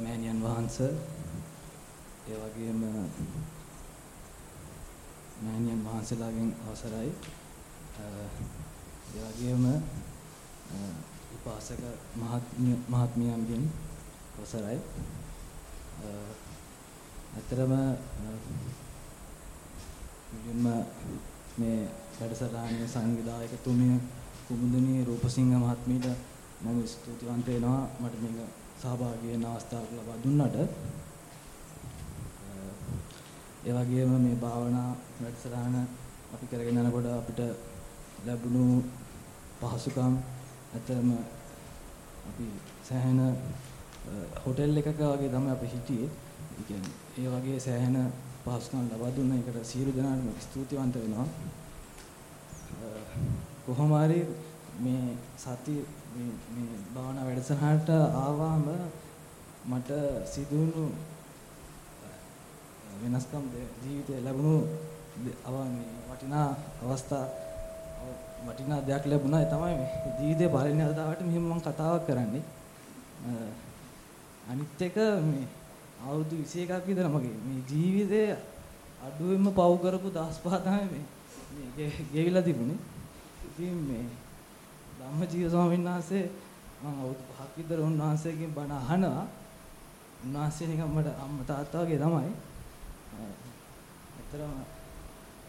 මෑණියන් වහන්සේ ඒ වගේම මෑණියන් වහන්සේලාගෙන් අවසරයි. ඒ වගේම උපාසක මහත්මියන්ගෙන් අවසරයි. ඇතරම මුලින්ම මේ වැඩසටහනේ සංවිධායකතුමිය කුමුදනී රූපසිංහ මහත්මියට මම ස්තුතිවන්ත වෙනවා මට මේක සහභාගී වෙන්න අවස්ථාවක් ලබා දුන්නට. ඒ වගේම මේ භාවනා වැඩසටහන අපි කරගෙන යනකොට අපිට ලැබුණු පහසුකම් ඇත්තම අපි සෑහෙන හොටෙල් එකක වගේ තමයි අපි හිටියේ. ඒ කියන්නේ ඒ වගේ සෑහෙන පහසුකම් ලබා දුන්න එකට සියලු දෙනාටම ස්තුතිවන්ත වෙනවා. කොහොම හරි මේ සති මේ මේ භාවනා වැඩසටහනට ආවම මට සිදුණු වෙනස්කම් ජීවිතේ ලැබුණු අවන්නේ වටිනා අවස්ථා වටිනා දෙයක් ලැබුණා ඒ තමයි මේ ජීවිතේ පළවෙනි අවතාවට මෙහෙම මම කතාවක් කරන්නේ අනිත් එක මේ අවුරුදු 21ක් විතර මගේ මේ ජීවිතේ අඩුවෙන්ම පව් කරපු දහස් පහ තමයි මේ මේ ගෙවිලා තිබුණේ. ඉතින් මේ ධම්මජීව ස්වාමීන් වහන්සේ මම අවුරුදු පහක් විතර උන්වහන්සේගෙන් බණ අහනවා. උන්වහන්සේ නිකන් මට අම්මා තාත්තා වගේ තමයි. ඇත්තටම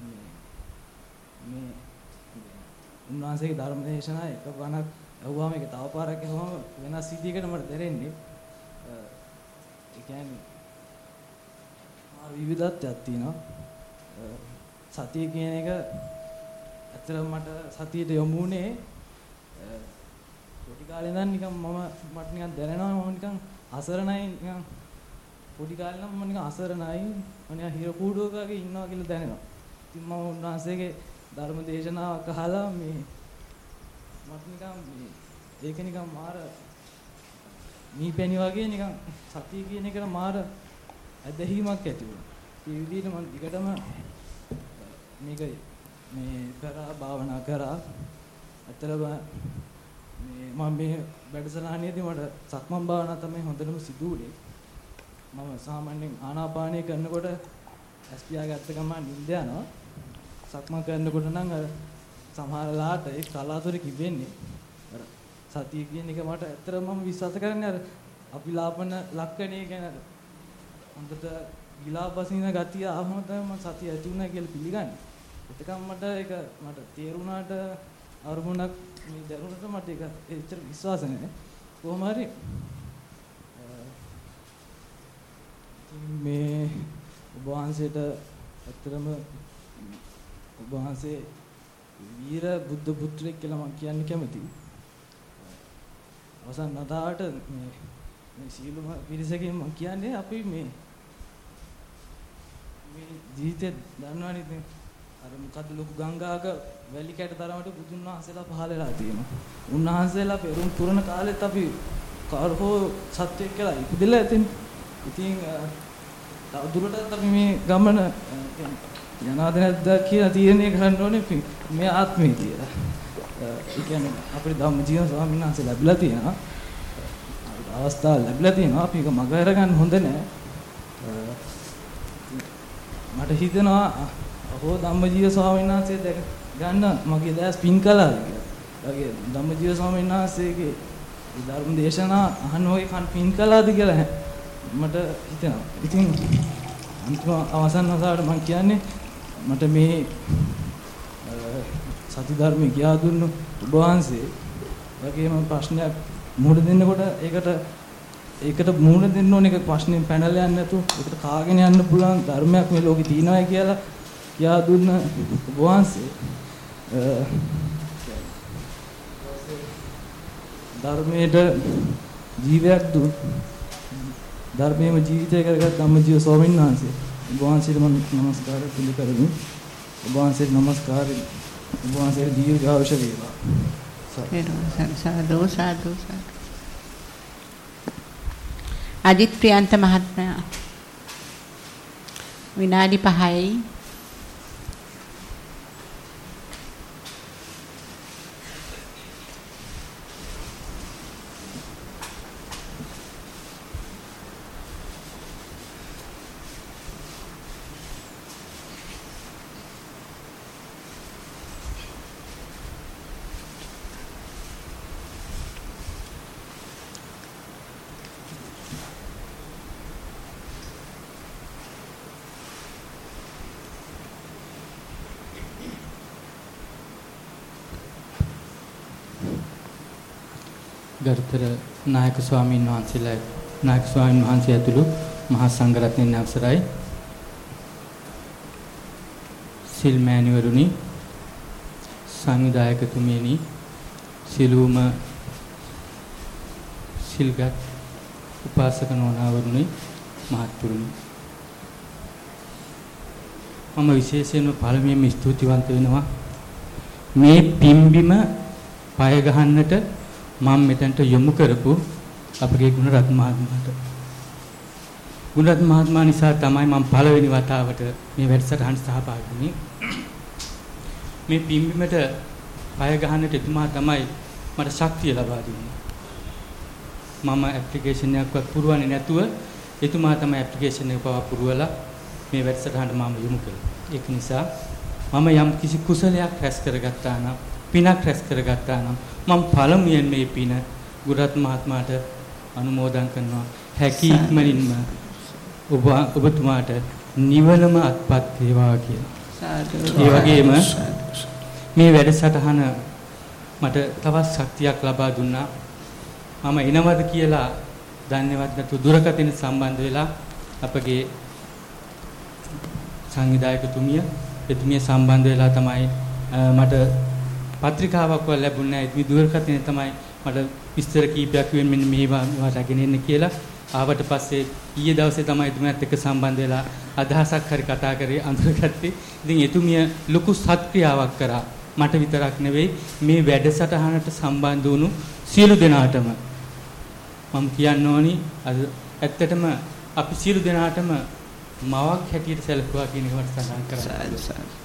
මේ මේ උන්වහන්සේගේ ධර්ම දේශනා එක බණක් අහුවාම ඒක තව පාරක් අහුවාම වෙනස් විදිහකට මට දැනෙන්නේ. ඒ කියන්නේ විවිධත්වයක් තියෙනවා. සතිය කියන එක ඇත්තටම මට සතියට යොමු වුණේ පොඩි කාලේ ඉඳන් නිකන් මම මට නිකන් දැනෙනවා මම නිකන් අසරණයි නිකන් පොඩි කාලේ නම් මම නිකන් අසරණයි මම නිකන් හිර කූඩුවක වගේ ඉන්නවා කියලා දැනෙනවා. ඉතින් මම උන්වහන්සේගේ ධර්ම දේශනාවක් අහලා මේ මට නිකන් මේ ඒක නිකන් මාර මීපැණි වගේ නිකන් සතිය කියන එකට මාර ඇදහිීමක් ඇති වුණා. ඒ විදිහට මම දිගටම මේක මේ කරා භාවනා කරා. ඇත්තටම මේ මම මේ වැඩසටහනේදී මට සක්මන් භාවනා තමයි හොඳටම සිදු වුනේ මම සාමාන්‍යයෙන් ආනාපානය කරනකොට ඇස් පියාගත්ත ගමන් නිින්ද යනවා. සක්මන් කරනකොට නම් අර සමහර ලාට ඒ කලාතුරකින් වෙන්නේ අර සතිය කියන එක මට ඇත්තටම මම විශ්වාස කරන්නේ අර අපි ලාපන ලක්ෂණේ ගැන. හොඳට ගිලාපසින ගතිය ආවම තමයි මම සතිය ඇති වුණා කියලා පිළිගන්නේ. එතකම් මට ඒක මට තේරුණාට අරමුණක් මේ දැනුණට මට ඒක එච්චර විශ්වාස නැහැ. කොහොම හරි මේ ඔබ වහන්සේට ඇත්තටම ඔබ වහන්සේ වීර බුද්ධ පුත්‍රයෙක් කියලා මම කියන්න කැමතියි. අවසන් නදාට මේ මේ සීලම පිරිසකින් මම කියන්නේ අපි මේ මේ ජීවිතේ දන්නවනේ ඉතින් අර මොකද්ද ලොකු ගංගාවක වැලි කැට තරමට බුදුන් වහන්සේලා පහළ වෙලා තියෙනවා. උන්වහන්සේලා පෙරුම් පුරන කාලෙත් අපි කාර්කෝ සත්‍යයක් කියලා ඉපදෙලා ඇතින්. ඉතින් තව දුරටත් අපි මේ ගමන යනවාද නැද්ද කියලා තීරණය කරන්න ඕනේ මේ ආත්මේ කියලා. ඒ කියන්නේ අපේ ධම්ම ජීවන ස්වාමීන් වහන්සේ ලැබිලා තියෙනවා. අවස්ථාව ලැබිලා තියෙනවා. අපි ඒක මග අරගන්න හොඳ නෑ. මට හිතෙනවා අහෝ ධම්මජීව ස්වාමීන් වහන්සේ දැක ගන්න මගේ දැස් පින් කළාද කියලා. වගේ ධම්මජීව ස්වාමීන් වහන්සේගේ ධර්ම දේශනා අහන්න ඔය කන් පින් කළාද කියලා මට හිතෙනවා. ඉතින් අන්තිම අවසන් වතාවට මම කියන්නේ මට මේ සති ධර්මයේ ගියා දුන්නු ඔබ වහන්සේ වගේම ප්‍රශ්නයක් මුහුණ දෙන්නකොට ඒකට ඒකට මුහුණ දෙන්න ඕන එක ප්‍රශ්නෙන් පැනලා යන්නේ නැතුව ඒකට කාගෙන යන්න පුළුවන් ධර්මයක් මේ ලෝකේ තියෙනවා කියලා කියා දුන්න ඔබ වහන්සේ ධර්මයට ජීවයක් දුන් ධර්මයේම ජීවිතය කරගත් ධම්මජීව ස්වාමීන් වහන්සේ. ඔබ වහන්සේට මම নমස්කාර පිළි කරමි. ඔබ වහන්සේට নমස්කාර ඔබ වහන්සේට දීර්ඝායුෂ වේවා. සාදු සාදු සාදු අජිත් ප්‍රියන්ත මහත්මයා. විනාඩි 5යි ගරුතර නායක ස්වාමීන් වහන්සේලා නායක ස්වාමීන් වහන්සේ ඇතුළු මහා සංඝරත්නයන් අවසරයි සිල් මෑණිවරුනි සංවිධායකතුමියනි සිළුම සිල්ගත් උපාසක නෝනාවරුනි මහත්තුරුනි. මම විශේෂයෙන්ම පළමුවෙන්ම ස්තුතිවන්ත වෙනවා. මේ පිම්බිම පය ගහන්නට මම මෙතනට යොමු කරපු අපගේ ගුණරත් මහත්මයාට. ගුණරත් මහත්මයා නිසා තමයි මම පළවෙනි වතාවට මේ වැඩසටහන සහභාගී වුනේ මේ පිම්බිමට පය ගහන්නට එතුමා තමයි මට ශක්තිය ලබා දුන්නේ. මම ඇප්ලිකේෂන් එකක්වත් පුරවන්නේ නැතුව එතුමා තමයි ඇප්ලිකේෂන් එක පවා පුරවලා මේ වැඩසටහනට මම යොමු කළේ. ඒක නිසා මම යම් කිසි කුසලයක් රැස් කරගත්තා නම් පිනක් රැස් කරගත්තා නම් මම පළමුවෙන් මේ පින ගුරත් මහත්මයාට අනුමෝදන් කරනවා හැකි ඉක්මනින්ම ඔබ ඔබතුමාට නිවනම අත්පත් වේවා කියලා. ඒ වගේම මේ වැඩසටහන මට තවත් ශක්තියක් ලබා දුන්නා. මම එනවද කියලා දන්නේවත් නැතු දුරකථන සම්බන්ධ වෙලා අපගේ සංවිධායකතුමිය එතුමිය සම්බන්ධ වෙලා තමයි මට පත්‍රිකාවක් වල ලැබුණේ නැහැ. මේ දුරකථනය තමයි මට විස්තර කීපයක් වෙන මෙන්න මේවා රැගෙන එන්න කියලා. ආවට පස්සේ ඊයේ දවසේ තමයි එතුමියත් එක්ක සම්බන්ධ වෙලා අදහසක් හරි කතා කරේ අඳුරගත්තේ. ඉතින් එතුමිය ලොකු සත්ක්‍රියාවක් කරා. මට විතරක් නෙවෙයි මේ වැඩසටහනට සම්බන්ධ වුණු සියලු දෙනාටම මම කියන්න ඕනි අද ඇත්තටම අපි සියලු දෙනාටම මවක් හැටියට සැලකුවා කියන එකට සඳහන් කරා.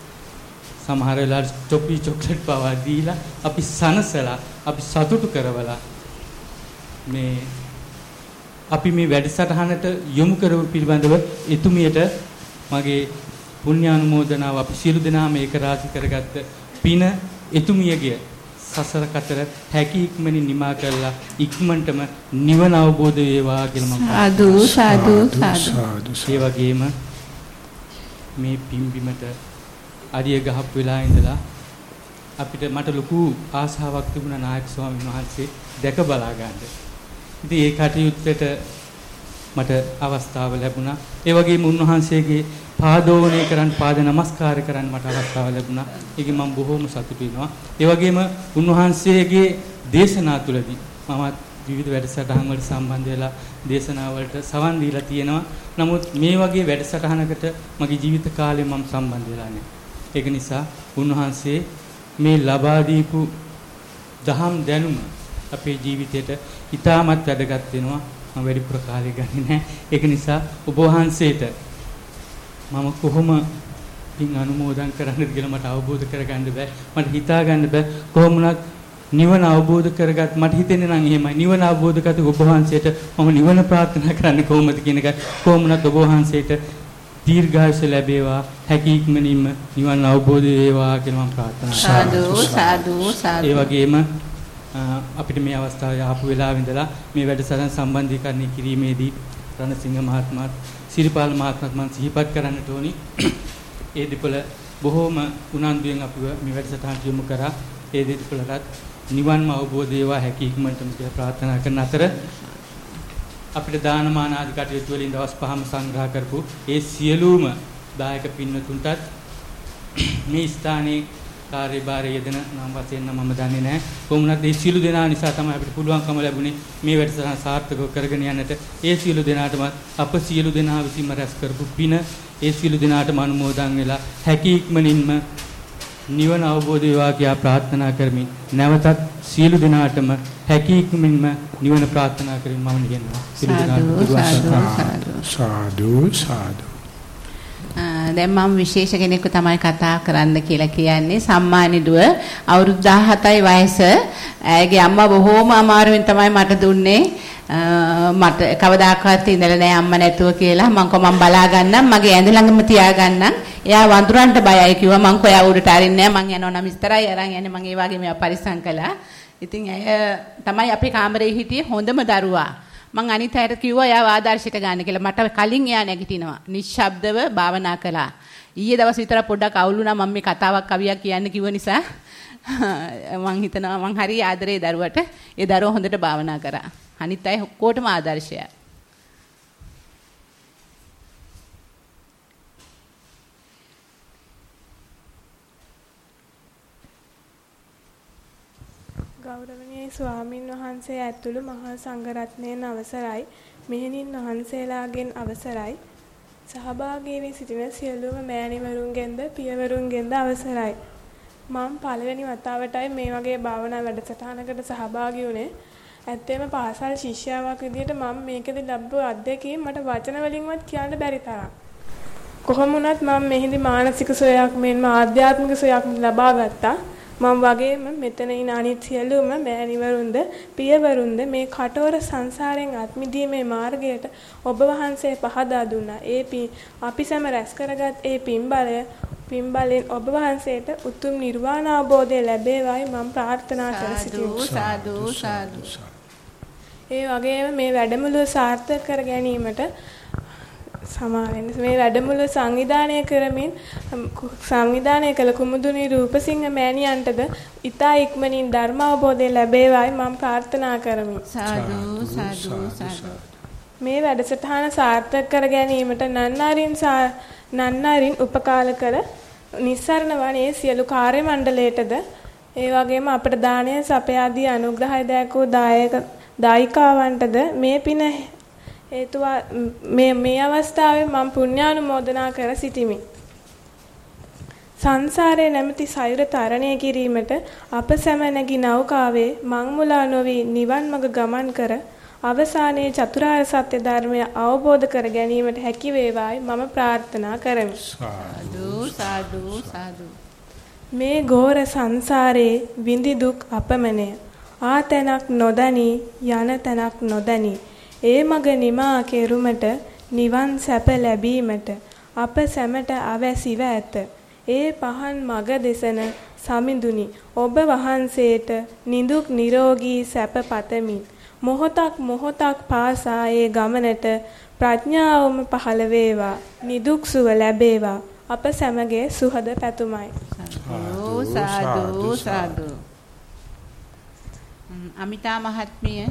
සමහර වෙලාවට චොපි චොක්ලට් පවා දීලා අපි සනසලා අපි සතුටු කරවලා මේ අපි මේ වැඩසටහනට යොමු කරව පිළිබඳව එතුමියට මගේ පුණ්‍යානුමෝදනාව අපි සියලු දෙනාම ඒක රාශි කරගත්ත පින එතුමියගේ සසර කතර හැකි ඉක්මනින් නිමා කරලා ඉක්මනටම නිවන අවබෝධ වේවා කියලා මම සාදු. සාදු සාදු. ඒ වගේම මේ පිම්බිමට අරිය ගහප් වෙලා ඉඳලා අපිට මට ලොකු ආසාවක් තිබුණා නායක ස්වාමීන් වහන්සේ දැක බලා ගන්න. ඉතින් ඒ කටයුත්තට මට අවස්ථාව ලැබුණා. ඒ වගේම උන්වහන්සේගේ පාදෝවණය කරන් පාද නමස්කාර කරන් මට අවස්ථාව ලැබුණා. ඒකෙන් මම බොහෝම සතුටු වෙනවා. ඒ වගේම උන්වහන්සේගේ දේශනා තුළදී මම විවිධ වැඩසටහන් වලට සම්බන්ධ වෙලා දේශනා වලට සවන් දීලා තියෙනවා. නමුත් මේ වගේ වැඩසටහනකට මගේ ජීවිත කාලේ මම සම්බන්ධ වෙලා නැහැ. ඒක නිසා උන්වහන්සේ මේ ලබා දීපු දහම් දැනුම අපේ ජීවිතයට ඉතාමත් වැදගත් වෙනවා. මම වැඩිපුර කාලය ගන්නේ නැහැ. ඒක නිසා ඔබ වහන්සේට මම කොහොම පින් අනුමෝදන් කරන්නද කියලා මට අවබෝධ කරගන්න බෑ. මට හිතා ගන්න බෑ කොහොමුණත් නිවන අවබෝධ කරගත් මට හිතෙන්නේ නම් එහෙමයි. නිවන අවබෝධ කරගත් ඔබ වහන්සේට මම නිවන ප්‍රාර්ථනා කරන්නේ කොහොමද කියන එක කොහොමුණත් ඔබ වහන්සේට දීර්ඝායුෂ ලැබේවා හැකි ඉක්මනින්ම නිවන් අවබෝධ වේවා කියලා මම ප්‍රාර්ථනා සාදු සාදු සාදු ඒ වගේම අපිට මේ අවස්ථාවේ ආපු වෙලාව ඉඳලා මේ වැඩසටහන සම්බන්ධීකරණය කිරීමේදී රණසිංහ මහත්මයාත් සිරිපාල මහත්මයාත් මම සිහිපත් කරන්නට ඕනි. ඒ දෙපළ බොහෝම උනන්දුවෙන් අපිව මේ වැඩසටහනට යොමු කරා. ඒ දෙපළටත් නිවන්ම අවබෝධ වේවා හැකි ඉක්මනටම කියලා ප්‍රාර්ථනා කරන අතර අපිට දානමාන ආදී කටයුතු වලින් දවස් පහම සංග්‍රහ කරපු ඒ සියලුම දායක පින්වතුන්ටත් මේ ස්ථානයේ කාර්යභාරය යෙදෙන නම් වශයෙන් නම් මම දන්නේ නැහැ. කොහොමුණත් මේ සියලු දෙනා නිසා තමයි අපිට පුළුවන්කම ලැබුණේ මේ වැඩසටහන සාර්ථකව කරගෙන යන්නට. ඒ සියලු දෙනාටම අප සියලු දෙනා විසින්ම රැස් කරපු පින ඒ සියලු දෙනාටම අනුමෝදන් වෙලා හැකි ඉක්මනින්ම නිවන අවබෝධ වේවා කියා ප්‍රාර්ථනා කරමින් නැවතත් සියලු දෙනාටම හැකි ඉක්මනින්ම නිවන ප්‍රාර්ථනා කරමින් මම නිගෙනවා. සියලු සාදු සාදු දැන් මම විශේෂ කෙනෙක්ව තමයි කතා කරන්න කියලා කියන්නේ. සම්මානිදුව අවුරුදු 17යි වයස. ඇයගේ අම්මා බොහෝම අමාරුවෙන් තමයි මට දුන්නේ. මට කවදාකවත් ඉඳලා නැහැ අම්මා නැතුව කියලා. මං කො මම බලා ගන්නම්. මගේ ඇඳ ළඟම තියා ගන්නම් එයා වඳුරන්ට බයයි කිව්වා මං කොයා උඩට අරින්නේ නැහැ මං යනවා නම් විස්තරයි අරන් යන්නේ මං ඒ වගේ මේවා පරිස්සම් කළා ඉතින් ඇය තමයි අපේ කාමරේ හිටියේ හොඳම දරුවා මං අනිත් අයට කිව්වා එයාව ආදර්ශයට ගන්න කියලා. මට කලින් එයා නැගිටිනවා. නිශ්ශබ්දව භාවනා කළා. ඊයේ දවස් විතර පොඩ්ඩක් අවුල් වුණා මම මේ කතාවක් කවියක් කියන්න කිව්ව නිසා මං හිතනවා මං හරි ආදරේ දරුවට. ඒ දරුවා හොඳට භාවනා කරා. අනිත් අය ඔක්කොටම ආදර්ශයක්. ගෞරවනීය ස්වාමින් වහන්සේ ඇතුළු මහා සංඝරත්නයන් අවසරයි. මෙහෙණින් වහන්සේලාගෙන් අවසරයි. සහභාගී වී සිටින සියලුම මෑණිවරුන්ගෙන්ද පියවරුන්ගෙන්ද අවසරයි. මම පළවෙනි වතාවටයි මේ වගේ භාවනා වැඩසටහනකට සහභාගී වුණේ. ඇත්තෙම පාසල් ශිෂ්‍යාවක් විදිහට මම මේකෙදි ලැබුව අත්දැකීම් මට වචන වලින්වත් කියන්න බැරි තරම්. කොහොම වුණත් මම මෙහිදී මානසික සොයක් මෙන්ම ආධ්‍යාත්මික සොයක් ලබා ගත්තා. මම වගේම මෙතන ඉන්න අනිත් සියලුම මෑණිවරුන්ද පියවරුන්ද මේ කටවර සංසාරයෙන් අත්මිදීමේ මාර්ගයට ඔබ වහන්සේ පහදා දුන්නා. ඒ අපි සැම රැස් කරගත් ඒ පින්බලය පින්බලෙන් ඔබ වහන්සේට උතුම් නිර්වාණ අවබෝධය ලැබේවායි මම ප්‍රාර්ථනා කර සිටිනවා. සාදු සාදු ඒ වගේම මේ වැඩමුළුව සාර්ථක කර ගැනීමට සමාවෙන්න මේ වැඩමුළු සංවිධානය කරමින් සංවිධානය කළ කුමුදුනි රූපසිංහ මෑණියන්ටද ඊතා ඉක්මනින් ධර්ම අවබෝධය ලැබේවායි මම ප්‍රාර්ථනා කරමි. සාදු සාදු සාදු. මේ වැඩසටහන සාර්ථක කර ගැනීමට නන්නාරින් නන්නාරින් උපකාල කළ නිස්සරණ වනයේ සියලු කාර්ය මණ්ඩලයටද ඒ වගේම අපට දානය සපයාදී අනුග්‍රහය දක්වූ දායක දායිකාවන්ටද මේ පින හේතුව මේ මේ අවස්ථාවේ මම පුණ්‍යානුමෝදනා කර සිටිමි. සංසාරයේ නැමැති සයුර තරණය කිරීමට අප සැම නැගී නෞකාවේ මංමුලා නොවි නිවන් මඟ ගමන් කර අවසානයේ චතුරාර්ය සත්‍ය ධර්මය අවබෝධ කර ගැනීමට හැකි වේවායි මම ප්‍රාර්ථනා කරමි. සාදු සාදු සාදු. මේ ගෝර සංසාරේ විඳි දුක් අපමණය. ආ තැනක් නොදනි යන තැනක් නොදනි ඒ මග නිමා කෙරුමට නිවන් සැප ලැබීමට අප සැමට අවැසිව ඇත. ඒ පහන් මග දෙසන සමිඳුනි ඔබ වහන්සේට නිදුක් නිරෝගී සැප පතමින් මොහොතක් මොහොතක් පාසා ඒ ගමනට ප්‍රඥාවම පහළ වේවා. නිදුක් සුව ලැබේවා. අප සැමගේ සුහද පැතුමයි. සාදු සාදු. අමිතා මහත්මිය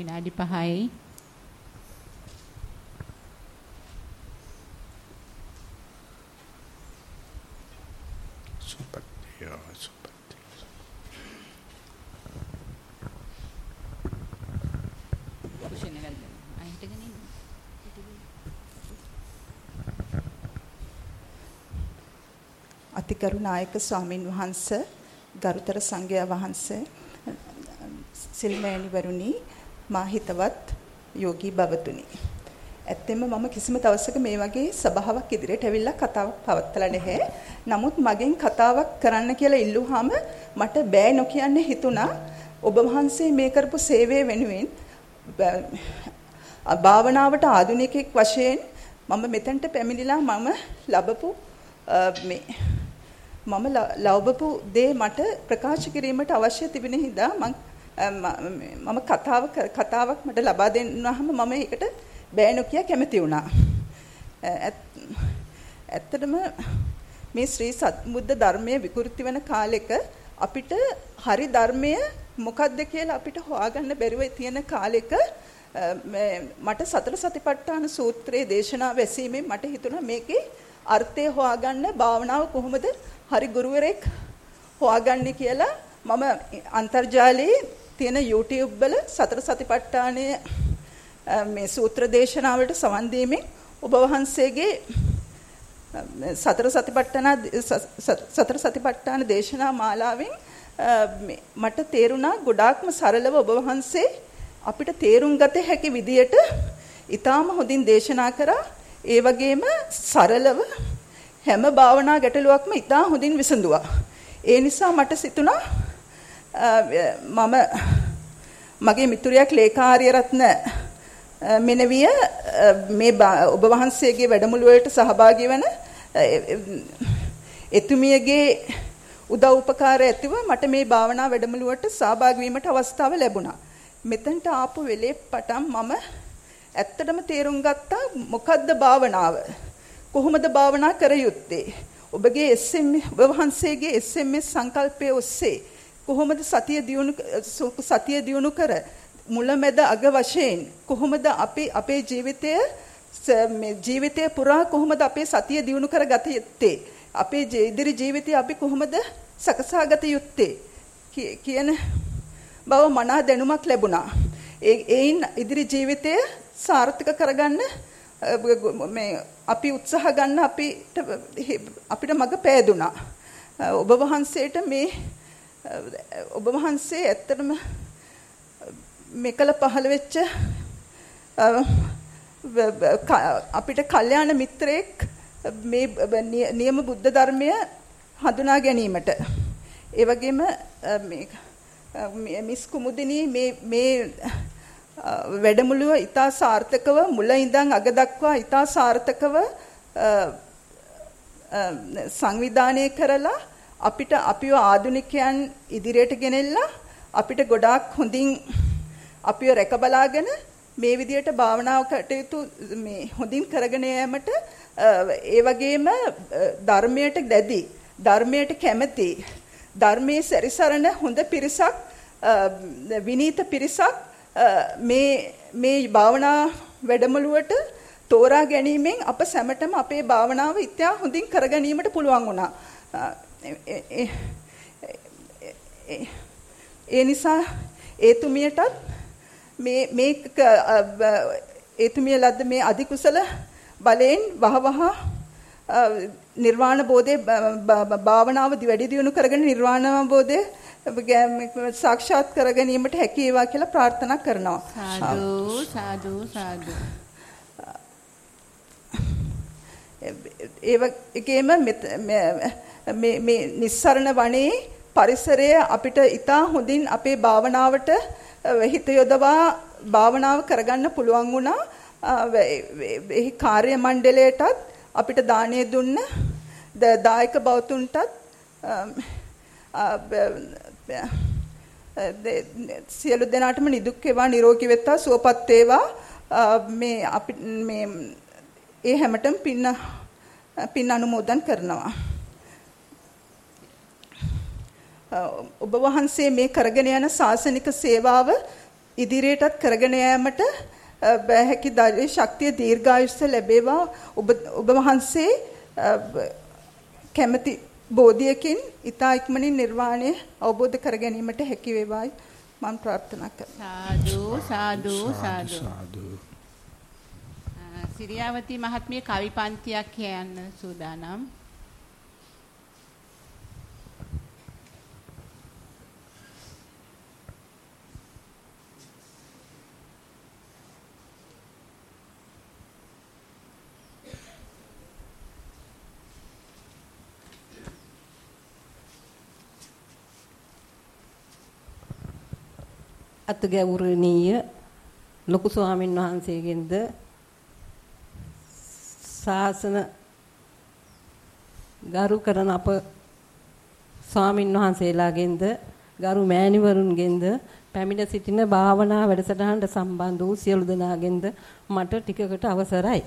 විනාඩි 5යි සුපත්‍ය සුපත්‍ය කුෂන් එකක් දෙන්න අතිකරු නායක ස්වාමින් වහන්සේ ගරුතර සංඝයා වහන්සේ සිල්මෑණිවරුනි මා හිතවත් යෝගී බවතුනි ඇත්තෙන්ම මම කිසිම දවසක මේ වගේ සභාවක් ඉදිරියට ඇවිල්ලා කතාවක් පවත්වලා නැහැ. නමුත් මගෙන් කතාවක් කරන්න කියලා ඉල්ලුවාම මට බෑ නොකියන්න හිතුණා. ඔබ වහන්සේ මේ කරපු සේවය වෙනුවෙන් භාවනාවට ආධුනිකෙක් වශයෙන් මම මෙතනට පැමිණිලා මම ලැබපු මේ මම ලැබපු දේ මට ප්‍රකාශ කිරීමට අවශ්‍ය තිබෙන හින්දා මම කතාව කතාවක් මට ලබා දෙන්නාම මම ඒකට බෑ නොකිය කැමති වුණා. ඇත්තටම මේ ශ්‍රී සත්බුද්ධ ධර්මයේ විකෘති වෙන කාලෙක අපිට හරි ධර්මය මොකක්ද කියලා අපිට හොයාගන්න බැරිව තියෙන කාලෙක මට සතර සතිපට්ඨාන සූත්‍රයේ දේශනාව ඇසීමෙන් මට හිතුණා මේකේ අර්ථය හොයාගන්න භාවනාව කොහොමද හරි ගුරුවරයෙක් හොයාගන්නේ කියලා මම අන්තර්ජාලයේ තියෙන YouTube වල සතර සතිපට්ඨානයේ මේ සූත්‍ර දේශනාවලට සවන් දීමෙන් ඔබ වහන්සේගේ සතර සතිපට්ඨාන සතර සතිපට්ඨාන දේශනා මාලාවෙන් මට තේරුණා ගොඩාක්ම සරලව ඔබ වහන්සේ අපිට තේරුම් ගත හැකි විදියට ඊටාම හොඳින් දේශනා කරා ඒ වගේම සරලව හැම භාවනා ගැටලුවක්ම ඊටා හොඳින් විසඳුවා. ඒ නිසා මට සිතුණා මම මගේ මිතුරියක් ලේකාර්ය රත්න මෙනවිය මේ ඔබ වහන්සේගේ වැඩමුළුවලට සහභාගී වන එතුමියගේ උදව් උපකාර ඇතිව මට මේ භාවනා වැඩමුළුවට සහභාගී වීමට අවස්ථාව ලැබුණා. මෙතනට ආපු වෙලේ පටන් මම ඇත්තටම තේරුම් ගත්තා මොකද්ද භාවනාව? කොහොමද භාවනා කර යුත්තේ? ඔබගේ SMS ඔබ වහන්සේගේ SMS සංකල්පයේ ඔස්සේ කොහොමද සතිය දියුණු සතිය දියුණු කර මුලැමැද අග වශයෙන් කොහොමද අපි අපේ ජීවිතය මේ ජීවිතය පුරා කොහොමද අපේ සතිය දියුණු කරගත යුත්තේ අපේ ඉදිරි ජීවිතය අපි කොහොමද සකසාගත යුත්තේ කියන බව මනා දැනුමක් ලැබුණා. ඒයින් ඉදිරි ජීවිතය සාර්ථක කරගන්න මේ අපි උත්සාහ ගන්න අපිට අපිට මඟ පෑදුනා. ඔබ වහන්සේට මේ ඔබ වහන්සේ ඇත්තටම මෙකල පහළ වෙච්ච අපිට කල්යාණ මිත්‍රයෙක් මේ නියම බුද්ධ ධර්මය හඳුනා ගැනීමට. ඒ වගේම මේ මිස් කුමුදිනී මේ මේ වැඩමුළුව ඊටා සාර්ථකව මුල ඉඳන් අග දක්වා ඊටා සාර්ථකව සංවිධානය කරලා අපිට අපිව ආදුනිකයන් ඉදිරියට ගෙනෙල්ලා අපිට ගොඩාක් හොඳින් අපිව රැක බලාගෙන මේ විදියට භාවනාව කටයුතු මේ හොඳින් කරගෙන යාමට ඒ වගේම ධර්මයට දැදි ධර්මයට කැමති ධර්මයේ සැරිසරන හොඳ පිරිසක් විනීත පිරිසක් මේ මේ භාවනා වැඩමුළුවට තෝරා ගැනීමෙන් අප සැමටම අපේ භාවනාව ඉත්‍යා හොඳින් කරගැනීමට පුළුවන් වුණා. ඒ නිසා ඒතුමියටත් මේ මේ ඒතුමිය ලද්ද මේ අධිකුසල බලයෙන් වහවහ නිර්වාණ බෝධේ භාවනාව වැඩි දියුණු කරගෙන නිර්වාණ බෝධේ සාක්ෂාත් කර ගැනීමට හැකි වේවා කියලා ප්‍රාර්ථනා කරනවා. සාදු සාදු සාදු. ඒ වගේම මේ මේ නිස්සරණ වනේ පරිසරය අපිට ඉතා හොඳින් අපේ භාවනාවට හිත යොදවා භාවනාව කරගන්න පුළුවන් වුණා. එහි කාර්ය මණ්ඩලයටත් අපිට දාණය දුන්න දායක බෞතුන්ටත් සියලු දෙනාටම නිදුක් වේවා නිරෝගී වෙත්තා සුවපත් වේවා මේ අපි මේ ඒ හැමතෙම පින්න පින් අනුමෝදන් කරනවා ඔබ වහන්සේ මේ කරගෙන යන සාසනික සේවාව ඉදිරියටත් කරගෙන යාමට හැකි ශක්තිය දීර්ඝායුෂ ලැබේවා. ඔබ ඔබ වහන්සේ කැමැති බෝධියකින් ඊතා ඉක්මනින් නිර්වාණය අවබෝධ කර ගැනීමට හැකි වේවායි මම ප්‍රාර්ථනා කරනවා. සාදු සාදු සාදු සිරියාවතී මහත්මිය කවි පන්තියක් කියන්න සූදානම්. අත්ගැවුරණීය ලොකු ස්වාමින් වහන්සේගෙන්ද ශාසන ගරු කරන අප ස්වාමින් වහන්සේලාගෙන්ද ගරු මෑණිවරුන්ගෙන්ද පැමිණ සිටින භාවනා වැඩසටහනට සම්බන්ධ වූ සියලු දෙනාගෙන්ද මට ටිකකට අවසරයි.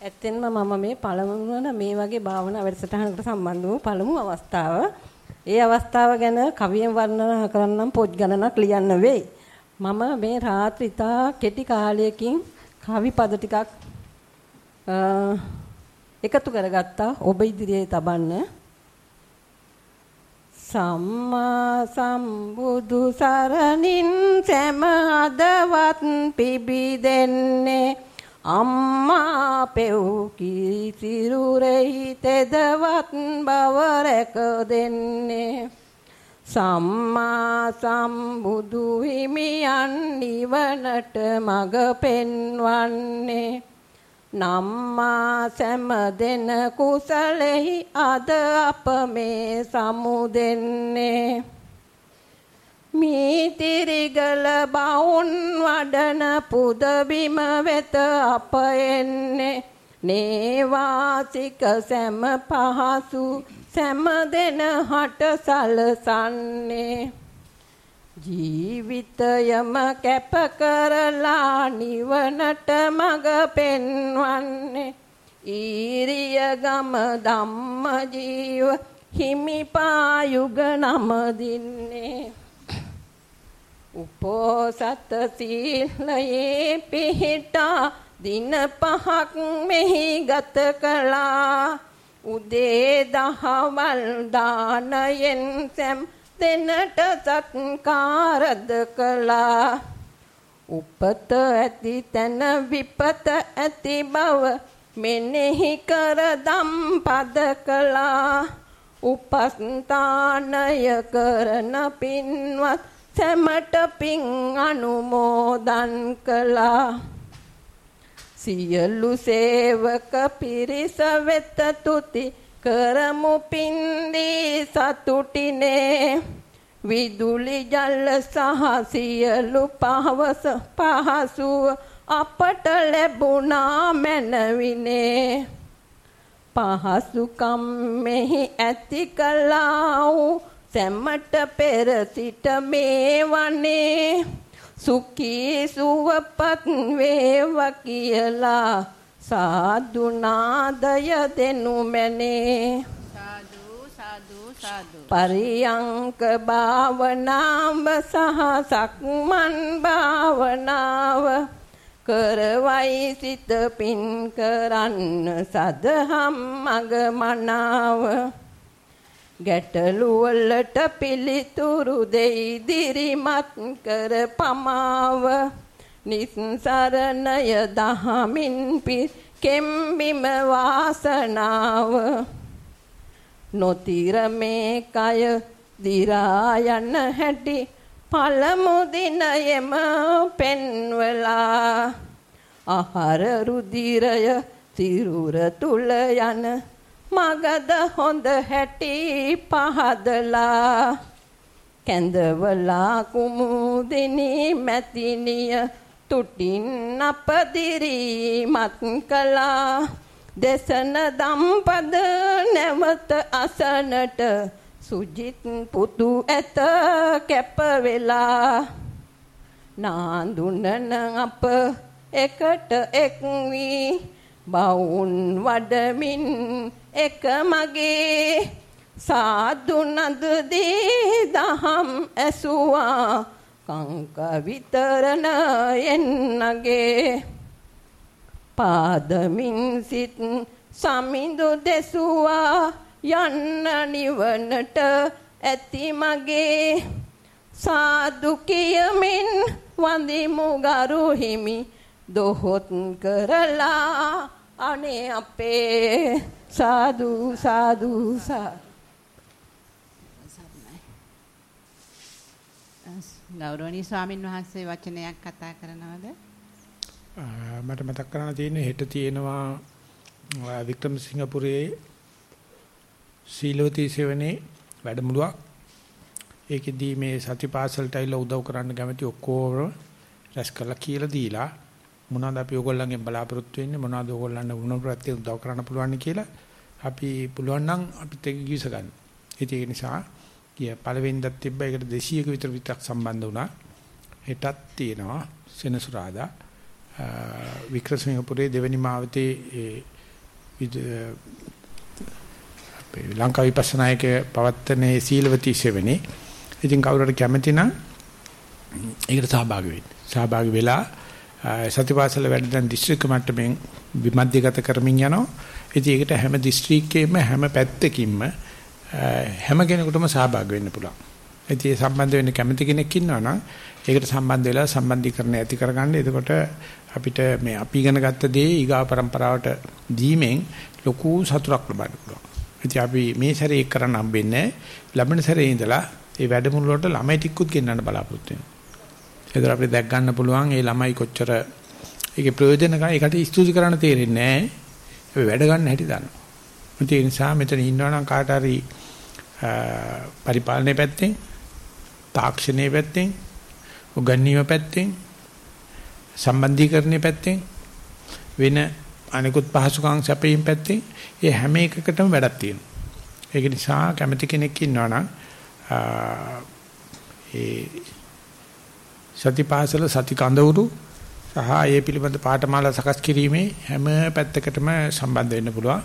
ඇත්තෙන්ම මම මේ පළමුවන මේ වගේ භාවනා වැඩසටහනකට සම්බන්ධ වූ පළමු අවස්ථාව. ඒ අවස්ථාව ගැන කවියෙන් වර්ණනා කරන්නම් පොත් ගණනක් ලියන්න වෙයි. මම මේ රාත්‍රී ඉතා කෙටි කාලයකින් කවි පද ටිකක් එකතු කරගත්තා ඔබ ඉදිරියේ තබන්න සම්මා සම්බුදු සරණින් සෑම හදවත් පිබිදෙන්නේ අම්මා පෙව් කිසිරුරෙහි තෙදවත් බව රැක දෙන්නේ සම්මා සම්බුදු හිමියන් නිවනට මඟ පෙන්වන්නේ. නම්මා සෑම දෙන කුසලෙහි අද අප මේ සමුදෙන්නේ මීතිරිගල බවුන් වඩන පුදබිම වෙත අප එන්නේ. නේවාසික සෑම පහසු සෑම දෙන හට සලසන්නේ. ජීවිතයම කැප කරලා නිවනට මඟ පෙන්වන්නේ. ඊරිය ගම ධම්ම ජීව හිමිපායුග නම දින්නේ. උපෝසත සීලයේ පිහිටා දින පහක් මෙහි ගත කළා. උදේ දහවල් දානයෙන් සැම් දෙනට සත්කාරද කළා. උපත ඇති තැන විපත ඇති බව මෙනෙහි කර දම් පද කළා. උපස්ථානය කරන පින්වත් සැමට පින් අනුමෝදන් කළා. සියලු සේවක පිරිස වෙත තුති කරමු පින්දී සතුටිනේ. විදුලි ජල සහ සියලු පහවස පහසුව අපට ලැබුණා මැනවිනේ. පහසුකම් මෙහි ඇති කළා වූ සැමට පෙර සිට මේ වනේ. සුඛී සුවපත් වේවා කියලා සාදු නාදය දෙනු මැනේ. සාදු සාදු සාදු. පරියංක භාවනාව සහ සක්මන් භාවනාව කරවයි සිත පින් කරන්න සදහම් මග මනාව ගැටලු වලට පිළිතුරු දෙයි දිරිමත් කර පමාව. නිස්සරණය දහමින් පිස් කෙම්බිම වාසනාව. නොතිර මේ කය දිරා යන හැටි පළමු දිනයෙම පෙන්වලා. ආහාර රුධිරය සිරුර තුල යන මගද හොඳ හැටි පහදලා කැඳවලා කුමුදිනි මැතිනිය තුටින් අපදිරිමත් කළා. දෙසන දම්පද නැවත අසනට සුජිත් පුතු ඇත කැප වෙලා නාඳුනන අප එකට එක් වී බවුන් වඩමින් එක මගේ සාදු නද දී දහම් ඇසුවා. කංක විතරන එන්නගේ පාදමින් සිත් සමිඳු දෙසුවා. යන්න නිවනට ඇති මගේ සාදු කියමින් වඳිමු ගරු හිමි. දොහොත් කරලා අනේ අපේ සාදු සාදු සාදු ගෞරවනීය ස්වාමින් වහන්සේ වචනයක් කතා කරනවද? මට මතක් කරන්න තියෙන්නේ හෙට තියෙනවා වික්‍රම සිංහපුරයේ සීලවතී සෙවනේ වැඩමුළුවක්. ඒකෙදී මේ සතිපාසලට ඇවිල්ලා උදව් කරන්න කැමති ඔක්කොම රැස් කරලා කියලා දීලා මොනවද අපි ඕගොල්ලන්ගෙන් බලාපොරොත්තු වෙන්නේ මොනවද ඕගොල්ලන්ට වුණ ප්‍රත්‍ය උදව් කරන්න පුළුවන් කියලා අපි පුළුවන් නම් අපිත් එක්ක කිවිස ගන්න. ඒක නිසා කිය පළවෙනිදත් තිබ්බ ඒකට 200ක විතර විතරක් සම්බන්ධ වුණා. හෙටත් තියෙනවා සෙනසුරාදා වික්‍රමසිංහපුරේ දෙවනි මාවතේ ඒ අපේ ලංකා විපස්සනායක පවත්තනේ සීලවතී සෙවනේ. ඉතින් කවුරුහරි කැමති නම් ඒකට සහභාගී වෙන්න. සහභාගී වෙලා සතිපාසල වැඩිදන් දිස්ත්‍රික්ක මට්ටමින් විමධ්‍යගත කරමින් යනවා. ඉතින් ඒකට හැම දිස්ත්‍රික්කයේම හැම පැත්තකින්ම හැම කෙනෙකුටම සහභාගී වෙන්න පුළුවන්. ඉතින් ඒ සම්බන්ධ වෙන්න කැමති කෙනෙක් ඉන්නවා නම් ඒකට සම්බන්ධ වෙලා සම්බන්ධීකරණය ඇති කරගන්න. එතකොට අපිට මේ අපි ඉගෙන ගත්ත දේ ඊගා પરම්පරාවට දීමෙන් ලොකු සතුටක් ලබන්න පුළුවන්. ඉතින් අපි මේ සැරේ ඒක කරන්න හම්බෙන්නේ ලැබෙන සැරේ ඉඳලා ඒ වැඩමුළු වලට ළමයි ටිකකුත් ගෙන්නන්න බලාපොරොත්තු වෙනවා. ඒතර අපිට දැක් ගන්න පුළුවන් ඒ ළමයි කොච්චර ඒකේ ප්‍රයෝජන ගන්න ඒකට ස්තුති කරන්න තේරෙන්නේ නැහැ. අපි වැඩ ගන්න හැටි දන්නවා. ඒ නිසා මෙතන ඉන්නවනම් කාට හරි පරිපාලනයේ පැත්තෙන් තාක්ෂණයේ පැත්තෙන් උගන්වීම පැත්තෙන් සම්බන්ධීකරණයේ පැත්තෙන් වෙන අනිකුත් පහසුකම් සැපීම් පැත්තෙන් ඒ හැම එකකටම වැඩක් තියෙනවා. ඒක නිසා කැමති කෙනෙක් ඉන්නවනම් ඒ සතිපාසල සති කඳවුරු සහ ඒ පිළිබඳ පාඨමාලා සකස් කිරීමේ හැම පැත්තකටම සම්බන්ධ වෙන්න පුළුවන්.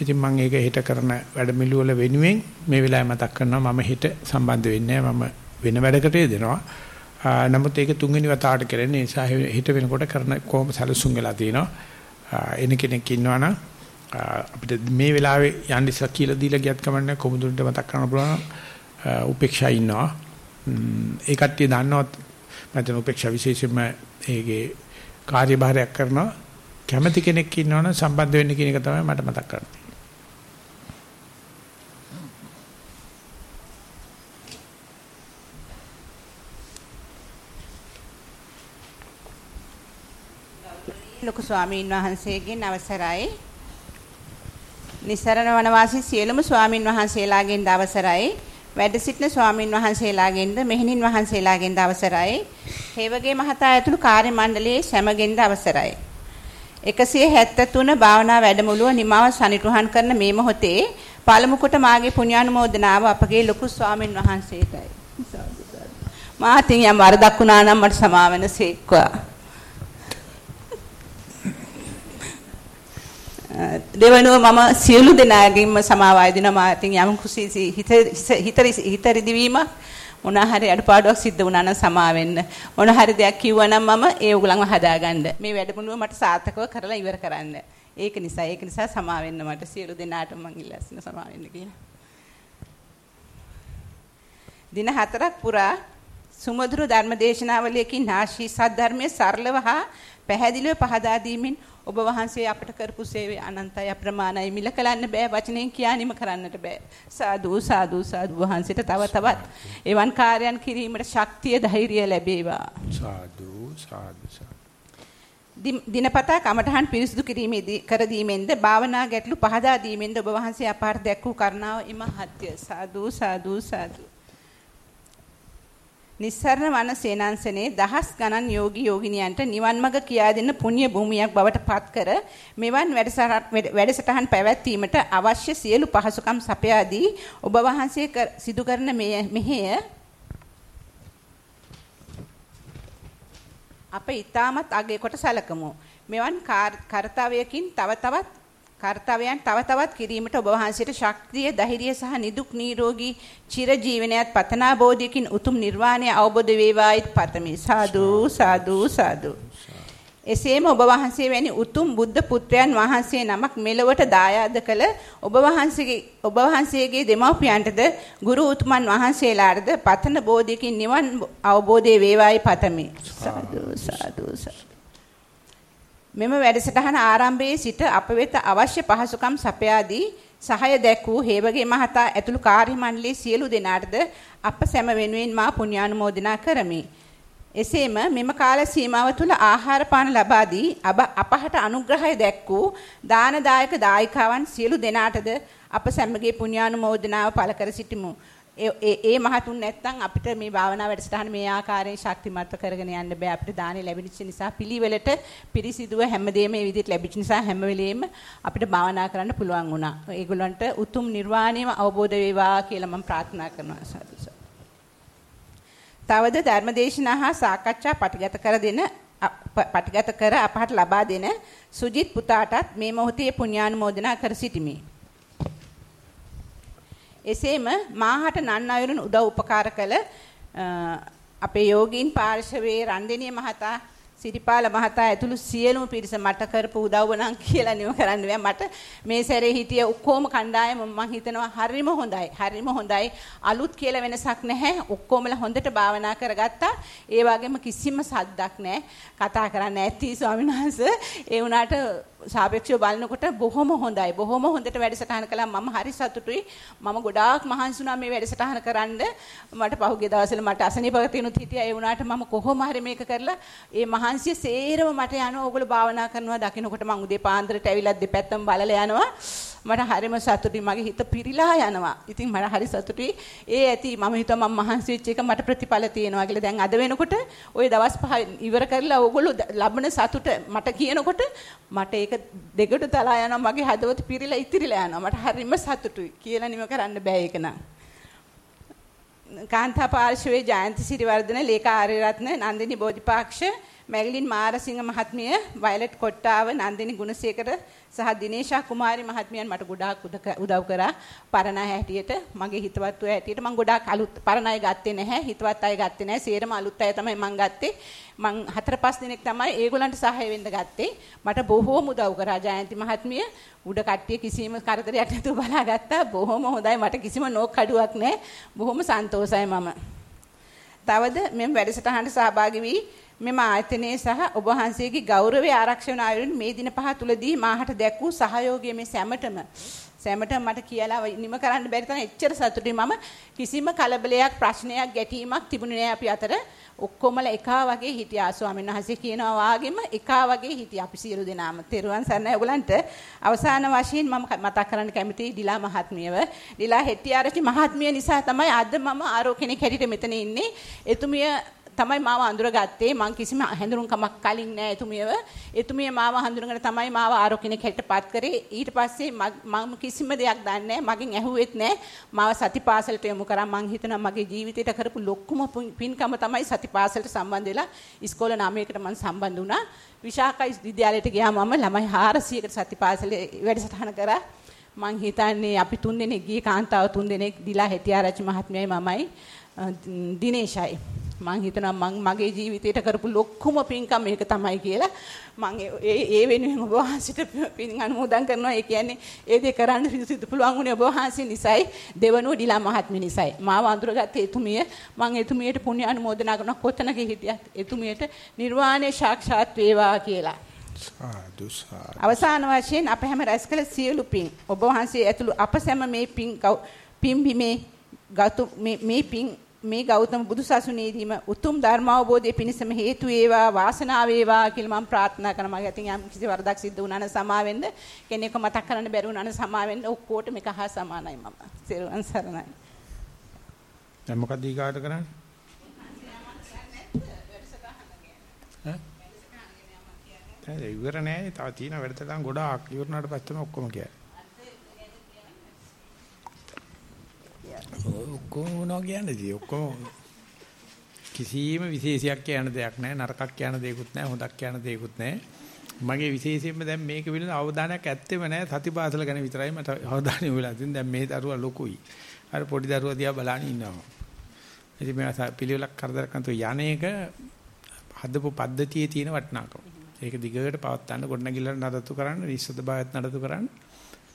ඉතින් මම ඒක හෙට කරන වැඩමිළු වල වෙනුවෙන් මේ වෙලාවේ මතක් කරනවා මම හෙට සම්බන්ධ වෙන්නේ මම වෙන වැඩකට යෙදෙනවා. නමුත් ඒක තුන්වෙනි වතාවට කරන්නේ නිසා හෙට වෙනකොට කරන කොහොම සැලසුම් වෙලා තියෙනවා. එන කෙනෙක් ඉන්නවනම් අපිට මේ වෙලාවේ යන්න ඉස්සලා කියලා දීලා ගියත් කමන්නේ කොමුදුන්ට මතක් කරන්න පුළුවන් උපේක්ෂා ඉන්නවා. ඒ කට්ටිය දන්නවත් මම උපේක්ෂා විශේෂයෙන්ම ඒකේ කාර්යභාරයක් කරනවා. කැමති කෙනෙක් ඉන්නවනම් සම්බන්ධ වෙන්න කියන එක තමයි මට මතක් කරන්නේ. ලොකු ස්වාමීන් වහන්සේගෙන් අවසරයි. නිසරණ වනවාසී සියලුම ස්වාමින් වහන්සේලාගෙන් අවසරයි. වැඩ සිටින ස්වාමින් වහන්සේලාගෙන්ද මෙහෙණින් වහන්සේලාගෙන්ද අවසරයි. හේවගේ මහතා ඇතුළු කාර්ය මණ්ඩලයේ සැමගෙන්ද අවසරයි. 173 භාවනා වැඩමුළුව නිමාව සනිටුහන් කරන මේ මොහොතේ පළමු කොට මාගේ පුණ්‍යානුමෝදනාව අපගේ ලොකු ස්වාමින් වහන්සේටයි. මාතින් යම් වරදක් වුණා නම් මට සමාවෙන සේක්වා. දෙවනුව මම සියලු දෙනාගෙන්ම සමාව ආයදිනවා. මාතින් යම් කුසී හිත හිත හිත රිදවීම මොන හරි අඩපාඩුවක් සිද්ධ වුණා නම් සමා වෙන්න. මොන හරි දෙයක් කිව්වනම් මම ඒ උගලන්ව හදාගන්න. මේ වැඩමුළුව මට සාර්ථකව කරලා ඉවර කරන්න. ඒක නිසා ඒක නිසා සමා වෙන්න මට සියලු දෙනාට මං ඉල්ලස්න සමා වෙන්න කියලා. දින හතරක් පුරා සුමధుර ධර්මදේශනාවලියකින් ආශී සද්ධර්මයේ සරලව හා පැහැදිලිව පහදා දීමින් ඔබ වහන්සේ අපට කරපු සේවය අනන්තයි අප්‍රමාණයි. මිල කලන්න බෑ වචනෙන් කියානිම කරන්නට බෑ. සාදු සාදු සාදු වහන්සේට තව තවත් එවන් කාර්යයන් කිරීමට ශක්තිය ධෛර්යය ලැබේවා. සාදු සාදු දිනපතා කමඨහන් පිරිසිදු කිරීමේදී කර දීමෙන්ද භාවනා ගැටලු පහදා දීමෙන්ද ඔබ වහන්සේ අපාර දැක් වූ කරුණාව ඉමහත්ය. සාදු සාදු සාදු නිස්සරණ වන සේනාංශනේ දහස් ගණන් යෝගී යෝගිනියන්ට නිවන් මඟ කියා දෙන්න පුණ්‍ය භූමියක් බවට පත් කර මෙවන් වැඩසටහන් පැවැත්වීමට අවශ්‍ය සියලු පහසුකම් සපයා දී ඔබ වහන්සේ සිදු කරන මෙහෙය අප ඊටමත් අගය කොට සැලකමු. මෙවන් කාර්යයකින් තව තවත් කාර්යයන් තව තවත් කිරීමට ඔබ වහන්සේට ශක්තිය, ධෛර්යය සහ නිදුක් නිරෝගී චිරජීවනයත් පතනා බෝධියකින් උතුම් නිර්වාණය අවබෝධ වේවායිත් පතමි. සාදු සාදු සාදු. එසේම ඔබ වහන්සේ වැනි උතුම් බුද්ධ පුත්‍රයන් වහන්සේ නමක් මෙලොවට දායාද කළ ඔබ වහන්සේගේ ඔබ වහන්සේගේ දෙමව්පියන්ටද ගුරු උතුමන් වහන්සේලාටද පතන බෝධියකින් නිවන් අවබෝධයේ වේවායි පතමි. සාදු සාදු මෙම වැඩසටහන ආරම්භයේ සිට අප වෙත අවශ්‍ය පහසුකම් සපයාදී සහාය දැක්වූ හේවගේ මහතා ඇතුළු කාර්ය මණ්ඩලයේ සියලු දෙනාටද අප සැම වෙනුවෙන් මා පුණ්‍යානුමෝදනා කරමි. එසේම මෙම කාල සීමාව තුළ ආහාර පාන ලබා දී අපහට අනුග්‍රහය දැක්වූ දානදායක දායිකාවන් සියලු දෙනාටද අප සැමගේ පුණ්‍යානුමෝදනාව පළ කර සිටිමු. ඒ ඒ මහතුන් නැත්තම් අපිට මේ භාවනා වැඩසටහන මේ ආකාරයෙන් ශක්තිමත් කරගෙන යන්න බෑ අපිට දානේ ලැබෙච්ච නිසා පිළිවෙලට පිරිසිදුව හැමදේම මේ විදිහට ලැබිච්ච නිසා හැම වෙලෙම අපිට භාවනා කරන්න පුළුවන් වුණා. ඒගොල්ලන්ට උතුම් නිර්වාණයම අවබෝධ වේවා කියලා මම ප්‍රාර්ථනා කරනවා සාදු තවද ධර්මදේශනා හා සාකච්ඡා පටිගත කර දෙන පටිගත කර අපහට ලබා දෙන සුජිත් පුතාටත් මේ මොහොතේ පුණ්‍යානුමෝදනා කර සිටිමි. එසේම මාහට නන් අයුරුන් උදව් උපකාර කළ අපේ යෝගීන් පාර්ශවයේ රන්දෙනිය මහතා සිරිපාල මහතා ඇතුළු සියලුම පිරිස මට කරපු උදව්ව නම් කියලා නිම කරන්න බෑ. මට මේ සැරේ හිටිය ඔක්කොම කණ්ඩායම මම හිතනවා හරිම හොඳයි හරිම හොඳයි. අලුත් කියලා වෙනසක් නැහැ. ඔක්කොමලා හොඳට භාවනා කරගත්තා. ඒ වගේම කිසිම සද්දක් නැහැ. කතා කරන්න ඇති ස්වාමීන් වහන්සේ. ඒ වුණාට සාපේක්ෂව බලනකොට බොහොම හොඳයි. බොහොම හොඳට වැඩසටහන කළා. මම හරි සතුටුයි. මම ගොඩාක් මහන්සි වුණා මේ වැඩසටහන කරන්න. මට පහුගිය දවස්වල මට අසනීපක තිනුත් හිටියා. ඒ වුණාට මම කොහොම හරි මේක කරලා ඒ මහන්සිය සේරම මට යනවා. ඕගොල්ලෝ භාවනා කරනවා දකින්නකොට මම උදේ පාන්දරට ඇවිල්ලා දෙපැත්තම බලලා යනවා. මට හරිම සතුටුයි මගේ හිත පිරීලා යනවා. ඉතින් මට හරි සතුටුයි. ඒ ඇති මම හිතුවා මම මහන්සි වෙච්ච එක මට ප්‍රතිඵල තියෙනවා කියලා. දැන් අද වෙනකොට ওই දවස් පහ ඉවර කරලා ඕගොල්ලෝ ලබන සතුට මට කියනකොට මට ඒක දෙකට තලා යනවා මගේ හදවත පිරීලා ඉතිරිලා යනවා. මට හරිම සතුටුයි. කියලා නිම කරන්න බෑ ඒක නං. කාන්තා පාර්ශවයේ ජයන්ති සිරිවර්ධන ලේකා ආර්යරත්න නන්දිනි බෝධිපාක්ෂ මැගලින් මාරසිංහ මහත්මිය වයලට් කොට්ටාව නන්දිනි ගුණසේකර සහ දිනේෂා කුමාරි මහත්මියන් මට ගොඩාක් උදව් කරා. පරණ හැටියට මගේ හිතවත් අය හැටියට මම ගොඩාක් අලුත් පරණ අය ගත්තේ නැහැ. හිතවත් අය ගත්තේ නැහැ. සේරම අලුත් අය තමයි මම ගත්තේ. මං හතර පහ දිනක් තමයි ඒගොල්ලන්ට සහාය වෙන්න ගත්තේ. මට බොහෝම උදව් කරා. ජයන්ති මහත්මිය උඩ කට්ටිය කිසිම කරදරයක් නැතුව බලාගත්තා බොහොම හොඳයි. මට කිසිම නෝක් කඩුවක් නැහැ. බොහොම සන්තෝෂයි මම. තවද මෙම වැඩසටහනට සහභාගී වී මෙම ආයතනයේ සහ ඔබ වහන්සේගේ ගෞරවය ආරක්ෂා වන අයුරින් මේ දින පහ තුලදී මාහට දැක් වූ සහයෝගය මේ සැමටම. සැමටම මට කියලා නිම කරන්න බැරි තරම් එච්චර සතුටුයි. මම කිසිම කලබලයක් ප්‍රශ්නයක් ගැටීමක් තිබුණේ නෑ අපි අතර. ඔක්කොමලා එකා වගේ හිටියා. ස්වාමීන් වහන්සේ කියනවා වාගෙම එකා වගේ හිටියා අපි සියලු දෙනාම. තෙරුවන් සරණයි ඔයගලන්ට. අවසාන වශයෙන් මම මතක් කරන්න කැමතියි ඩිලා මහත්මියව. ඩිලා හෙට්ටිආරච්චි මහත්මිය නිසා තමයි අද මම ආරෝ කෙනෙක් හැටියට මෙතන ඉන්නේ. එතුමිය තමයි මාව අඳුරගත්තේ. මං කිසිම හැඳුනුම්කමක් කලින් නෑ එතුමියව. එතුමිය මාව හඳුනගෙන තමයි මාව ආරෝපණය කෙටපත් කරේ. ඊට පස්සේ මම කිසිම දෙයක් දන්නේ මගෙන් ඇහුවෙත් නෑ. මාව සතිපාසලට යොමු කරා. මං හිතනවා මගේ ජීවිතේට කරපු ලොකුම පින්කම තමයි සතිපාසලට සම්බන්ධ වෙලා ඉස්කෝල නාමයකට මං සම්බන්ධ වුණා. විශාඛ විද්‍යාලයට ගියාම මම ළමයි 400කට සතිපාසලේ වැඩසටහන කරා. මං හිතන්නේ අපි තුන්දෙනෙක් ගියේ කාන්තාව තුන්දෙනෙක් දිලා හෙටිආරච්චි මහත්මියයි මමයි දිනේෂයි මං හිතනවා මං මගේ ජීවිතේට කරපු ලොකුම පින්කම මේක තමයි කියලා. මං ඒ ඒ වෙනුවෙන් ඔබ වහන්සේට පින් අනුමෝදන් කරනවා. ඒ කියන්නේ ඒ දේ කරන්න සිදු පුළුවන් උනේ ඔබ වහන්සේ නිසායි දෙවනුව ඩිලා මහත්මිය නිසායි. මාව අඳුරගත්තේ එතුමිය මං එතුමියට පුණ්‍ය අනුමෝදනා කරනවා. කොතනක හිටියත් එතුමියට නිර්වාණය සාක්ෂාත් වේවා කියලා. සාදු සාදු. අවසාන වශයෙන් අප හැම රැස් කළ සියලු පින් ඔබ වහන්සේ ඇතුළු අප සැම මේ පින් පින් බිමේ ගතු මේ පින් මේ ගෞතම බුදුසසුනේදීම උතුම් ධර්ම අවබෝධය පිණිසම හේතු වේවා වාසනාව වේවා කියලා මම ප්‍රාර්ථනා කරනවා. මගේ අතින් යම් කිසි වරදක් සිද්ධ වුණා නම් සමා වෙන්න. කෙනෙක්ව මතක් කරන්න බැරි වුණා නම් සමා වෙන්න. ඔක්කොටම එක හා සමානයි මම. සිරුවන් සරණයි. දැන් මොකද ඊගාට කරන්නේ? ඈ? ඉවර නෑ. තව තියෙන වැඩසටහන් ගොඩාක් ඉවරනාට පස්සේ තමයි ඔක්කොම කියන්නේ. ඔක්කොම මොනවා කියන්නේද? ඔක්කොම කිසිම විශේෂයක් කියන දෙයක් නැහැ. නරකක් කියන දෙයක්වත් නැහැ. හොඳක් කියන දෙයක්වත් නැහැ. මගේ විශේෂයෙන්ම දැන් මේක පිළිබඳ අවධානයක් ඇත්තෙම නැහැ. සතිපාසල ගැන විතරයි මට අවධානය යොමුලා තියෙන්නේ. දැන් මේ දරුවා ලොකුයි. අර පොඩි දරුවා දිහා බලන් ඉන්නවා. ඉතින් මේ පිළිවෙලක් කරදරයක් නැතුව යන්නේක හදපු පද්ධතියේ තියෙන වටිනාකම. ඒක දිගට පවත් ගන්න ගොඩනැගිල්ලට නඩත්තු කරන්න, විශ්වද භාවයත් නඩත්තු කරන්න,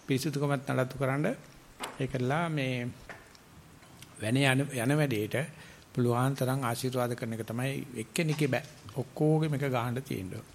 පිරිසුදුකමත් නඩත්තු කරන්න. ඒකලා මේ වෙන යන යන වැඩේට පුළුවන් තරම් ආශිර්වාද කරන එක තමයි එක්කෙනෙක්ගේ බෑ. ඔක්කොගෙම එක ගහන්න තියෙනවා.